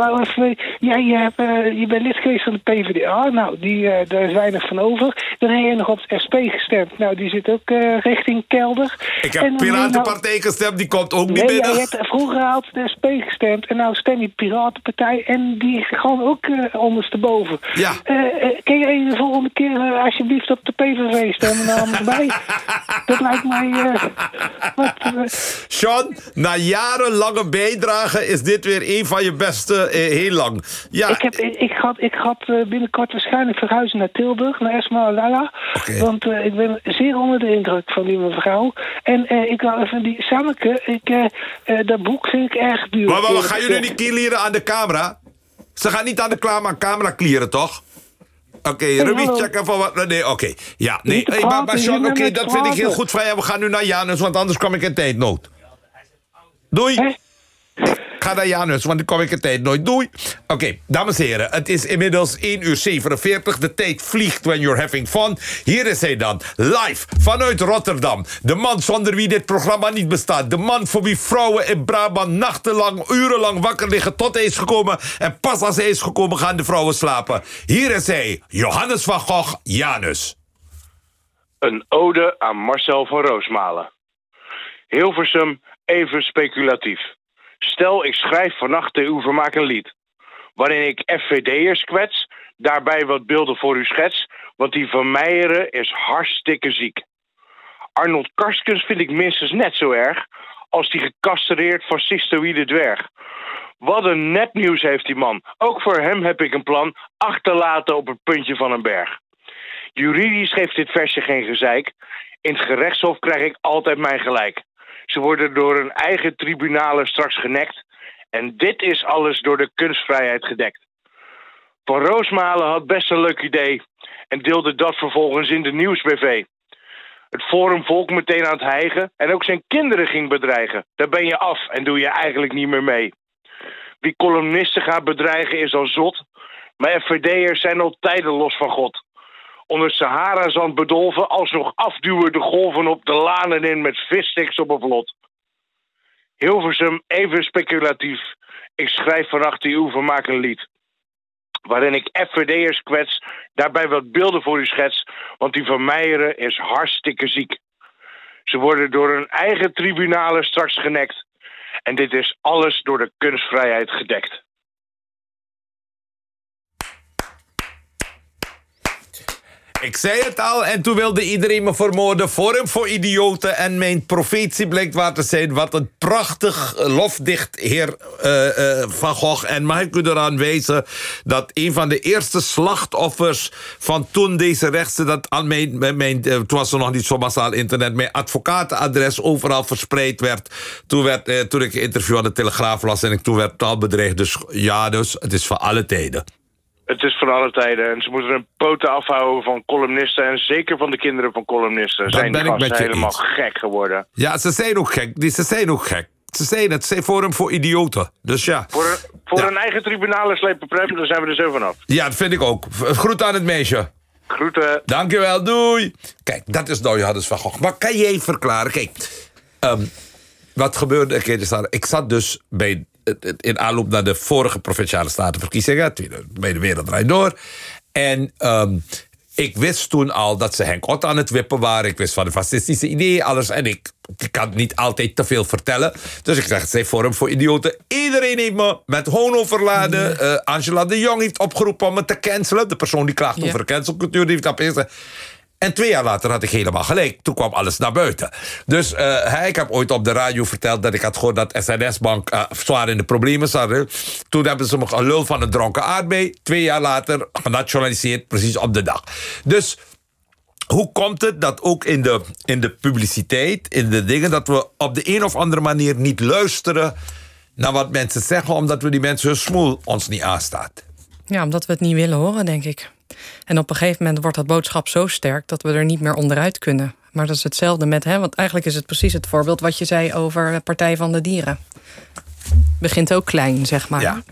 Even, jij hebt, eh, je bent lid geweest van de PvdA. Nou, die, eh, daar is weinig van over. Dan heb je nog op het SP gestemd. Nou, die zit ook eh, richting kelder. Ik heb Piratenpartij gestemd, die komt ook niet Nee, binnen. jij hebt vroeger had de SP gestemd en nou stem je Piratenpartij en die gewoon ook eh, ondersteboven. Ja. Eh, eh, kun je de volgende keer eh, alsjeblieft op de PVV stemmen namens mij? Dat lijkt mij... eh, wat, eh, Sean, na jarenlange bijdrage is dit weer een van je beste eh, heel lang. Ja, Ik, heb, ik, ik ga, ik ga eh, binnenkort waarschijnlijk verhuizen naar Tilburg, naar Esma Lala. Want eh, ik ben zeer onder de indruk van die mevrouw. En eh, ik wou even die Sanneke, ik, eh, eh, dat boek vind ik erg duur. maar, maar, maar jullie niet clearen aan de camera? Ze gaan niet aan de camera, camera clearen, toch? Oké, Ruby, hallo. check even wat... Nee, oké. Ja, nee. Hey, maar, Sean, oké, dat vind ik heel goed van je. We gaan nu naar Janus, want anders kom ik in tijdnood. Doei. Ga naar Janus, want dan kom ik de tijd nooit. Doei. Oké, dames en heren, het is inmiddels 1 uur 47. De tijd vliegt when you're having fun. Hier is hij dan, live vanuit Rotterdam. De man zonder wie dit programma niet bestaat. De man voor wie vrouwen in Brabant nachtenlang, urenlang wakker liggen tot hij is gekomen. En pas als hij is gekomen gaan de vrouwen slapen. Hier is hij, Johannes van Gogh, Janus. Een ode aan Marcel van Roosmalen. Hilversum, even speculatief. Stel, ik schrijf vannacht uw vermaak een lied. Waarin ik FVD'ers kwets, daarbij wat beelden voor u schets. Want die van Meijeren is hartstikke ziek. Arnold Karskens vind ik minstens net zo erg... als die gecastreerd fascistoïde dwerg. Wat een nepnieuws heeft die man. Ook voor hem heb ik een plan. Achterlaten op het puntje van een berg. Juridisch geeft dit versje geen gezeik. In het gerechtshof krijg ik altijd mijn gelijk. Ze worden door hun eigen tribunalen straks genekt. En dit is alles door de kunstvrijheid gedekt. Van Roosmalen had best een leuk idee. En deelde dat vervolgens in de nieuwsbv. Het Forum Volk meteen aan het hijgen. En ook zijn kinderen ging bedreigen. Daar ben je af en doe je eigenlijk niet meer mee. Wie columnisten gaat bedreigen is al zot. Maar FVD'ers zijn al tijden los van God onder Sahara-zand bedolven... alsnog afduwen de golven op de lanen in met vissticks op een vlot. Hilversum, even speculatief. Ik schrijf vannacht die uw vermaak een lied. Waarin ik FVD'ers kwets, daarbij wat beelden voor u schets... want die van Meijeren is hartstikke ziek. Ze worden door hun eigen tribunalen straks genekt. En dit is alles door de kunstvrijheid gedekt. Ik zei het al en toen wilde iedereen me vermoorden. Forum voor idioten. En mijn profetie blijkt waar te zijn. Wat een prachtig eh, lofdicht heer eh, eh, Van Gogh. En mag ik u eraan wijzen dat een van de eerste slachtoffers van toen deze rechtse... dat aan mijn, mijn, toen was er nog niet zo massaal internet... mijn advocatenadres overal verspreid werd. Toen, werd, toen ik een interview aan de Telegraaf las en ik toen werd taal bedreigd. Dus ja, dus het is voor alle tijden. Het is van alle tijden. En ze moeten een poten afhouden van columnisten. En zeker van de kinderen van columnisten. Dat zijn ben die ik met je helemaal eens. gek geworden. Ja, ze zijn ook gek. Die- Ze zijn ook gek. Ze zijn het. Ze Forum voor idioten. Dus ja. Voor, een- voor een eigen tribunalen slepen prem, daar zijn we er zo vanaf. Ja, dat vind ik ook. Groet aan het meisje. Groeten. Dankjewel, doei. Kijk, dat is nou Johannes van Gogh. Maar kan jij verklaren? Kijk, ehm, wat gebeurde... Er Ik zat dus bij, in aanloop naar de vorige Provinciale Statenverkiezingen... bij de Wereld Draait Door. En ehm, ik wist toen al dat ze Henk Ott aan het wippen waren. Ik wist van de fascistische idee, alles. En ik, ik kan niet altijd te veel vertellen. Dus ik zeg, het zijn Forum voor Idioten. Iedereen heeft me met hoon overladen. Eh, Angela de Jong heeft opgeroepen om me te cancelen. De persoon die klaagt over cancelcultuur, die heeft dat eerst. En twee jaar later had ik helemaal gelijk. Toen kwam alles naar buiten. Dus hij, ik heb ooit op de radio verteld dat ik had gehoord dat SNS-bank eh, zwaar in de problemen zat. Toen hebben ze me gelul van een dronken aardbei. Twee jaar later genationaliseerd, precies op de dag. Dus hoe komt het dat ook in de, in de publiciteit, in de dingen, dat we op de een of andere manier niet luisteren naar wat mensen zeggen, omdat we die mensen hun smoel ons niet aanstaat? Ja, omdat we het niet willen horen, denk ik. En op een gegeven moment wordt dat boodschap zo sterk dat we er niet meer onderuit kunnen. Maar dat is hetzelfde met, hè, want eigenlijk is het precies het voorbeeld wat je zei over Partij van de Dieren. Begint ook klein, zeg maar.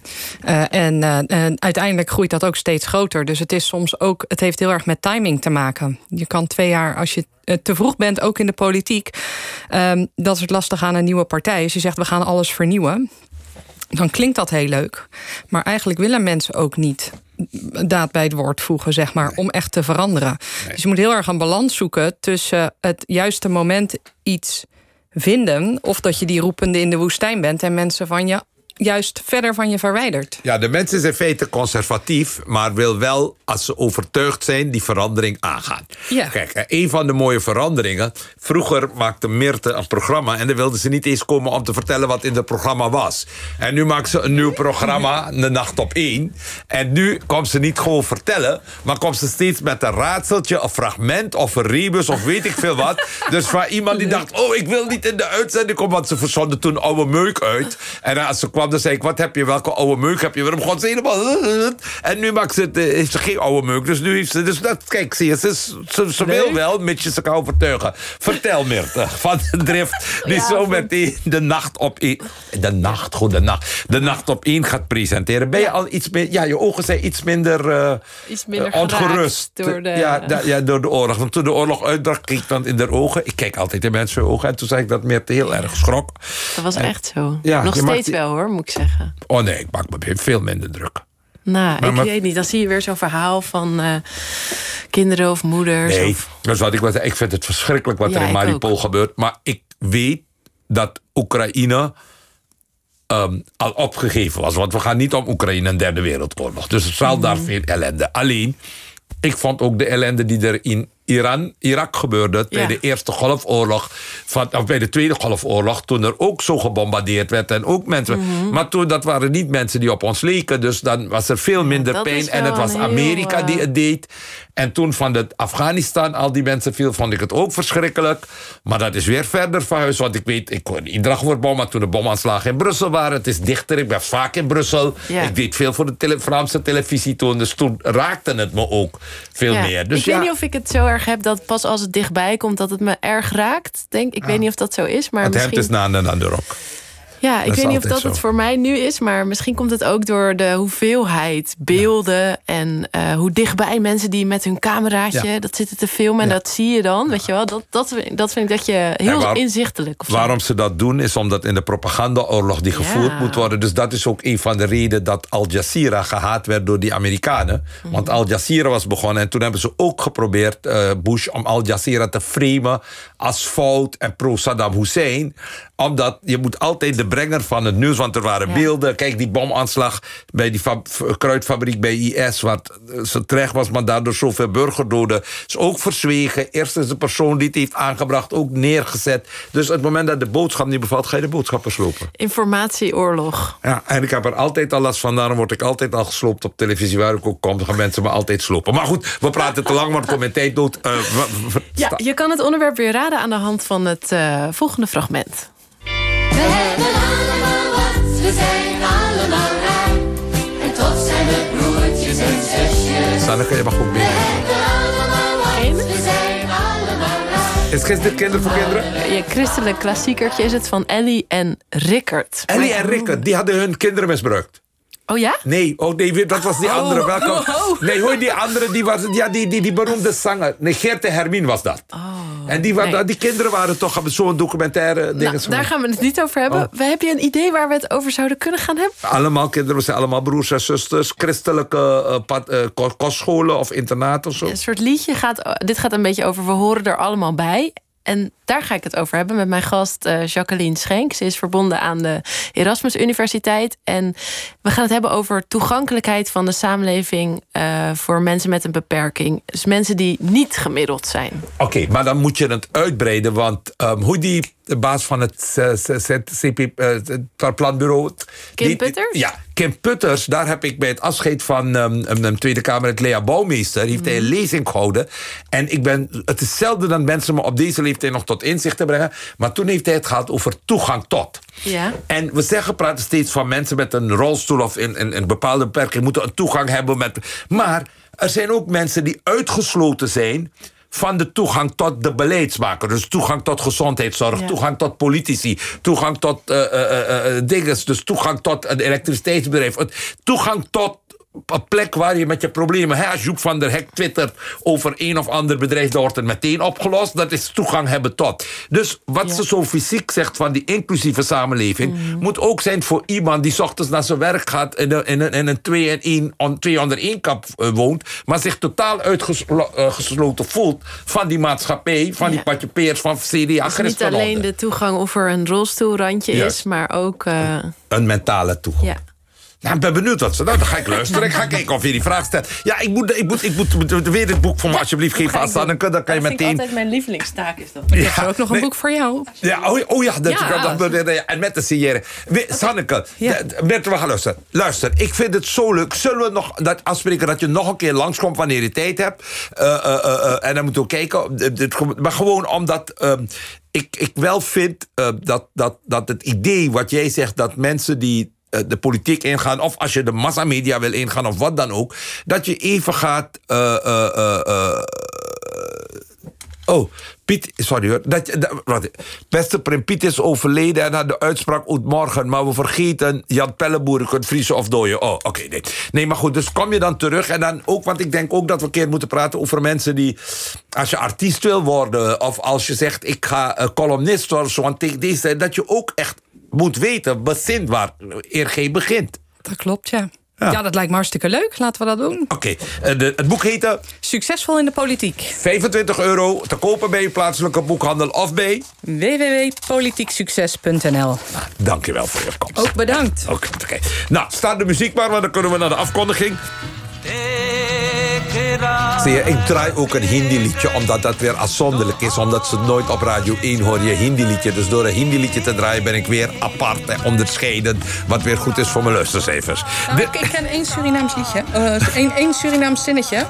Eh, en, eh, en uiteindelijk groeit dat ook steeds groter. Dus het is soms ook, het heeft heel erg met timing te maken. Je kan twee jaar, als je eh, te vroeg bent, ook in de politiek. ehm, dat is het lastig aan een nieuwe partij. Als je zegt we gaan alles vernieuwen dan klinkt dat heel leuk. Maar eigenlijk willen mensen ook niet daad bij het woord voegen, zeg maar, om echt te veranderen. Dus je moet heel erg een balans zoeken tussen het juiste moment iets vinden, of dat je die roepende in de woestijn bent en mensen van je juist verder van je verwijdert. Ja, de mensen is in feite conservatief, maar wil wel, als ze overtuigd zijn, die verandering aangaan. Ja. Kijk, eh, een van de mooie veranderingen. Vroeger maakte Mirte een programma en dan wilden ze niet eens komen om te vertellen wat in het programma was. En nu maakt ze een nieuw programma, De Nacht op één. En nu komt ze niet gewoon vertellen, maar komt ze steeds met een raadseltje, een fragment of een rebus of weet ik veel wat. Dus van iemand die dacht, oh, ik wil niet in de uitzending komen, want ze verzonden toen oude meuk uit. En als ze kwam, dan zei ik... wat heb je, welke oude meuk heb je? Waarom god ze helemaal... En nu maakt ze, het, eh, heeft ze geen oude meuk. Dus nu heeft ze... Dus dat, kijk, zie je, ze, is- ze, ze wil wel, mits je ze kan overtuigen. Vertel, Mirte, van de drift... die zo meteen de nacht op één... De nacht, goed, de nacht. De nacht op één gaat presenteren. Ben je al iets meer... Ja, je ogen zijn iets minder... eh, Iets minder ongerust. geraakt door de- Ja, da- ja, door de oorlog. Want toen de oorlog uitbrak, keek ik dan in de ogen. Ik kijk altijd in mensen ogen. En toen zei ik dat Mirte heel erg schrok. Dat was En- echt zo. Ja, Nog maakt steeds die- wel hoor, moet ik zeggen. Oh nee, ik maak me veel minder druk. Nou, Maar- ik maar- weet niet. Dan zie je weer zo'n verhaal van eh, kinderen of moeders. Nee, Of, dat is wat ik, vind het verschrikkelijk wat Ja, er in Mariupol gebeurt. Maar ik weet dat Oekraïne ehm, al opgegeven was. Want we gaan niet om Oekraïne een derde wereldoorlog. Dus er zal daar veel ellende. Alleen, ik vond ook de ellende die er in Iran, Irak gebeurde... bij Ja. de Eerste Golfoorlog, van, of bij de Tweede Golfoorlog... toen er ook zo gebombardeerd werd en ook mensen... Mhm. Maar toen, dat waren niet mensen die op ons leken. Dus dan was er veel minder pijn. En het was heel, Amerika eh, die het deed. En toen van het Afghanistan al die mensen viel, vond ik het ook verschrikkelijk. Maar dat is weer verder van huis. Want ik weet, ik hoor iedere dag wordt bom. Maar toen de bomaanslagen in Brussel waren, het is dichter. Ik ben vaak in Brussel. Ja. Ik deed veel voor de tele- Franse televisie toen. Dus toen raakte het me ook veel Ja. meer. Dus ik ja, weet niet of ik het zo erg heb dat pas als het dichtbij komt... dat het me erg raakt. Denk, ik weet niet of dat zo is, maar het misschien... hemd is na en aan de rok. Ja, Dat ik weet niet of dat zo. het voor mij nu is, maar misschien komt het ook door de hoeveelheid beelden en eh, hoe dichtbij mensen die met hun cameraatje Ja. dat zitten te filmen en dat zie je dan, weet je wel. Dat, dat, dat vind ik dat je heel inzichtelijk of. Waarom ze dat doen, is omdat in de propagandaoorlog die gevoerd moet worden. Dus dat is ook een van de redenen dat Al Jazeera gehaat werd door die Amerikanen. Mhm. Want Al Jazeera was begonnen en toen hebben ze ook geprobeerd, eh, Bush, om Al Jazeera te framen als fout en pro-Saddam Hussein. Omdat je moet altijd de brenger van het nieuws, want er waren beelden. Kijk, die bomaanslag bij die kruidfabriek bij IS, wat eh, zo terecht was, maar daardoor zoveel burgerdoden, is ook verzwegen. Eerst is de persoon die het heeft aangebracht ook neergezet. Dus op het moment dat de boodschap niet bevalt, ga je de boodschap verslopen. Informatieoorlog. Ja, en ik heb er altijd al last van. Daarom word ik altijd al gesloopt op televisie. Waar ik ook kom, dan gaan mensen me altijd slopen. Maar goed, we praten te lang, want ik kom mijn tijd dood. Eh, Ja, je kan het onderwerp weer raden aan de hand van het eh, volgende fragment. We hebben allemaal wat, we zijn allemaal raar. En toch zijn we broertjes en zusjes. Sanneke, je mag ook mee. We hebben allemaal wat, we zijn allemaal raar. Is gisteren Kinder voor Kinderen? Je christelijk klassiekertje is het van Ellie en Rickert. Ellie en Rikke, die hadden hun kinderen misbruikt. Oh ja? Nee, oh nee, dat was die Oh. andere. Welke? Oh. Nee, hoor, die andere, die, was, ja, die, die, die beroemde zanger. Nee, Geert de Hermine was dat. en die, Oh, nee. die kinderen waren toch zo'n documentaire dingen. Nou, daar gaan we het niet over hebben. Oh. Heb je een idee waar we het over zouden kunnen gaan hebben? Allemaal kinderen, we zijn allemaal broers en zusters. Christelijke eh, pad- eh, ko- kostscholen of internaten of zo. Een soort liedje gaat. Dit gaat een beetje over. We horen er allemaal bij. En daar ga ik het over hebben met mijn gast eh, Jacqueline Schenk. Ze is verbonden aan de Erasmus Universiteit. En we gaan het hebben over toegankelijkheid van de samenleving eh, voor mensen met een beperking. Dus mensen die niet gemiddeld zijn. Oké, maar dan moet je het uitbreiden. Want ehm, hoe die de baas van het eh, CP, eh, het planbureau... Kim Putters? Ja, Kim Putters. Daar heb ik bij het afscheid van ehm, een een Tweede Kamerlid Lea Bouwmeester... heeft hij een Mhm. lezing gehouden. En ik ben, het is zelden dat mensen me op deze leeftijd nog tot inzicht te brengen. Maar toen heeft hij het gehad over toegang tot. Ja. En we zeggen, praten steeds van mensen met een rolstoel of in, in, in bepaalde beperking moeten een toegang hebben met. Maar er zijn ook mensen die uitgesloten zijn van de toegang tot de beleidsmaker. Dus toegang tot gezondheidszorg, Ja. toegang tot politici, toegang tot eh, eh, eh, dinges, dus toegang tot een elektriciteitsbedrijf, toegang tot een plek waar je met je problemen... Hè, als Joep van der Hek twittert over een of ander bedrijf... dan wordt het meteen opgelost. Dat is toegang hebben tot. Dus wat ze zo fysiek zegt van die inclusieve samenleving... moet ook zijn voor iemand die ochtends naar zijn werk gaat... in een, in een, in een twee, en één, on, twee onder één kap eh, woont... maar zich totaal uitgesloten voelt van die maatschappij... van die patje peers, van CDA, Dus niet alleen de toegang of er een rolstoelrandje is, maar ook. eh, Een mentale toegang. ja. Nou, ik ben benieuwd wat ze... Nou, dan ga ik luisteren. Ik ga kijken of je die vraag stelt. Ja, ik moet, ik moet, ik moet, weer dit boek voor me alsjeblieft geven aan Sanneke. Dan kan je Dat vind ik meteen... altijd mijn lievelingstaak is dat. Ik heb ook nog een boek voor jou. Ja, oh, oh ja, dat, Ja. dat- dat- dat- en met de signeren. Sanneke, Bert, we gaan luisteren. Luister, ik vind het zo leuk. Zullen we nog dat afspreken dat je nog een keer langskomt wanneer je tijd hebt? Eh, eh, eh, en dan moeten we kijken. Maar gewoon omdat ehm, ik, ik wel vind dat, dat, dat het idee wat jij zegt... dat mensen die de politiek ingaan... of als je de massamedia wil ingaan of wat dan ook... dat je even gaat... eh, eh, eh, eh, Oh, Piet, sorry hoor. Dat, dat. Beste Prim, Piet is overleden en had de uitspraak uit morgen. Maar we vergeten Jan Pelleboer, kunt vriezen of dooien. Oh, oké, nee. Nee, maar goed, dus kom je dan terug. En dan ook, want ik denk ook dat we een keer moeten praten over mensen die... Als je artiest wil worden, of als je zegt ik ga eh, columnist worden... Zo, want tegen deze dat je ook echt moet weten, bezint waar RG begint. Dat klopt, ja. ja. dat lijkt me hartstikke leuk. Laten we dat doen. Oké, eh, het boek heette... Succesvol in de politiek. 25 euro te kopen bij je plaatselijke boekhandel of bij... www.politieksucces.nl Dankjewel voor je komst. Ook bedankt. Oké, oké. Nou, staat de muziek maar, want dan kunnen we naar de afkondiging. Zie je, ik draai ook een Hindi-liedje, omdat dat weer afzonderlijk is. Omdat ze nooit op Radio 1 hoor je Hindi-liedje. Dus door een Hindi-liedje te draaien ben ik weer apart en onderscheiden. Wat weer goed is voor mijn luistercijfers. Nou, De- ik, ken één Surinaams liedje. Eh, één, één Surinaams zinnetje.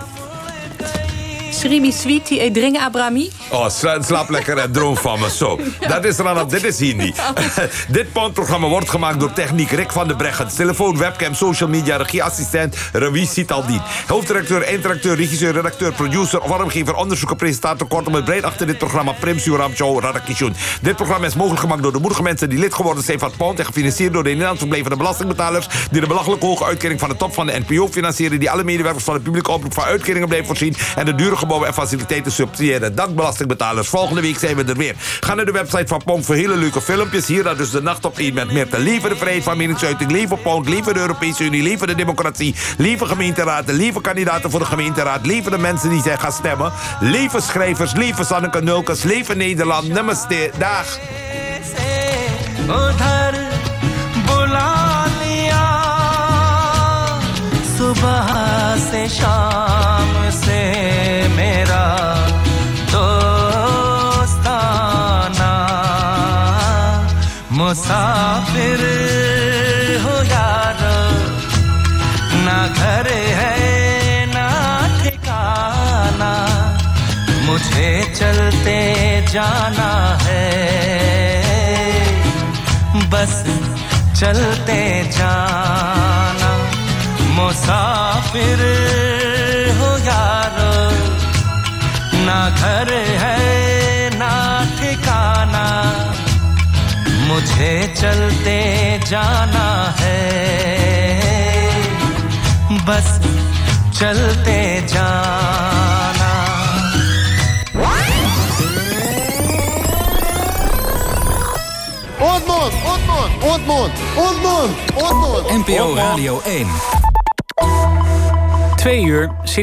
Sribi Switi e dring Abrami. Oh, sla- slaap lekker en droom van me. Zo, dat is Rana, dit is Hindi. dit poundprogramma wordt gemaakt door techniek Rick van der Breggen. Telefoon, webcam, social media, regieassistent Ravi Sitaldien. Hoofdredacteur, eindredacteur, regisseur, redacteur, producer, vormgever, onderzoeker, presentator. Kortom, het brein achter dit programma Prim Suram Show Radakishun. Dit programma is mogelijk gemaakt door de moedige mensen die lid geworden zijn van het Pound... en gefinancierd door de in Nederland verbleven belastingbetalers... die de belachelijk hoge uitkering van de top van de NPO financieren... die alle medewerkers van de publieke oproep van uitkeringen blijven voorzien... en de dure gebouwen en faciliteiten subsidiëren. Dank belastingbetalers. Volgende week zijn we er weer. Ga naar de website van Pound voor hele leuke filmpjes. Hier dan dus de nacht op één met meer te de vrijheid van meningsuiting. Liever Pound, liever de Europese Unie, liever de democratie. Liever gemeenteraden, liever kandidaten voor de gemeenteraad. Liever de mensen die zijn gaan stemmen. Liever schrijvers, liever Sanneke Nulkes. Liever Nederland. Namaste. Dag. सुबह से शाम से मेरा दोस्ताना मुसाफिर हो यार। ना घर है, ना ठिकाना, मुझे चलते जाना है। बस चलते जाना। मुसाफिर हो यार ना घर है ना ठिकाना मुझे चलते जाना है बस चलते जाना Otmond, Otmond, Otmond, Otmond, Otmond. NPO Radio 1. Twee uur, City